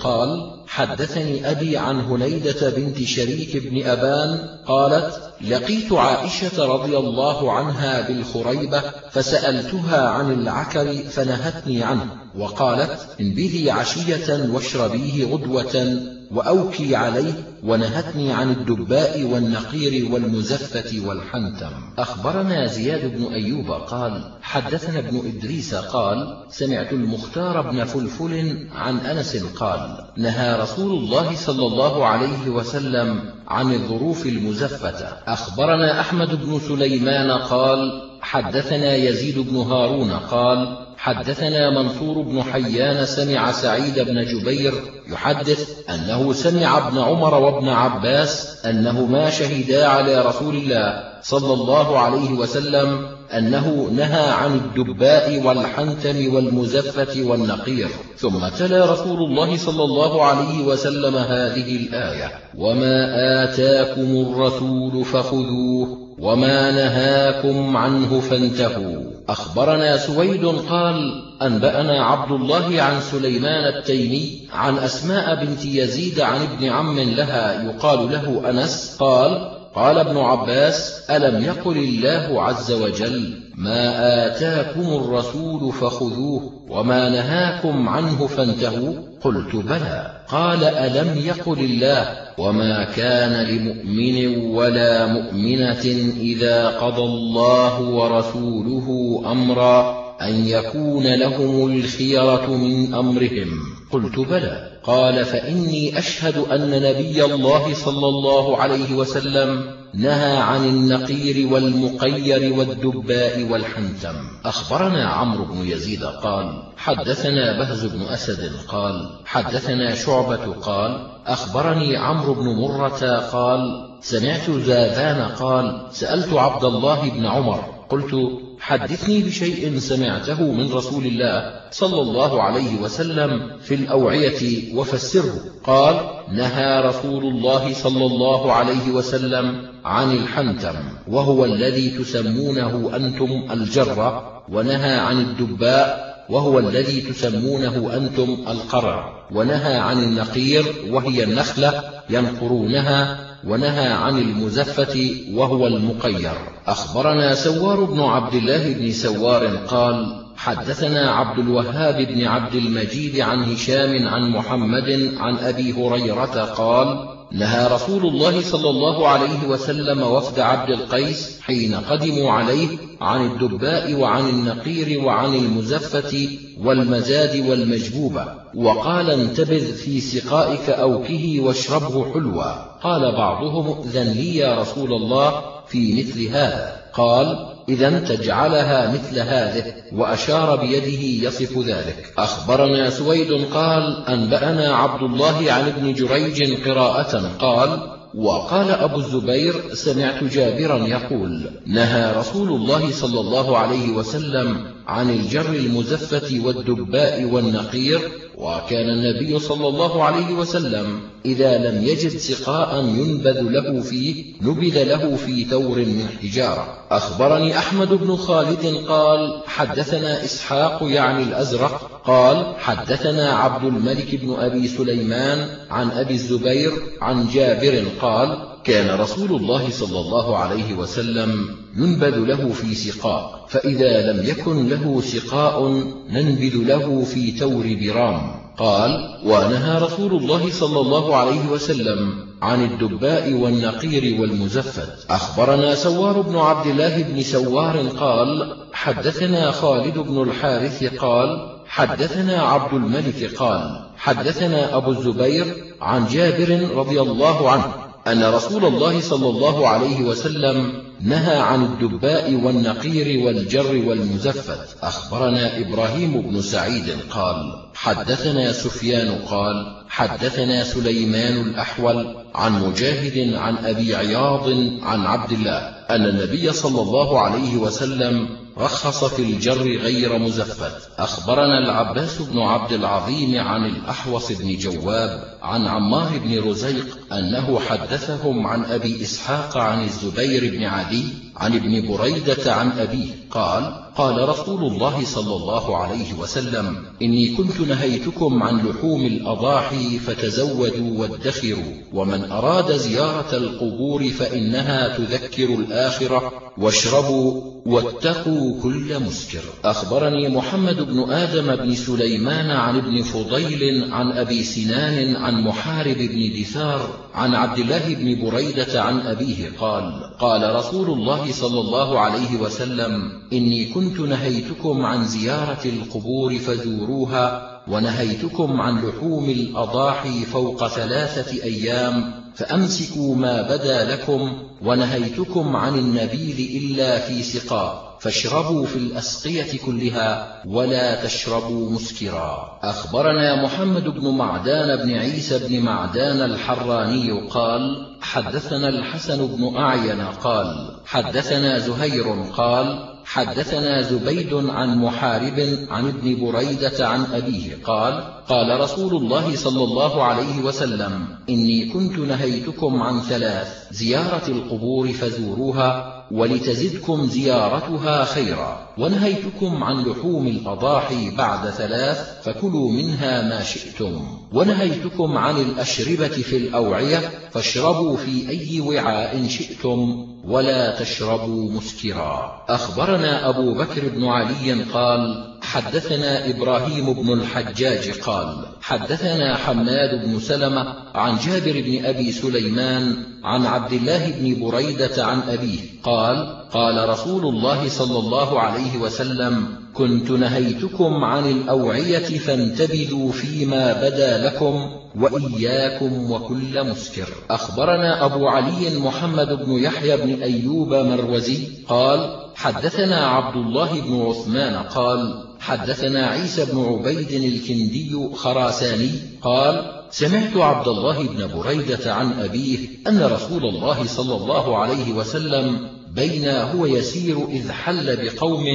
قال حدثني أبي عن هنيدة بنت شريك بن أبان قالت لقيت عائشة رضي الله عنها بالخريبة فسألتها عن العكر فنهتني عنه وقالت انبذي عشية واشربيه غدوة. وأوكي عليه ونهتني عن الدباء والنقير والمزفة والحنتم. أخبرنا زياد بن أيوب قال حدثنا ابن إدريس قال سمعت المختار بن فلفل عن أنس قال نهى رسول الله صلى الله عليه وسلم عن الظروف المزفة. أخبرنا أحمد بن سليمان قال حدثنا يزيد بن هارون قال حدثنا منصور بن حيان سمع سعيد بن جبير يحدث أنه سمع ابن عمر وابن عباس أنهما شهدا على رسول الله صلى الله عليه وسلم أنه نهى عن الدباء والحنتم والمزفة والنقير. ثم تلا رسول الله صلى الله عليه وسلم هذه الآية. وما آتاكم الرسول فخذوه وما نهاكم عنه فانتهوا. أخبرنا سويد قال أنبأنا عبد الله عن سليمان التيمي عن أسماء بنت يزيد عن ابن عم لها يقال له أنس قال قال ابن عباس ألم يقل الله عز وجل ما آتاكم الرسول فخذوه وما نهاكم عنه فانتهوا؟ قلت بلى. قال ألم يقل الله وما كان لمؤمن ولا مؤمنة إذا قضى الله ورسوله أمرا أن يكون لهم الخيرة من أمرهم؟ قلت بلى. قال فإني أشهد أن نبي الله صلى الله عليه وسلم نهى عن النقير والمقير والدباء والحنتم أخبرنا عمرو بن يزيد قال حدثنا بهز بن أسد قال حدثنا شعبة قال أخبرني عمرو بن مرة قال سمعت زاذان قال سألت عبد الله بن عمر قلت حدثني بشيء سمعته من رسول الله صلى الله عليه وسلم في الأوعية وفسره. قال نهى رسول الله صلى الله عليه وسلم عن الحنتم وهو الذي تسمونه أنتم الجرة ونهى عن الدباء وهو الذي تسمونه أنتم القرع ونهى عن النقير وهي النخلة ينقرونها ونهى عن المزفة وهو المقير. أخبرنا سوار بن عبد الله بن سوار قال حدثنا عبد الوهاب بن عبد المجيد عن هشام عن محمد عن أبي هريرة قال نهى رسول الله صلى الله عليه وسلم وفد عبد القيس حين قدموا عليه عن الدباء وعن النقير وعن المزفة والمزاد والمجبوبة وقال انتبذ في سقائك أوكه واشربه حلوا قال بعضهم ائذن لي يا رسول الله في مثل هذا قال إذا تجعلها مثل هذه وأشار بيده يصف ذلك أخبرنا سويد قال أنبأنا عبد الله عن ابن جريج قراءة قال وقال أبو الزبير سمعت جابرا يقول نهى رسول الله صلى الله عليه وسلم عن الجر المزفة والدباء والنقير وكان النبي صلى الله عليه وسلم إذا لم يجد سقاء ينبذ له فيه نبذ له في تور من حجارة. أخبرني أحمد بن خالد قال حدثنا إسحاق يعني الأزرق قال حدثنا عبد الملك بن أبي سليمان عن أبي الزبير عن جابر قال كان رسول الله صلى الله عليه وسلم ينبذ له في سقاء فإذا لم يكن له سقاء ننبذ له في تور برام. قال ونهى رسول الله صلى الله عليه وسلم عن الدباء والنقير والمزفت أخبرنا سوار بن عبد الله بن سوار قال حدثنا خالد بن الحارث قال حدثنا عبد الملك قال حدثنا أبو الزبير عن جابر رضي الله عنه أن رسول الله صلى الله عليه وسلم نهى عن الدباء والنقير والجر والمزفت. أخبرنا إبراهيم بن سعيد قال حدثنا سفيان قال حدثنا سليمان الأحول عن مجاهد عن أبي عياض عن عبد الله. أن النبي صلى الله عليه وسلم رخص في الجر غير مزفت. أخبرنا العباس بن عبد العظيم عن الأحوص بن جواب عن عمار بن رزيق أنه حدثهم عن أبي إسحاق عن الزبير بن عدي عن ابن بريدة عن أبيه قال قال رسول الله صلى الله عليه وسلم إني كنت نهيتكم عن لحوم الأضاحي فتزودوا وادخروا ومن أراد زيارة القبور فإنها تذكر الآخرة واشربوا واتقوا كل مسكر أخبرني محمد بن آدم بن سليمان عن ابن فضيل عن أبي سنان عن محارب بن دثار عن عبد الله بن بريدة عن أبيه قال قال رسول الله صلى الله عليه وسلم إني كنت نهيتكم عن زيارة القبور فزوروها ونهيتكم عن لحوم الأضاحي فوق ثلاثة أيام فأمسكوا ما بدا لكم ونهيتكم عن النبيذ إلا في سقاء فاشربوا في الأسقية كلها ولا تشربوا مسكرا. أخبرنا محمد بن معدان بن عيسى بن معدان الحراني قال حدثنا الحسن بن أعين قال حدثنا زهير قال حدثنا زبيد عن محارب عن ابن بريدة عن أبيه قال قال رسول الله صلى الله عليه وسلم إني كنت نهيتكم عن ثلاث زيارة القبور فزوروها ولتزدكم زيارتها خيرا. ونهيتكم عن لحوم الأضاحي بعد ثلاث فكلوا منها ما شئتم. ونهيتكم عن الأشربة في الأوعية فاشربوا في أي وعاء شئتم ولا تشربوا مسكرا. أخبرنا أبو بكر بن علي قال حدثنا إبراهيم بن الحجاج قال حدثنا حماد بن سلمة عن جابر بن أبي سليمان عن عبد الله بن بريدة عن أبيه قال قال رسول الله صلى الله عليه وسلم كنت نهيتكم عن الأوعية فانتبذوا فيما بدا لكم وإياكم وكل مسكر. أخبرنا أبو علي محمد بن يحيى بن أيوب مروزي قال حدثنا عبد الله بن عثمان قال حدثنا عيسى بن عبيد الكندي خراساني قال سمعت عبد الله بن بريدة عن أبيه أن رسول الله صلى الله عليه وسلم بين هو يسير إذ حل بقوم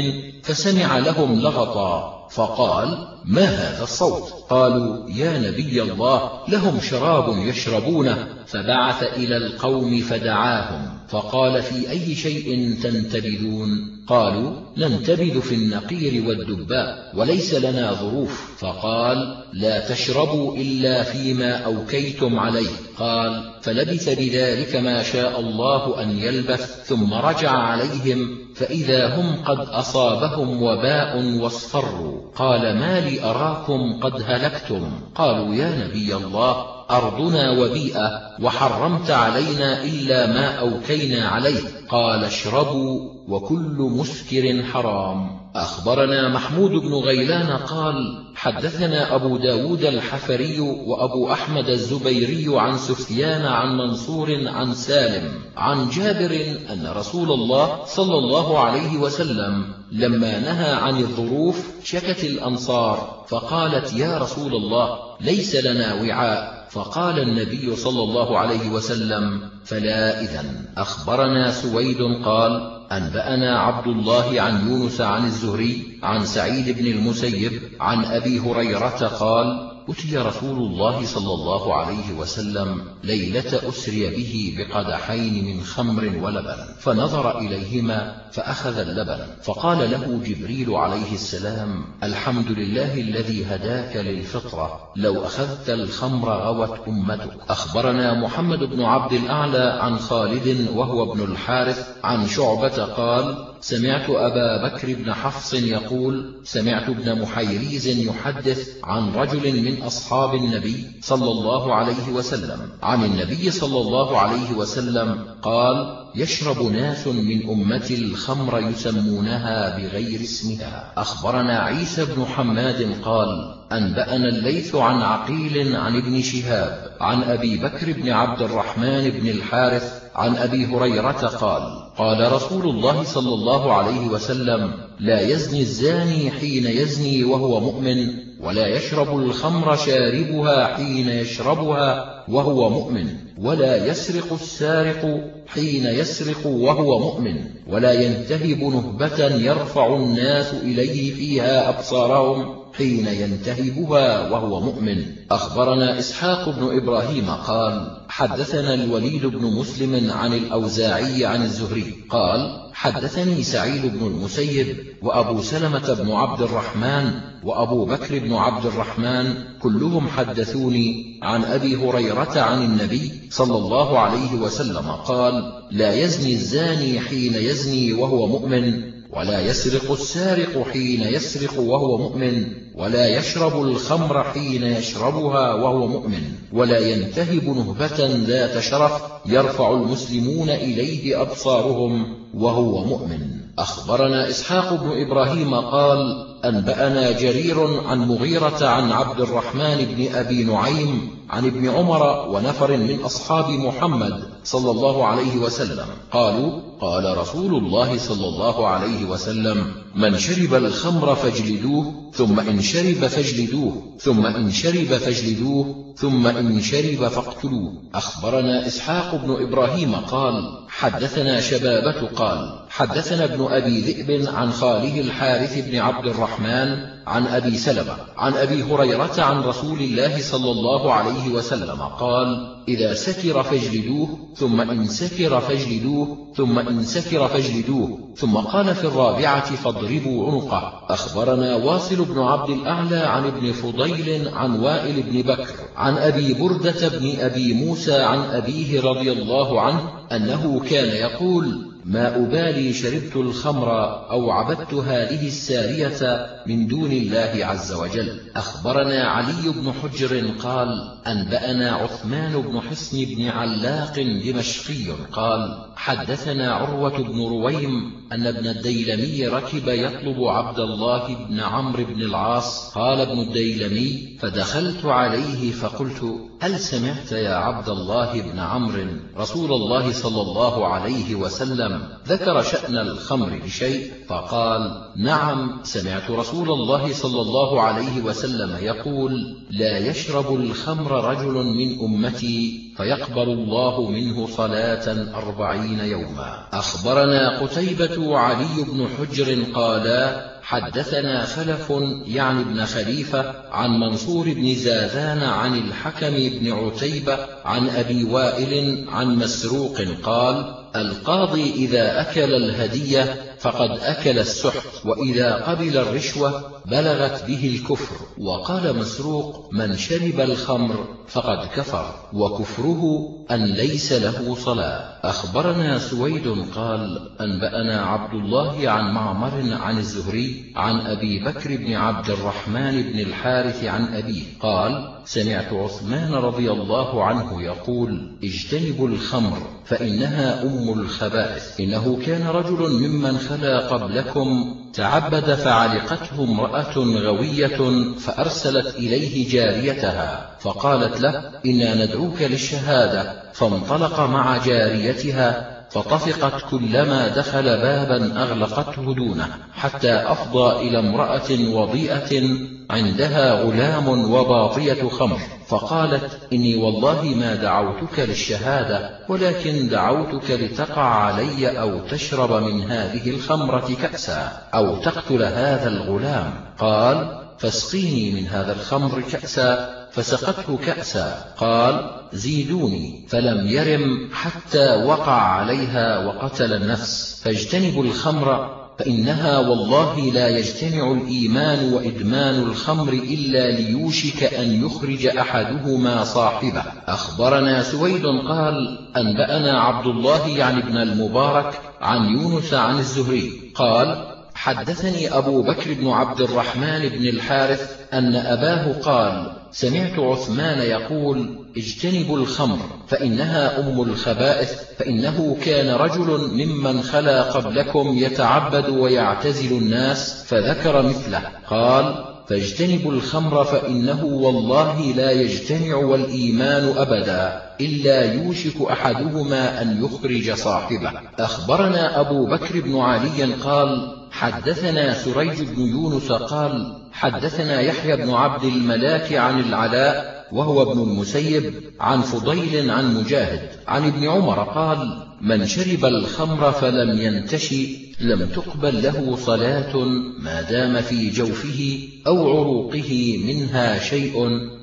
فسمع لهم لغطا فقال ما هذا الصوت؟ قالوا يا نبي الله لهم شراب يشربونه. فبعث إلى القوم فدعاهم فقال في أي شيء تنتبذون؟ قالوا ننتبذ في النقير والدباء وليس لنا ظروف. فقال لا تشربوا إلا فيما أوكيتم عليه. قال فلبث بذلك ما شاء الله أن يلبث ثم رجع عليهم فإذا هم قد أصابهم وباء واصفروا. قال ما لي أراكم قد هلكتم. قالوا يا نبي الله أرضنا وبيئة وحرمت علينا إلا ما أوكينا عليه. قال اشربوا وكل مسكر حرام. أخبرنا محمود بن غيلان قال حدثنا أبو داود الحفري وأبو أحمد الزبيري عن سفيان عن منصور عن سالم عن جابر أن رسول الله صلى الله عليه وسلم لما نهى عن الظروف شكت الأنصار فقالت يا رسول الله ليس لنا وعاء. فقال النبي صلى الله عليه وسلم فلا إذن. أخبرنا سويد قال أنبأنا عبد الله عن يونس عن الزهري عن سعيد بن المسيب عن أبي هريرة قال أتي رسول الله صلى الله عليه وسلم ليلة أسري به بقدحين من خمر ولبن فنظر إليهما فأخذ اللبن فقال له جبريل عليه السلام الحمد لله الذي هداك للفطرة لو أخذت الخمر غوت أمتك. أخبرنا محمد بن عبد الأعلى عن خالد وهو ابن الحارث عن شعبة قال سمعت أبا بكر بن حفص يقول سمعت ابن محيريز يحدث عن رجل من أصحاب النبي صلى الله عليه وسلم. عن النبي صلى الله عليه وسلم قال يشرب ناس من أمة الخمر يسمونها بغير اسمها. أخبرنا عيسى بن حماد قال أنبأنا الليث عن عقيل عن ابن شهاب عن أبي بكر بن عبد الرحمن بن الحارث عن أبي هريرة قال قال رسول الله صلى الله عليه وسلم لا يزني الزاني حين يزني وهو مؤمن ولا يشرب الخمر شاربها حين يشربها وهو مؤمن ولا يسرق السارق حين يسرق وهو مؤمن ولا ينتهب نهبة يرفع الناس إليه فيها أبصارهم حين ينتهبها وهو مؤمن. أخبرنا إسحاق بن إبراهيم قال حدثنا الوليد بن مسلم عن الأوزاعي عن الزهري قال حدثني سعيد بن المسيب وأبو سلمة بن عبد الرحمن وأبو بكر بن عبد الرحمن كلهم حدثوني عن أبي هريرة عن النبي صلى الله عليه وسلم قال لا يزني الزاني حين يزني وهو مؤمن ولا يسرق السارق حين يسرق وهو مؤمن ولا يشرب الخمر حين يشربها وهو مؤمن ولا ينتهب نهبة ذات شرف يرفع المسلمون إليه أبصارهم وهو مؤمن. أخبرنا إسحاق بن إبراهيم قال أنبأنا جرير عن مغيرة عن عبد الرحمن بن أبي نعيم عن ابن عمر ونفر من أصحاب محمد صلى الله عليه وسلم. قالوا قال رسول الله صلى الله عليه وسلم من شرب الخمر فاجلدوه ثم إن شرب فاجلدوه ثم إن شرب فاجلدوه ثم إن شرب فاقتلوه. أخبرنا إسحاق بن إبراهيم قال حدثنا شبابة قال حدثنا ابن أبي ذئب عن خاله الحارث بن عبد الرحمن عن أبي سلمة عن أبي هريرة عن رسول الله صلى الله عليه وسلم قال إذا سكر فاجلدوه ثم إن سكر فاجلدوه ثم إن سكر فاجلدوه ثم قال في الرابعة فاضربوا عنقه أخبرنا واصل بن عبد الأعلى عن ابن فضيل عن وائل بن بكر عن أبي بردة بن أبي موسى عن أبيه رضي الله عنه أنه كان يقول ما أبالي شربت الخمر أو عبدت هذه السارية من دون الله عز وجل. أخبرنا علي بن حجر قال أنبأنا عثمان بن حصن بن علاق دمشقي قال حدثنا عروة بن رويم أن ابن الديلمي ركب يطلب عبد الله بن عمرو بن العاص. قال ابن الديلمي فدخلت عليه فقلت هل سمعت يا عبد الله بن عمرو؟ رسول الله صلى الله عليه وسلم ذكر شأن الخمر بشيء فقال نعم سمعت رسول الله صلى الله عليه وسلم يقول لا يشرب الخمر رجل من أمتي. فيقبل الله منه صلاة أربعين يوما. أخبرنا قتيبة وعلي بن حجر قالا حدثنا خلف يعني ابن خليفة عن منصور بن زاذان عن الحكم بن عتيبة عن أبي وائل عن مسروق قال القاضي إذا أكل الهدية فقد أكل السحت وإذا قبل الرشوة بلغت به الكفر. وقال مسروق من شرب الخمر فقد كفر وكفره أن ليس له صلاة. أخبرنا سويد قال أنبأنا عبد الله عن معمر عن الزهري عن أبي بكر بن عبد الرحمن بن الحارث عن أبيه قال سمعت عثمان رضي الله عنه يقول اجتنبوا الخمر فإنها أم الخبائث. إنه كان رجل ممن خلا قبلكم تعبد فعلقته امرأة غوية فأرسلت إليه جاريتها فقالت له إنا ندعوك للشهادة. فانطلق مع جاريتها فطفقت كلما دخل بابا أغلقته دونه حتى أفضى إلى امرأة وضيئة عندها غلام وباطية خمر. فقالت إني والله ما دعوتك للشهادة ولكن دعوتك لتقع علي أو تشرب من هذه الخمرة كأسا أو تقتل هذا الغلام. قال فاسقيني من هذا الخمر كأسا فسقته كأسا. قال زيدوني. فلم يرم حتى وقع عليها وقتل النفس. فاجتنبوا الخمر فإنها والله لا يجتمع الإيمان وإدمان الخمر إلا ليوشك أن يخرج أحدهما صاحبه. أخبرنا سويد قال أنبأنا عبد الله يعني ابن المبارك عن يونس عن الزهري قال حدثني أبو بكر بن عبد الرحمن بن الحارث أن أباه قال سمعت عثمان يقول اجتنبوا الخمر فإنها أم الخبائث فإنه كان رجل ممن خلا قبلكم يتعبد ويعتزل الناس فذكر مثله. قال فاجتنبوا الخمر فإنه والله لا يجتمع والإيمان أبدا إلا يوشك أحدهما أن يخرج صاحبه. أخبرنا أبو بكر بن علي قال حدثنا سريج بن يونس قال حدثنا يحيى بن عبد الملاك عن العلاء وهو ابن المسيب عن فضيل عن مجاهد عن ابن عمر قال من شرب الخمر فلم ينتشي لم تقبل له صلاة ما دام في جوفه أو عروقه منها شيء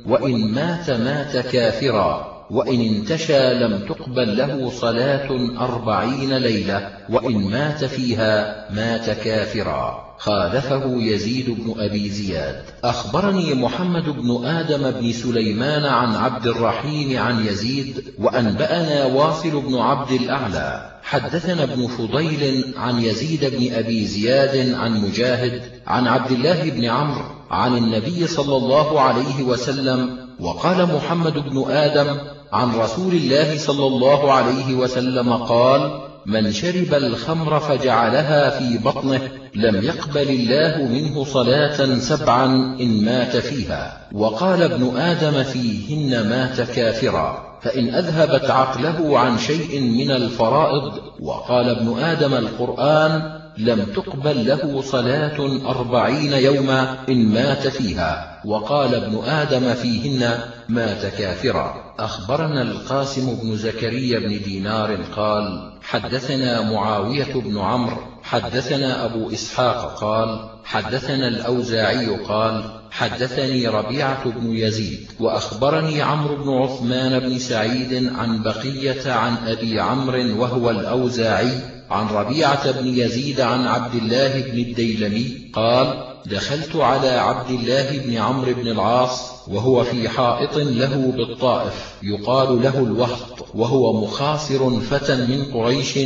وإن مات مات كافرا وإن انتشى لم تقبل له صلاة أربعين ليلة وإن مات فيها مات كافرا. خالفه يزيد بن أبي زياد. أخبرني محمد بن آدم بن سليمان عن عبد الرحيم عن يزيد وأنبأنا واصل بن عبد الأعلى. حدثنا ابن فضيل عن يزيد بن أبي زياد عن مجاهد عن عبد الله بن عمرو عن النبي صلى الله عليه وسلم وقال محمد بن آدم عن رسول الله صلى الله عليه وسلم قال من شرب الخمر فجعلها في بطنه لم يقبل الله منه صلاة سبعا إن مات فيها. وقال ابن آدم فيهن مات كافرا فإن أذهبت عقله عن شيء من الفرائض. وقال ابن آدم القرآن لم تقبل له صلاة أربعين يوما إن مات فيها. وقال ابن آدم فيهن مات كافرا. أخبرنا القاسم بن زكريا بن دينار قال حدثنا معاوية بن عمرو حدثنا أبو إسحاق قال حدثنا الأوزاعي قال حدثني ربيعة بن يزيد وأخبرني عمرو بن عثمان بن سعيد عن بقية عن أبي عمرو وهو الأوزاعي عن ربيعة بن يزيد عن عبد الله بن الديلمي قال دخلت على عبد الله بن عمرو بن العاص وهو في حائط له بالطائف يقال له الوهط وهو مخاصر فتى من قريش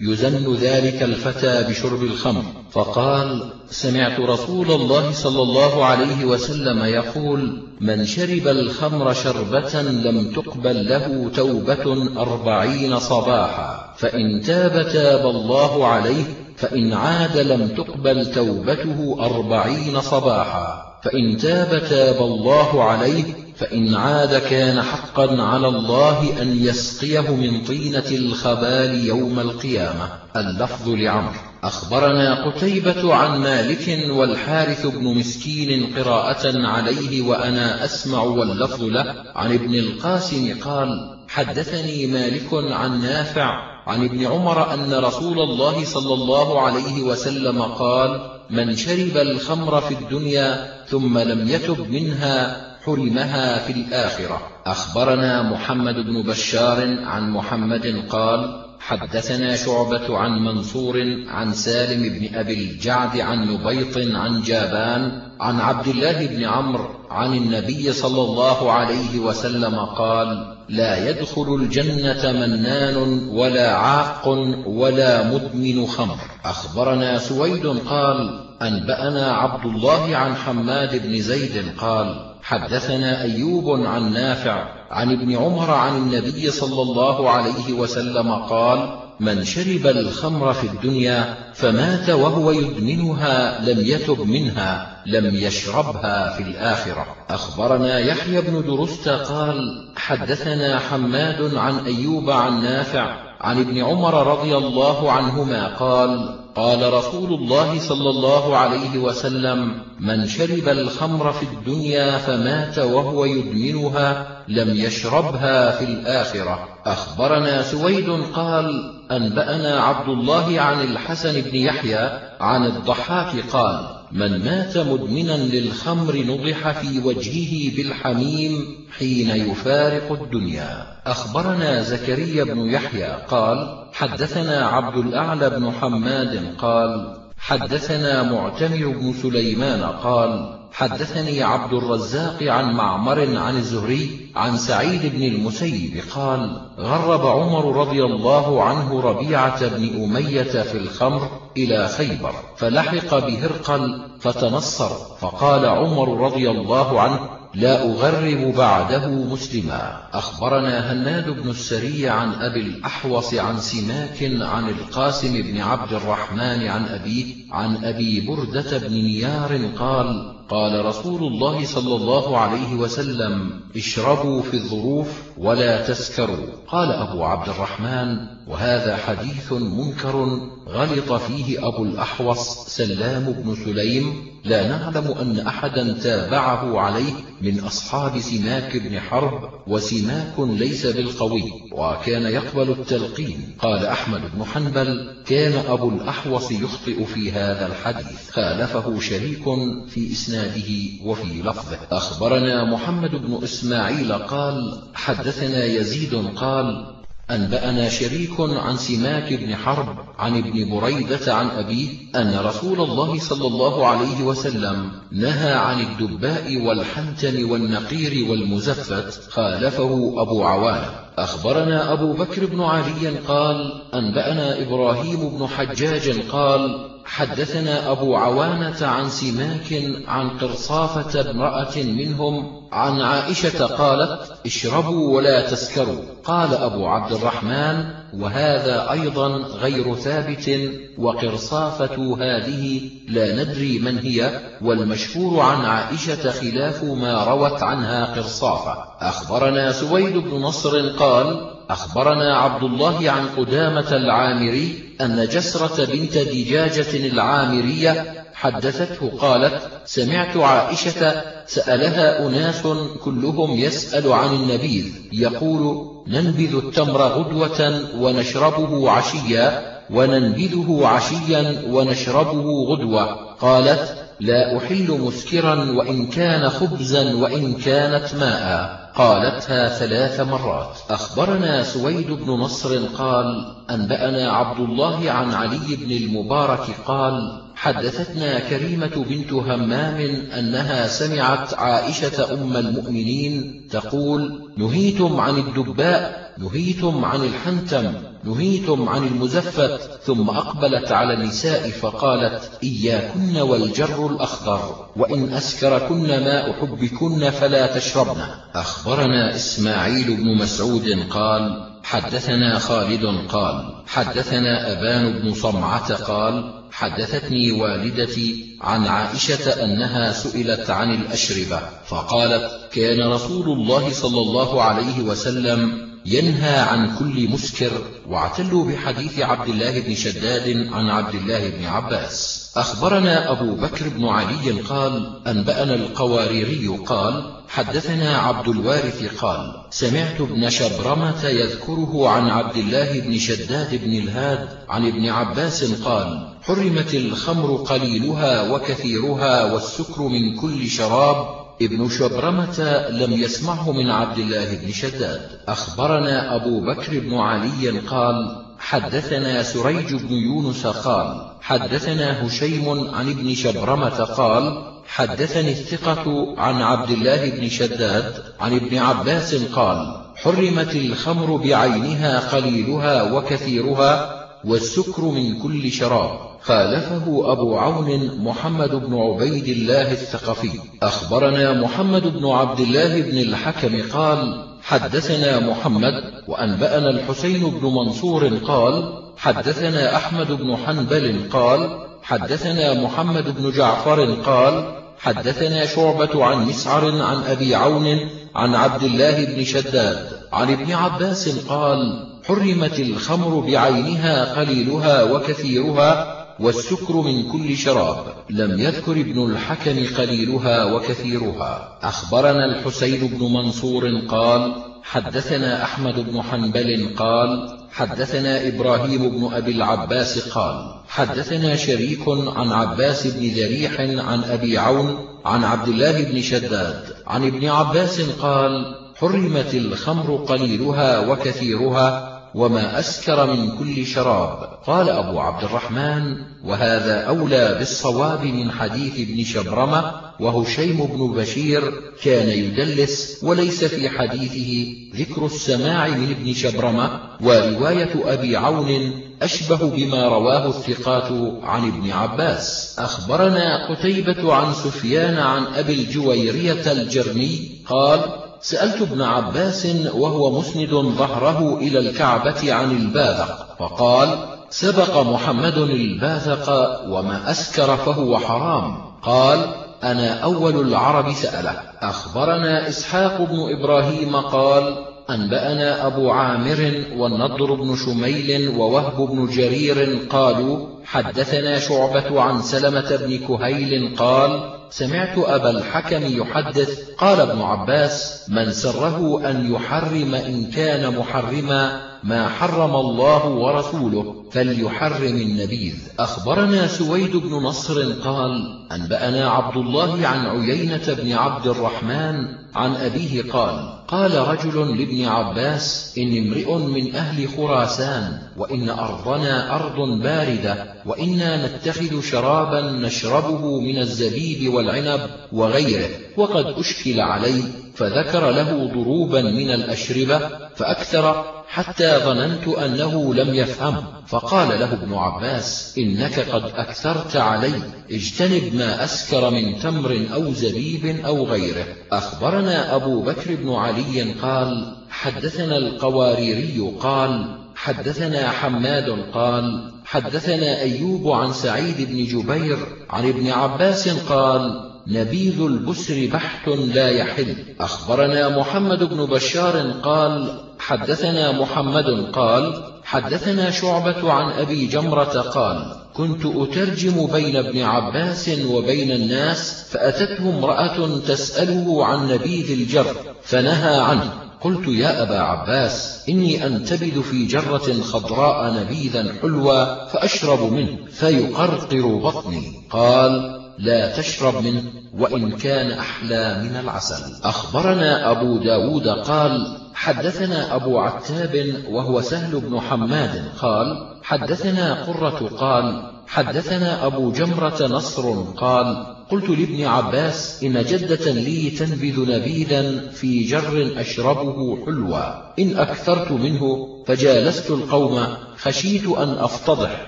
يزن ذلك الفتى بشرب الخمر. فقال سمعت رسول الله صلى الله عليه وسلم يقول من شرب الخمر شربة لم تقبل له توبة أربعين صباحا فإن تاب تاب الله عليه فإن عاد لم تقبل توبته أربعين صباحا فإن تاب تاب الله عليه فإن عاد كان حقا على الله أن يسقيه من طينة الخبال يوم القيامة. اللفظ لعمر أخبرنا قتيبة عن مالك والحارث بن مسكين قراءة عليه وأنا أسمع واللفظ له. عن ابن القاسم قال حدثني مالك عن نافع عن ابن عمر أن رسول الله صلى الله عليه وسلم قال من شرب الخمر في الدنيا ثم لم يتب منها حرمها في الآخرة. أخبرنا محمد بن بشار عن محمد قال حدثنا شعبة عن منصور عن سالم بن أبي الجعد عن نبيط عن جابان عن عبد الله بن عمرو عن النبي صلى الله عليه وسلم قال لا يدخل الجنة منان ولا عاق ولا مدمن خمر. أخبرنا سويد قال أنبأنا عبد الله عن حماد بن زيد قال حدثنا أيوب عن نافع عن ابن عمر عن النبي صلى الله عليه وسلم قال من شرب الخمر في الدنيا فمات وهو يدمنها لم يتب منها لم يشربها في الآخرة. أخبرنا يحيى بن درست قال حدثنا حماد عن أيوب عن نافع عن ابن عمر رضي الله عنهما قال قال رسول الله صلى الله عليه وسلم من شرب الخمر في الدنيا فمات وهو يدمنها لم يشربها في الآخرة. أخبرنا سويد قال أنبأنا عبد الله عن الحسن بن يحيى عن الضحاك قال من مات مدمنا للخمر نضح في وجهه بالحميم حين يفارق الدنيا. أخبرنا زكريا بن يحيى قال حدثنا عبد الأعلى بن حماد قال حدثنا معتمر بن سليمان قال حدثني عبد الرزاق عن معمر عن الزهري عن سعيد بن المسيب قال غرب عمر رضي الله عنه ربيعة بن أمية في الخمر إلى خيبر فلحق بهرقل فتنصر فقال عمر رضي الله عنه لا أغرب بعده مسلما. أخبرنا هناد بن السري عن أبي الأحوص عن سماك عن القاسم بن عبد الرحمن عن أبيه عن أبي بردة بن نيار قال قال رسول الله صلى الله عليه وسلم اشربوا في الظروف ولا تسكروا. قال أبو عبد الرحمن وهذا حديث منكر غلط فيه أبو الأحوص سلام بن سليم. لا نعلم أن أحدا تابعه عليه من أصحاب سماك بن حرب وسماك ليس بالقوي وكان يقبل التلقين. قال أحمد بن حنبل كان أبو الأحوص يخطئ في هذا الحديث. خالفه شريك في إسناده وفي لفظه. أخبرنا محمد بن إسماعيل قال حدثنا يزيد قال أنبأنا شريك عن سماك بن حرب عن ابن بريدة عن أبيه أن رسول الله صلى الله عليه وسلم نهى عن الدباء والحنتم والنقير والمزفت خالفه أبو عوانة. أخبرنا أبو بكر بن علي قال أنبأنا إبراهيم بن حجاج قال حدثنا أبو عوانة عن سماك عن قرصافة امرأة منهم عن عائشة قالت اشربوا ولا تسكروا. قال أبو عبد الرحمن وهذا أيضا غير ثابت وقرصافة هذه لا ندري من هي والمشهور عن عائشة خلاف ما روت عنها قرصافة. أخبرنا سويد بن نصر قال أخبرنا عبد الله عن قدامة العامري أن جسرة بنت دجاجة العامرية حدثته قالت سمعت عائشة سألها أناس كلهم يسأل عن النبيذ يقول ننبذ التمر غدوة ونشربه عشيا وننبذه عشيا ونشربه غدوة. قالت لا أحل مسكرا وإن كان خبزا وإن كانت ماء. قالتها ثلاث مرات أخبرنا سويد بن نصر قال أنبأنا عبد الله عن علي بن المبارك قال حدثتنا كريمة بنت همام أنها سمعت عائشة أم المؤمنين تقول نهيتم عن الدباء نهيتم عن الحنتم نهيتم عن المزفت ثم أقبلت على النساء فقالت إياكن والجر الأخضر وإن أسكركن ماء حبكن فلا تشربن. أخبرنا إسماعيل بن مسعود قال حدثنا خالد قال حدثنا أبان بن صمعة قال حدثتني والدتي عن عائشة أنها سئلت عن الأشربة فقالت كان رسول الله صلى الله عليه وسلم ينهى عن كل مسكر واعتلوا بحديث عبد الله بن شداد عن عبد الله بن عباس. أخبرنا أبو بكر بن علي قال أنبأنا القواريري قال حدثنا عبد الوارث قال سمعت ابن شبرمة يذكره عن عبد الله بن شداد بن الهاد عن ابن عباس قال حرمت الخمر قليلها وكثيرها والسكر من كل شراب ابن شبرمة لم يسمعه من عبد الله بن شداد. أخبرنا أبو بكر بن علي قال حدثنا سريج بن يونس قال حدثنا هشيم عن ابن شبرمة قال حدثني الثقة عن عبد الله بن شداد عن ابن عباس قال حرمت الخمر بعينها قليلها وكثيرها والسكر من كل شراب. خالفه أبو عون محمد بن عبيد الله الثقفي. أخبرنا محمد بن عبد الله بن الحكم قال حدثنا محمد وأنبأنا الحسين بن منصور قال حدثنا أحمد بن حنبل قال حدثنا محمد بن جعفر قال حدثنا شعبة عن مسعر عن أبي عون عن عبد الله بن شداد عن ابن عباس قال حرمت الخمر بعينها قليلها وكثيرها والسكر من كل شراب. لم يذكر ابن الحكم قليلها وكثيرها. أخبرنا الحسين بن منصور قال حدثنا أحمد بن حنبل قال حدثنا إبراهيم بن أبي العباس قال حدثنا شريك عن عباس بن ذريح عن أبي عون عن عبد الله بن شداد عن ابن عباس قال حرمت الخمر قليلها وكثيرها وما أسكر من كل شراب. قال أبو عبد الرحمن وهذا أولى بالصواب من حديث ابن شبرمة وهشيم بن بشير كان يدلس وليس في حديثه ذكر السماع من ابن شبرمة ورواية أبي عون أشبه بما رواه الثقات عن ابن عباس. أخبرنا قتيبة عن سفيان عن أبي الجويرية الجرمي قال سألت ابن عباس وهو مسند ظهره إلى الكعبة عن الباذق فقال سبق محمد الباذق وما أسكر فهو حرام. قال أنا أول العرب سأله أخبرنا إسحاق بن إبراهيم قال أنبأنا أبو عامر والنضر بن شميل ووهب بن جرير قالوا حدثنا شعبة عن سلمة بن كهيل قال سمعت أبا الحكم يحدث قال ابن عباس من سره أن يحرم إن كان محرما ما حرم الله ورسوله فليحرم النبيذ أخبرنا سويد بن نصر قال أنبأنا عبد الله عن عيينة بن عبد الرحمن عن أبيه قال قال رجل لابن عباس إن امرئ من أهل خراسان وإن أرضنا أرض باردة وإنا نتخذ شرابا نشربه من الزبيب والعنب وغيره وقد أشكل علي فذكر له ضروبا من الأشربة فأكثر حتى ظننت أنه لم يفهم فقال له ابن عباس إنك قد أكثرت علي اجتنب ما أسكر من تمر أو زبيب أو غيره. أخبرنا أبو بكر بن علي قال حدثنا القواريري قال حدثنا حماد قال حدثنا أيوب عن سعيد بن جبير عن ابن عباس قال نبيذ البسر بحت لا يحل. أخبرنا محمد بن بشار قال حدثنا محمد قال حدثنا شعبة عن أبي جمرة قال كنت أترجم بين ابن عباس وبين الناس فأتته امرأة تسأله عن نبيذ الجر فنهى عنه. قلت يا أبا عباس إني أنتبذ في جرة خضراء نبيذا حلوى فأشرب منه فيقرقر بطني. قال لا تشرب منه وإن كان أحلى من العسل. أخبرنا أبو داود قال حدثنا أبو عتاب وهو سهل بن حماد قال حدثنا قرة قال حدثنا أبو جمرة نصر قال قلت لابن عباس إن جدة لي تنبذ نبيذا في جر أشربه حلوى. إن أكثرت منه فجالست القوم خشيت أن أفتضح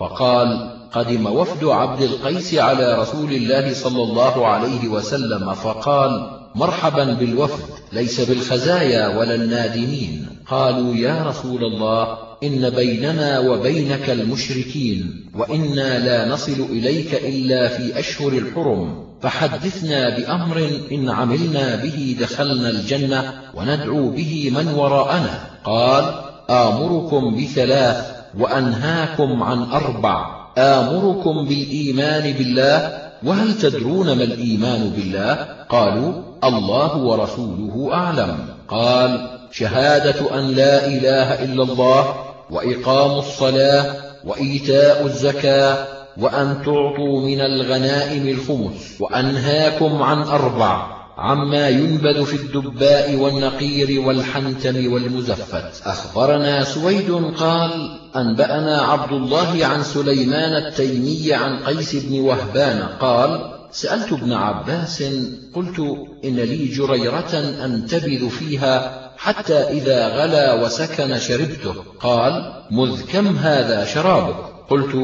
فقال قدم وفد عبد القيس على رسول الله صلى الله عليه وسلم فقال مرحبا بالوفد ليس بالخزايا ولا النادمين. قالوا يا رسول الله إن بيننا وبينك المشركين وإنا لا نصل إليك إلا في أشهر الحرم فحدثنا بأمر إن عملنا به دخلنا الجنة وندعو به من وراءنا. قال آمركم بثلاث وأنهاكم عن أربع. آمركم بالإيمان بالله؟ وهل تدرون ما الإيمان بالله؟ قالوا الله ورسوله أعلم. قال شهادة أن لا إله إلا الله وإقام الصلاة وإيتاء الزكاة وأن تعطوا من الغنائم الخمس وأنهاكم عن أربع. عما ينبذ في الدباء والنقير والحنتم والمزفت. أخبرنا سويد قال أنبأنا عبد الله عن سليمان التيمي عن قيس بن وهبان قال سألت ابن عباس قلت إن لي جريرة أنتبذ فيها حتى إذا غلا وسكن شربته. قال مذ كم هذا شرابك؟ قلت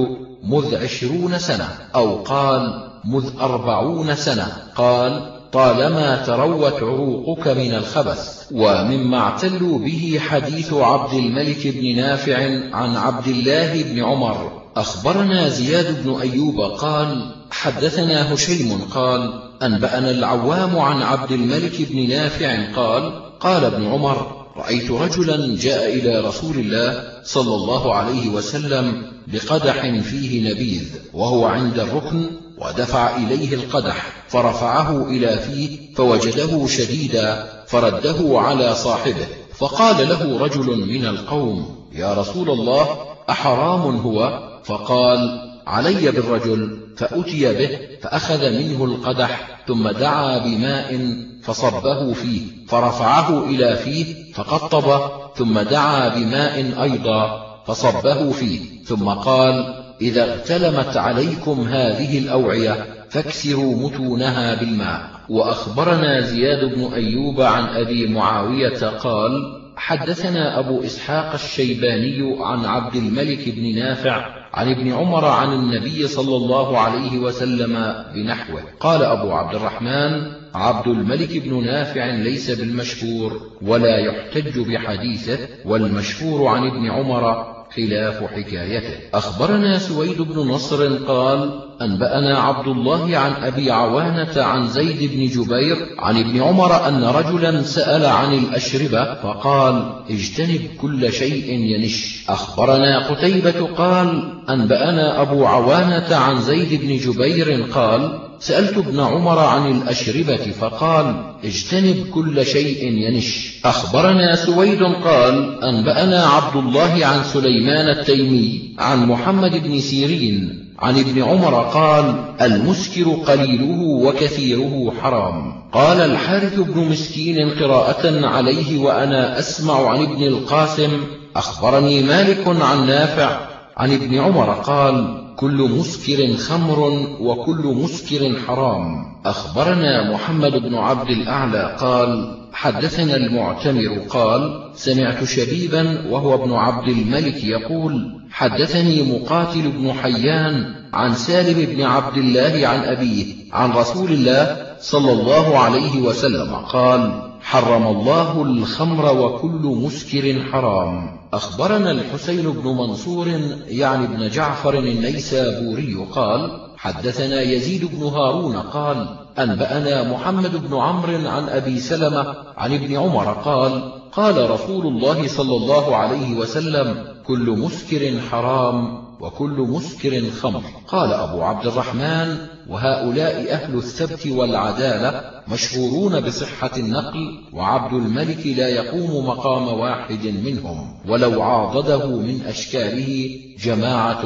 مذ عشرون سنة. أو قال مذ أربعون سنة. قال طالما تروت عروقك من الخبث. ومما اعتلوا به حديث عبد الملك بن نافع عن عبد الله بن عمر. أخبرنا زياد بن أيوب قال حدثنا هشيم قال أنبأنا العوام عن عبد الملك بن نافع قال قال ابن عمر رأيت رجلا جاء إلى رسول الله صلى الله عليه وسلم بقدح فيه نبيذ وهو عند الركن ودفع إليه القدح فرفعه إلى فيه فوجده شديدا فرده على صاحبه فقال له رجل من القوم يا رسول الله أحرام هو؟ فقال علي بالرجل فأتي به فأخذ منه القدح ثم دعا بماء فصبه فيه فرفعه إلى فيه فقطب ثم دعا بماء أيضا فصبه فيه ثم قال إذا اغتلمت عليكم هذه الأوعية فاكسروا متونها بالماء. وأخبرنا زياد بن أيوب عن أبي معاوية قال حدثنا أبو إسحاق الشيباني عن عبد الملك بن نافع عن ابن عمر عن النبي صلى الله عليه وسلم بنحوه. قال أبو عبد الرحمن عبد الملك بن نافع ليس بالمشهور ولا يحتج بحديثه والمشهور عن ابن عمر خلاف حكايته. أخبرنا سويد بن نصر قال أنبأنا عبد الله عن أبي عوانة عن زيد بن جبير عن ابن عمر أن رجلا سأل عن الأشربة فقال اجتنب كل شيء ينش. أخبرنا قتيبة قال أنبأنا أبو عوانة عن زيد بن جبير قال سألت ابن عمر عن الأشربة فقال اجتنب كل شيء ينش. أخبرنا سويد قال أنبأنا عبد الله عن سليمان التيمي عن محمد بن سيرين عن ابن عمر قال المسكر قليله وكثيره حرام. قال الحارث بن مسكين قراءة عليه وأنا أسمع عن ابن القاسم أخبرني مالك عن نافع عن ابن عمر قال كل مسكر خمر وكل مسكر حرام. أخبرنا محمد بن عبد الأعلى قال حدثنا المعتمر قال سمعت شبيبا وهو ابن عبد الملك يقول حدثني مقاتل بن حيان عن سالم بن عبد الله عن أبيه عن رسول الله صلى الله عليه وسلم قال حرم الله الخمر وكل مسكر حرام. أخبرنا الحسين بن منصور يعني ابن جعفر النيسابوري قال حدثنا يزيد بن هارون قال أنبأنا محمد بن عمرو عن أبي سلمة عن ابن عمر قال قال رسول الله صلى الله عليه وسلم كل مسكر حرام. وكل مسكر خمر. قال أبو عبد الرحمن وهؤلاء أهل الثبت والعدالة مشهورون بصحة النقل وعبد الملك لا يقوم مقام واحد منهم ولو عاضده من أشكاله جماعة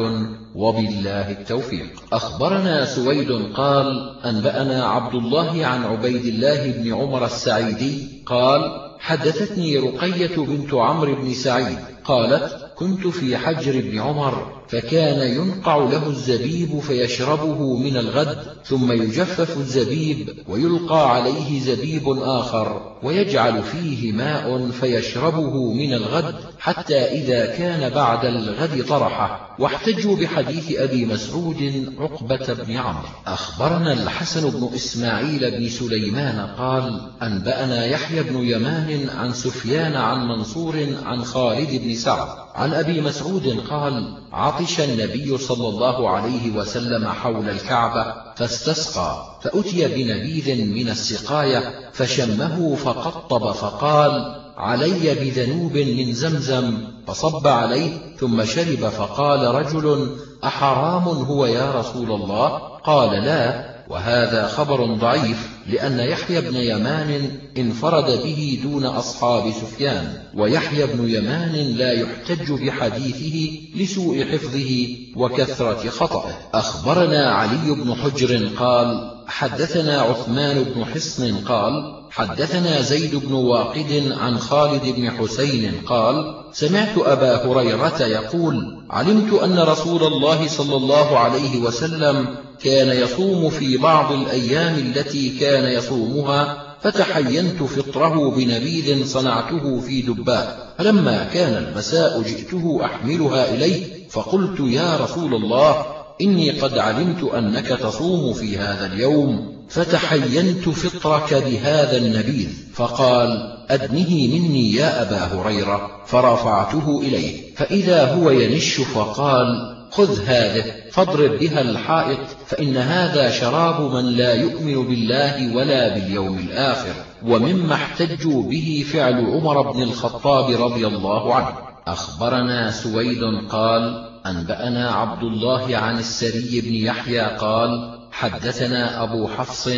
وبالله التوفيق. أخبرنا سويد قال أنبأنا عبد الله عن عبيد الله بن عمر السعيدي قال حدثتني رقية بنت عمرو بن سعيد قالت كنت في حجر ابن عمر فكان ينقع له الزبيب فيشربه من الغد ثم يجفف الزبيب ويلقى عليه زبيب آخر ويجعل فيه ماء فيشربه من الغد حتى إذا كان بعد الغد طرحه. واحتجوا بحديث أبي مسعود عقبة بن عمرو. أخبرنا الحسن بن إسماعيل بن سليمان قال أنبأنا يحيى بن يمان عن سفيان عن منصور عن خالد بن سعد. عن أبي مسعود قال عطش النبي صلى الله عليه وسلم حول الكعبة فاستسقى فأتي بنبيذ من السقاية فشمه فقطب فقال علي بذنوب من زمزم. فصب عليه ثم شرب فقال رجل أحرام هو يا رسول الله؟ قال لا. وهذا خبر ضعيف لأن يحيى بن يمان انفرد به دون أصحاب سفيان ويحيى بن يمان لا يحتج بحديثه لسوء حفظه وكثرة خطأه. أخبرنا علي بن حجر قال حدثنا عثمان بن حصن قال حدثنا زيد بن واقد عن خالد بن حسين قال سمعت أبا هريرة يقول علمت أن رسول الله صلى الله عليه وسلم كان يصوم في بعض الأيام التي كان يصومها فتحينت فطره بنبيذ صنعته في دباء. فلما كان المساء جئته أحملها إليه فقلت يا رسول الله إني قد علمت أنك تصوم في هذا اليوم فتحينت فطرك بهذا النبيذ. فقال أدنه مني يا أبا هريرة. فرفعته إليه. فإذا هو ينش فقال خذ هذه فاضرب بها الحائط فإن هذا شراب من لا يؤمن بالله ولا باليوم الآخر. ومما احتجوا به فعل عمر بن الخطاب رضي الله عنه. أخبرنا سويد قال أنبأنا عبد الله عن السري بن يحيى قال حدثنا أبو حفص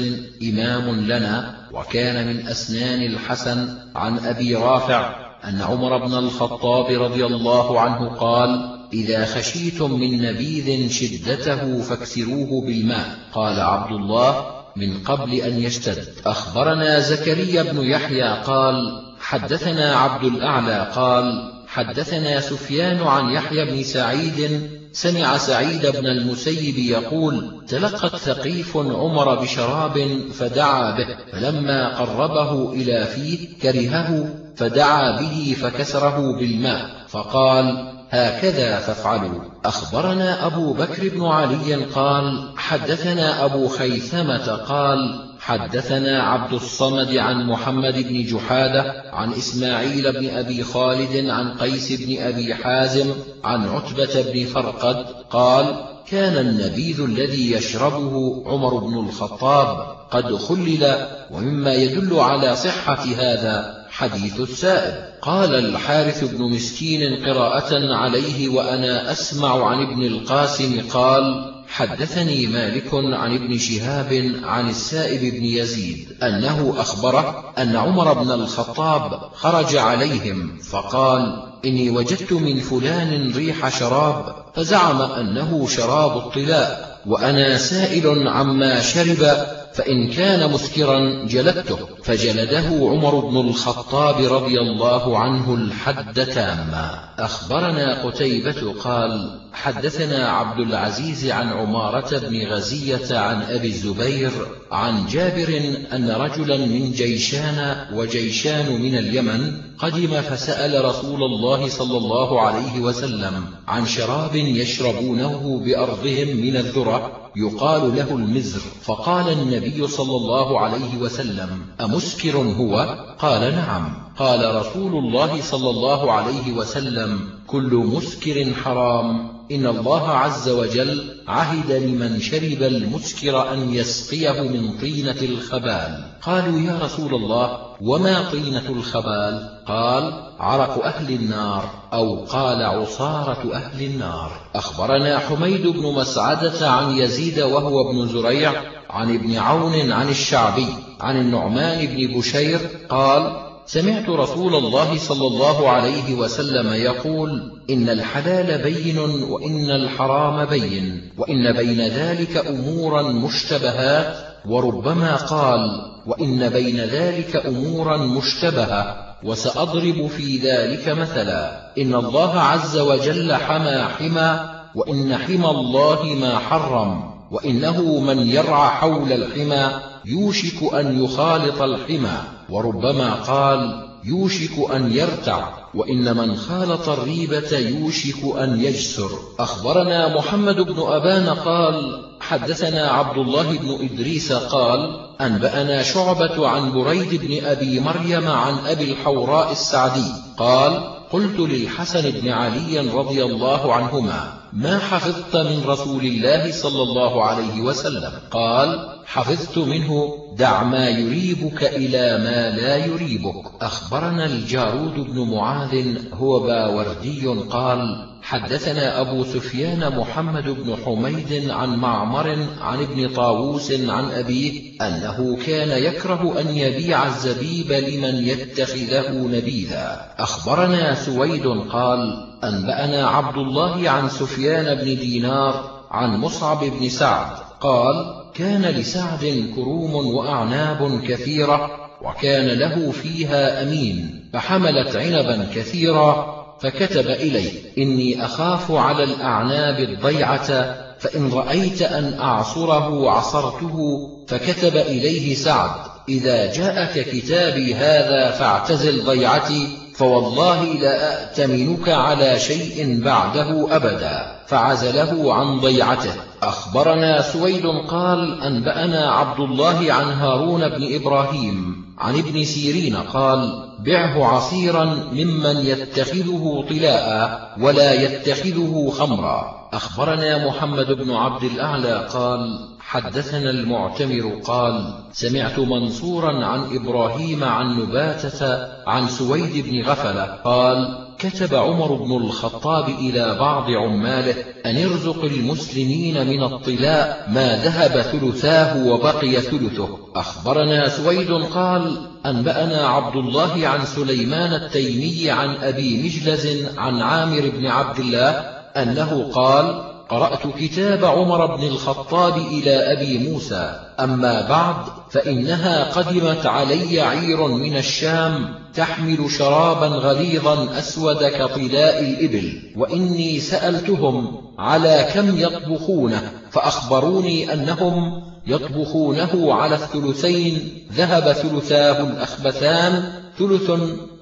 إمام لنا وكان من أسنان الحسن عن أبي رافع أن عمر بن الخطاب رضي الله عنه قال إذا خشيتم من نبيذ شدته فاكسروه بالماء. قال عبد الله من قبل أن يشتد. أخبرنا زكريا بن يحيى قال حدثنا عبد الأعلى قال حدثنا سفيان عن يحيى بن سعيد سمع سعيد بن المسيب يقول تلقت ثقيف عمر بشراب فدعا به فلما قربه إلى فيه كرهه فدعا به فكسره بالماء. فقال هكذا فافعلوا أخبرنا أبو بكر بن علي قال حدثنا أبو خيثمة قال حدثنا عبد الصمد عن محمد بن جحادة عن إسماعيل بن أبي خالد عن قيس بن أبي حازم عن عتبة بن فرقد قال كان النبيذ الذي يشربه عمر بن الخطاب قد خلل ومما يدل على صحة هذا. حديث السائب قال الحارث بن مسكين قراءة عليه وأنا أسمع عن ابن القاسم قال حدثني مالك عن ابن شهاب عن السائب بن يزيد أنه أخبره أن عمر بن الخطاب خرج عليهم فقال إني وجدت من فلان ريح شراب فزعم أنه شراب الطلاء وأنا سائل عما شرب فإن كان مسكرا جلدته. فجلده عمر بن الخطاب رضي الله عنه الحد تاما. أخبرنا قتيبة قال حدثنا عبد العزيز عن عمارة بن غزية عن أبي الزبير عن جابر أن رجلا من جيشان وجيشان من اليمن قدم فسأل رسول الله صلى الله عليه وسلم عن شراب يشربونه بأرضهم من الذرة يقال له المزر. فقال النبي صلى الله عليه وسلم أمسكر هو؟ قال نعم. قال رسول الله صلى الله عليه وسلم كل مسكر حرام. إن الله عز وجل عهد لمن شرب المسكر أن يسقيه من طينة الخبال. قالوا يا رسول الله وما طينة الخبال؟ قال عرق أهل النار أو قال عصارة أهل النار. أخبرنا حميد بن مسعدة عن يزيد وهو ابن زريع عن ابن عون عن الشعبي عن النعمان بن بشير قال سمعت رسول الله صلى الله عليه وسلم يقول إن الحلال بين وإن الحرام بين وإن بين ذلك أمورا مشتبهات وربما قال وإن بين ذلك أمورا مشتبهة وسأضرب في ذلك مثلا إن الله عز وجل حمى حمى وإن حمى الله ما حرم وإنه من يرعى حول الحمى يوشك أن يخالط الحمى. وربما قال يوشك أن يرتع وإن من خالط الريبة يوشك أن يجسر. أخبرنا محمد بن أبان قال حدثنا عبد الله بن إدريس قال أنبأنا شعبة عن بريد بن أبي مريم عن أبي الحوراء السعدي قال قلت للحسن بن علي رضي الله عنهما ما حفظت من رسول الله صلى الله عليه وسلم؟ قال حفظت منه دع ما يريبك إلى ما لا يريبك. أخبرنا الجارود بن معاذ هو باوردي قال حدثنا أبو سفيان محمد بن حميد عن معمر عن ابن طاووس عن أبيه أنه كان يكره أن يبيع الزبيب لمن يتخذه نبيذا. أخبرنا سويد قال أنبأنا عبد الله عن سفيان بن دينار عن مصعب بن سعد قال كان لسعد كروم وأعناب كثيرة وكان له فيها أمين فحملت عنبا كثيرا فكتب إلي إني أخاف على الأعناب الضيعة فإن رأيت أن أعصره عصرته فكتب إليه سعد إذا جاءك كتابي هذا فاعتزل ضيعتي فوالله لا أأتمنك على شيء بعده أبدا. فعزله عن ضيعته. أخبرنا سويد قال أنبأنا عبد الله عن هارون بن إبراهيم عن ابن سيرين قال بعه عصيرا ممن يتخذه طلاء ولا يتخذه خمرا. أخبرنا محمد بن عبد الأعلى قال حدثنا المعتمر قال سمعت منصورا عن إبراهيم عن نباتة عن سويد بن غفلة قال كتب عمر بن الخطاب إلى بعض عماله أن ارزق المسلمين من الطلاء ما ذهب ثلثاه وبقي ثلثه. أخبرنا سويد قال أنبأنا عبد الله عن سليمان التيمي عن أبي مجلز عن عامر بن عبد الله أنه قال قرأت كتاب عمر بن الخطاب إلى أبي موسى. أما بعد فإنها قدمت علي عير من الشام تحمل شرابا غليظا أسود كطلاء الإبل وإني سألتهم على كم يطبخونه فأخبروني أنهم يطبخونه على الثلثين ذهب ثلثاه الأخبثان ثلث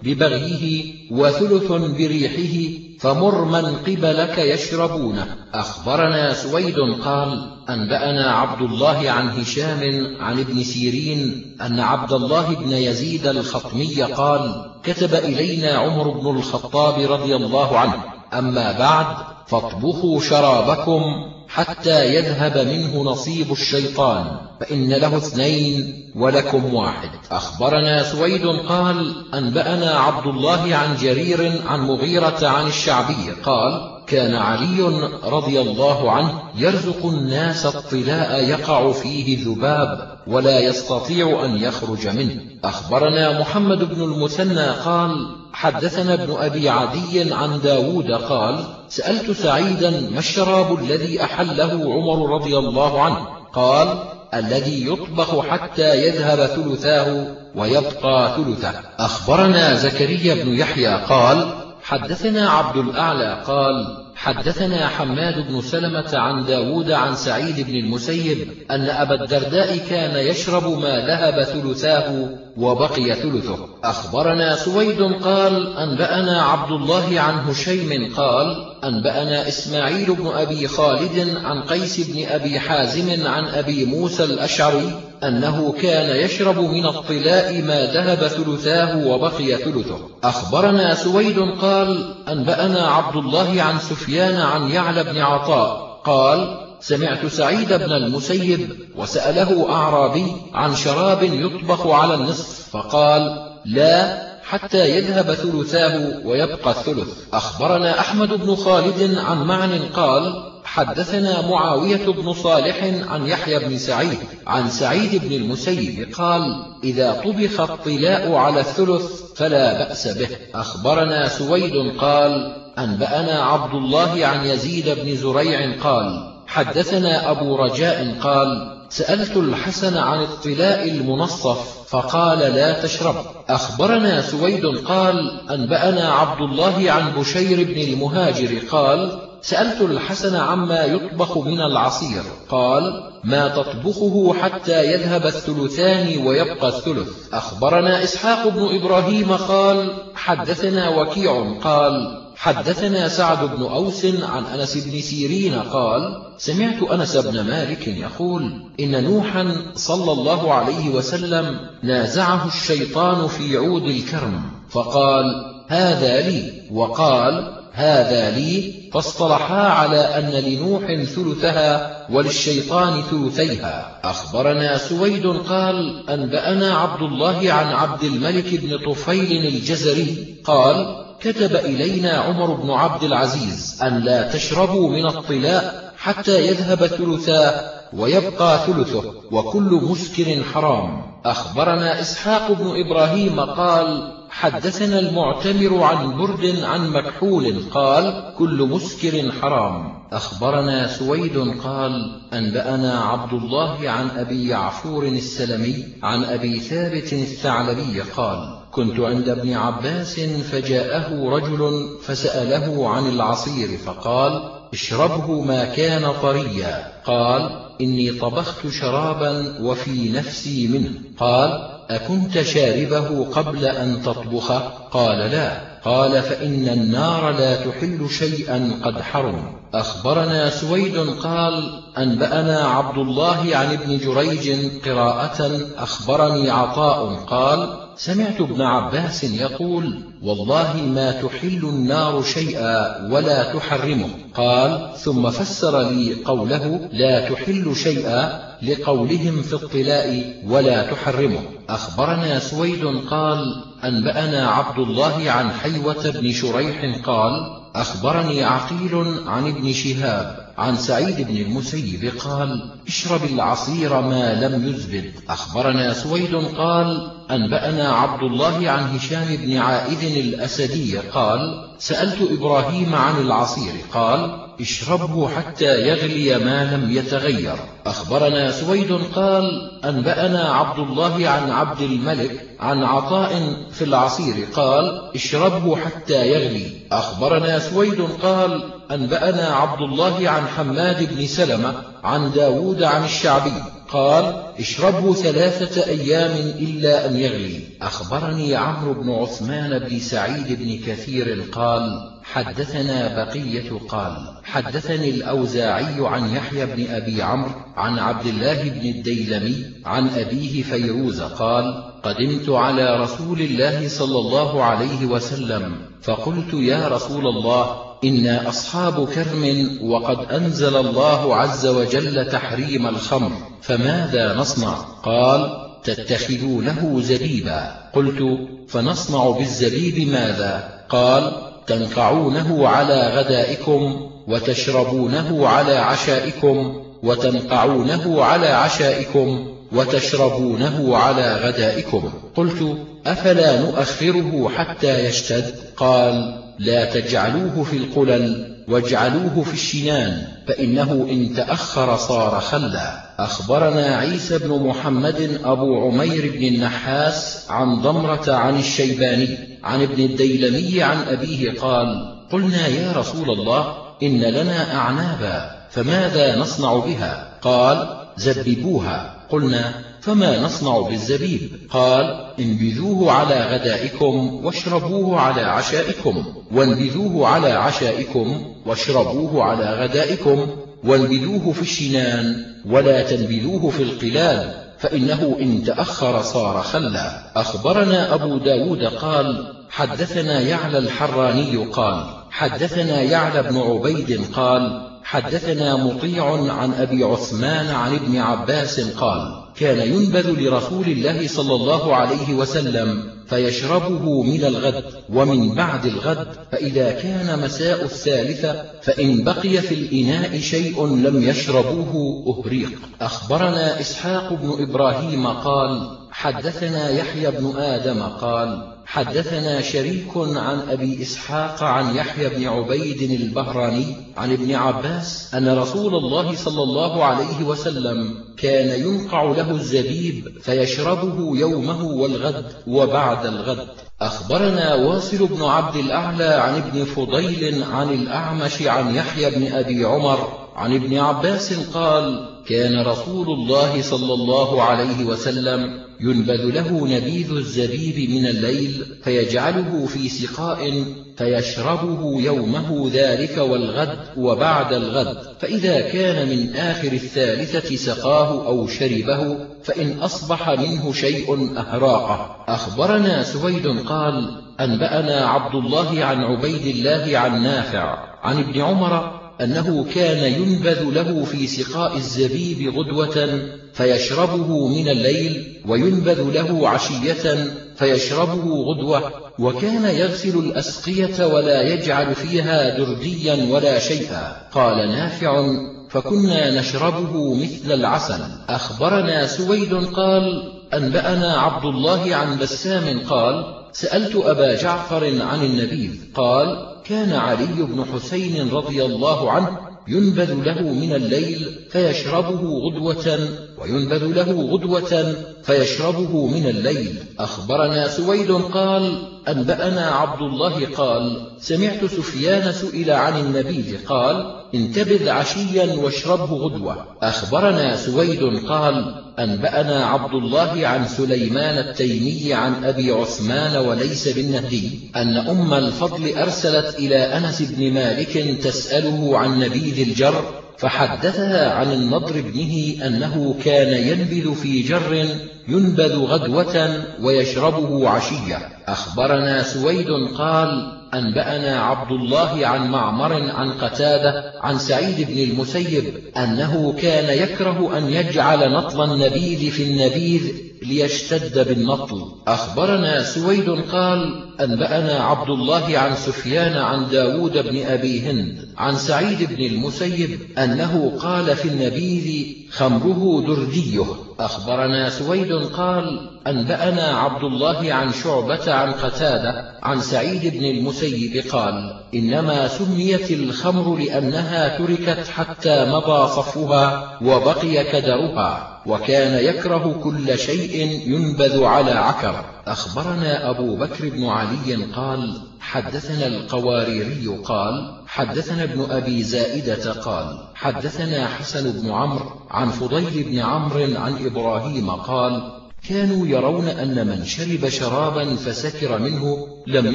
ببغيه وثلث بريحه فمر من قبلك يشربونه. أخبرنا سويد قال أنبأنا عبد الله عن هشام عن ابن سيرين أن عبد الله بن يزيد الخطمي قال كتب إلينا عمر بن الخطاب رضي الله عنه. أما بعد فاطبخوا شرابكم حتى يذهب منه نصيب الشيطان فإن له اثنين ولكم واحد. أخبرنا سويد قال أنبأنا عبد الله عن جرير عن مغيرة عن الشعبي قال كان علي رضي الله عنه يرزق الناس الطلاء يقع فيه ذباب ولا يستطيع أن يخرج منه. أخبرنا محمد بن المثنى قال حدثنا ابن أبي عدي عن داود قال سألت سعيدا ما الشراب الذي أحله عمر رضي الله عنه؟ قال الذي يطبخ حتى يذهب ثلثاه ويبقى ثلثه. أخبرنا زكريا بن يحيى قال حدثنا عبد الأعلى قال حدثنا حماد بن سلمة عن داود عن سعيد بن المسيب أن أبا الدرداء كان يشرب ما ذهب ثلثاه وبقي ثلثه. أخبرنا سويد قال أنبأنا عبد الله عن هشيم قال أنبأنا إسماعيل بن أبي خالد عن قيس بن أبي حازم عن أبي موسى الأشعري أنه كان يشرب من الطلاء ما ذهب ثلثاه وبقي ثلثه. أخبرنا سويد قال أنبأنا عبد الله عن سفيان عن يعلى بن عطاء قال سمعت سعيد بن المسيب وسأله أعرابي عن شراب يطبخ على النصف فقال لا حتى يذهب ثلثاه ويبقى الثلث. أخبرنا أحمد بن خالد عن معن قال حدثنا معاوية بن صالح عن يحيى بن سعيد عن سعيد بن المسيب قال إذا طبخ الطلاء على الثلث فلا بأس به. أخبرنا سويد قال أنبأنا عبد الله عن يزيد بن زريع قال حدثنا أبو رجاء قال سألت الحسن عن الطلاء المنصف فقال لا تشرب. أخبرنا سويد قال أنبأنا عبد الله عن بشير بن المهاجر قال سألت الحسن عما يطبخ من العصير. قال ما تطبخه حتى يذهب الثلثان ويبقى الثلث. أخبرنا إسحاق بن إبراهيم قال حدثنا وكيع قال حدثنا سعد بن أوس عن أنس بن سيرين قال سمعت أنس بن مالك يقول إن نوحا صلى الله عليه وسلم نازعه الشيطان في عود الكرم فقال هذا لي وقال هذا لي فاصطلحا على أن لنوح ثلثها وللشيطان ثلثيها. أخبرنا سويد قال أنبأنا عبد الله عن عبد الملك بن طفيل الجزري قال كتب إلينا عمر بن عبد العزيز أن لا تشربوا من الطلاء حتى يذهب ثلثا ويبقى ثلثه وكل مسكر حرام. أخبرنا إسحاق بن إبراهيم قال حدثنا المعتمر عن برد عن مكحول قال كل مسكر حرام. أخبرنا سويد قال أنبأنا عبد الله عن أبي يعفور السلمي عن أبي ثابت الثعلبي قال كنت عند ابن عباس فجاءه رجل فسأله عن العصير فقال اشربه ما كان طريا. قال إني طبخت شرابا وفي نفسي منه. قال أكنت شاربه قبل أن تطبخه قال لا. قال فإن النار لا تحل شيئا قد حرم. أخبرنا سويد قال أنبأنا عبد الله عن ابن جريج قراءة أخبرني عطاء. قال سمعت ابن عباس يقول والله ما تحل النار شيئا ولا تحرمه. قال ثم فسر لي قوله لا تحل شيئا لقولهم في الطلاء ولا تحرمه. أخبرنا سويد قال أنبأنا عبد الله عن حيوة بن شريح قال أخبرني عقيل عن ابن شهاب عن سعيد بن المسيب قال اشرب العصير ما لم يزبد أخبرنا سويد قال أنبأنا عبد الله عن هشام بن عائذ الأسدي قال سألت إبراهيم عن العصير. قال اشربه حتى يغلي ما لم يتغير. أخبرنا سويد قال أنبأنا عبد الله عن عبد الملك عن عطاء في العصير. قال اشربه حتى يغلي. أخبرنا سويد قال أنبأنا عبد الله عن حماد بن سلمة عن داود عن الشعبي قال اشربه ثلاثة أيام إلا أن يغلي. أخبرني عمرو بن عثمان بن سعيد بن كثير قال حدثنا بقية قال حدثني الأوزاعي عن يحيى بن أبي عمرو عن عبد الله بن الديلمي عن أبيه فيروز قال قدمت على رسول الله صلى الله عليه وسلم فقلت يا رسول الله إنا أصحاب كرم وقد أنزل الله عز وجل تحريم الخمر فماذا نصنع؟ قال تتخذونه زبيبا. قلت فنصنع بالزبيب ماذا؟ قال تنقعونه على غدائكم وتشربونه على عشائكم وتنقعونه على عشائكم وتشربونه على غدائكم. قلت أفلا نؤخره حتى يشتد؟ قال لا تجعلوه في القلل واجعلوه في الشنان فإنه إن تأخر صار خلا. أخبرنا عيسى بن محمد أبو عمير بن النحاس عن ضمرة عن الشيباني عن ابن الديلمي عن أبيه قال قلنا يا رسول الله إن لنا أعنابا فماذا نصنع بها؟ قال زببوها. قلنا فما نصنع بالزبيب؟ قال انبذوه على غدائكم واشربوه على عشائكم. وانبذوه على عشائكم واشربوه على غدائكم. وانبذوه في الشنان ولا تنبذوه في القلال فإنه إن تأخر صار خلا. أخبرنا أبو داود قال حدثنا يعلى الحراني قال حدثنا يعلى بن عبيد قال حدثنا مطيع عن أبي عثمان عن ابن عباس قال كان ينبذ لرسول الله صلى الله عليه وسلم فيشربه من الغد ومن بعد الغد فإذا كان مساء الثالثة فإن بقي في الإناء شيء لم يشربوه أهريق. أخبرنا إسحاق بن إبراهيم قال حدثنا يحيى بن آدم قال حدثنا شريك عن أبي إسحاق عن يحيى بن عبيد البهراني عن ابن عباس أن رسول الله صلى الله عليه وسلم كان ينقع له الزبيب فيشربه يومه والغد وبعد الغد. أخبرنا واصل بن عبد الأعلى عن ابن فضيل عن الأعمش عن يحيى بن أبي عمر عن ابن عباس قال كان رسول الله صلى الله عليه وسلم ينبذ له نبيذ الزبيب من الليل فيجعله في سقاء فيشربه يومه ذلك والغد وبعد الغد. فإذا كان من آخر الثالثة سقاه أو شربه فإن أصبح منه شيء أهراقه. أخبرنا سويد قال أنبأنا عبد الله عن عبيد الله عن نافع عن ابن عمر أنه كان ينبذ له في سقاء الزبيب غدوة فيشربه من الليل وينبذ له عشية فيشربه غدوة وكان يغسل الأسقية ولا يجعل فيها درديا ولا شيئا. قال نافع فكنا نشربه مثل العسل. أخبرنا سويد قال أنبأنا عبد الله عن بسام قال سألت أبا جعفر عن النبيذ قال كان علي بن حسين رضي الله عنه ينبذ له من الليل فيشربه غدوة وينبذ له غدوة فيشربه من الليل. أخبرنا سويد قال أنبأنا عبد الله قال سمعت سفيان سئل عن النبيذ قال انتبذ عشيا واشربه غدوة. أخبرنا سويد قال أنبأنا عبد الله عن سليمان التيمي عن أبي عثمان وليس بالنهدي أن أم الفضل أرسلت إلى أنس بن مالك تسأله عن نبيذ الجر فحدثها عن النضر ابنه أنه كان ينبذ في جر ينبذ غدوة ويشربه عشية. أخبرنا سويد قال أنبأنا عبد الله عن معمر عن قتادة عن سعيد بن المسيب أنه كان يكره أن يجعل نطل النبيذ في النبيذ ليشتد بالنطل. أخبرنا سويد قال أنبأنا عبد الله عن سفيان عن داود بن أبي هند عن سعيد بن المسيب أنه قال في النبيذ خمره درديه. أخبرنا سويد قال أنبأنا عبد الله عن شعبة عن قتادة عن سعيد بن المسيب قال إنما سميت الخمر لأنها تركت حتى مضى صفها وبقي كدرها وكان يكره كل شيء ينبذ على عكر أخبرنا أبو بكر بن علي قال حدثنا القواريري قال حدثنا ابن أبي زائدة قال حدثنا حسن بن عمرو عن فضيل بن عمرو عن إبراهيم قال كانوا يرون أن من شرب شرابا فسكر منه لم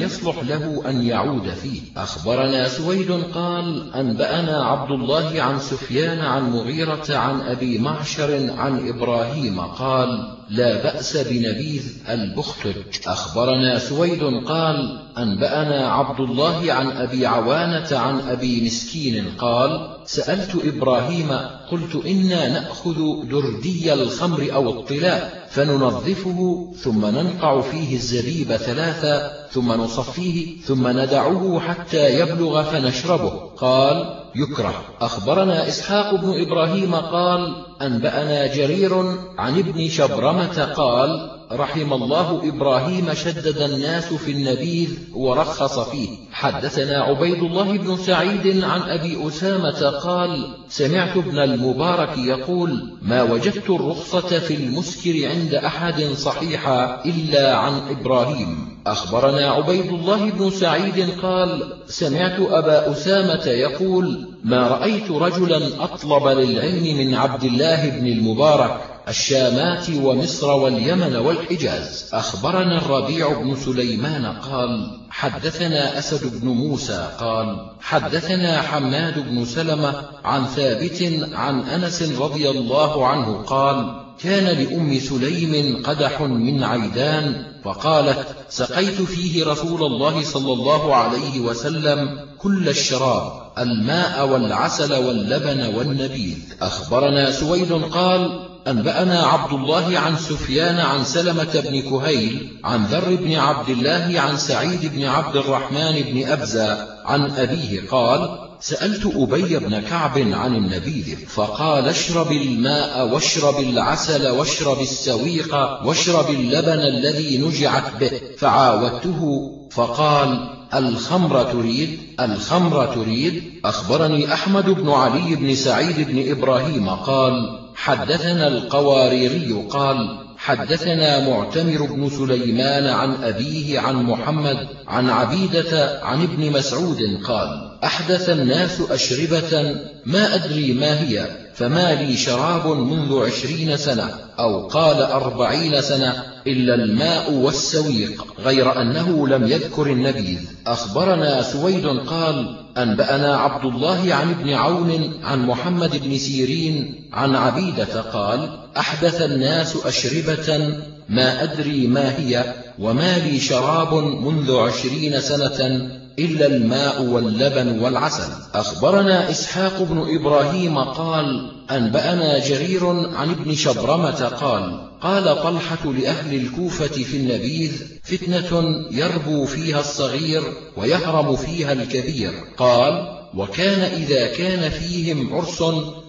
يصلح له أن يعود فيه. أخبرنا سويد قال أنبأنا عبد الله عن سفيان عن مغيرة عن أبي معشر عن إبراهيم قال لا بأس بنبيذ البختج. أخبرنا سويد قال أنبأنا عبد الله عن أبي عوانة عن أبي مسكين قال سألت إبراهيم قلت إنا نأخذ دردي الخمر أو الطلاء. فننظفه ثم ننقع فيه الزبيب ثلاثا ثم نصفيه ثم ندعه حتى يبلغ فنشربه. قال يكره. أخبرنا إسحاق بن إبراهيم قال أنبأنا جرير عن ابن شبرمة قال رحم الله إبراهيم شدد الناس في النبيذ ورخص فيه. حدثنا عبيد الله بن سعيد عن أبي أسامة قال سمعت ابن المبارك يقول ما وجدت الرخصة في المسكر عند أحد صحيحا إلا عن إبراهيم. أخبرنا عبيد الله بن سعيد قال سمعت أبا أسامة يقول ما رأيت رجلا أطلب للعلم من عبد الله بن المبارك. الشامات ومصر واليمن والحجاز. أخبرنا الربيع بن سليمان قال حدثنا أسد بن موسى قال حدثنا حماد بن سلمة عن ثابت عن أنس رضي الله عنه قال كان لأم سليم قدح من عيدان فقالت سقيت فيه رسول الله صلى الله عليه وسلم كل الشراب الماء والعسل واللبن والنبيذ. أخبرنا سويد قال أنبأنا عبد الله عن سفيان عن سلمة بن كهيل عن ذر بن عبد الله عن سعيد بن عبد الرحمن بن أبزى عن أبيه قال سألت أبي بن كعب عن النبيذ فقال اشرب الماء واشرب العسل واشرب السويق واشرب اللبن الذي نجعت به فعاودته فقال الخمر تريد الخمر تريد أخبرني أحمد بن علي بن سعيد بن إبراهيم قال حدثنا القواريري قال حدثنا معتمر بن سليمان عن أبيه عن محمد عن عبيدة عن ابن مسعود قال أحدث الناس أشربة ما أدري ما هي فما لي شراب منذ عشرين سنة أو قال أربعين سنة إلا الماء والسويق غير أنه لم يذكر النبيذ أخبرنا سويد قال أنبأنا عبد الله عن ابن عون عن محمد بن سيرين عن عبيدة قال أحدث الناس أشربة ما أدري ما هي وما لي شراب منذ عشرين سنة. إلا الماء واللبن والعسل. أخبرنا إسحاق بن إبراهيم قال أنبأنا جرير عن ابن شبرمة قال قال طلحة لأهل الكوفة في النبيذ فتنة يربو فيها الصغير ويهرم فيها الكبير. قال وكان إذا كان فيهم عرس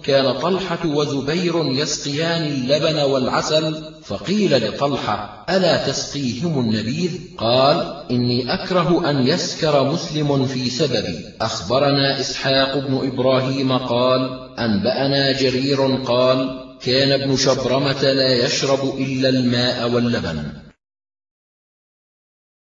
كان طلحة وزبير يسقيان اللبن والعسل فقيل لطلحة ألا تسقيهم النبيذ؟ قال إني أكره أن يسكر مسلم في سببي. أخبرنا إسحاق بن إبراهيم قال أنبأنا جرير قال كان ابن شبرمة لا يشرب إلا الماء واللبن.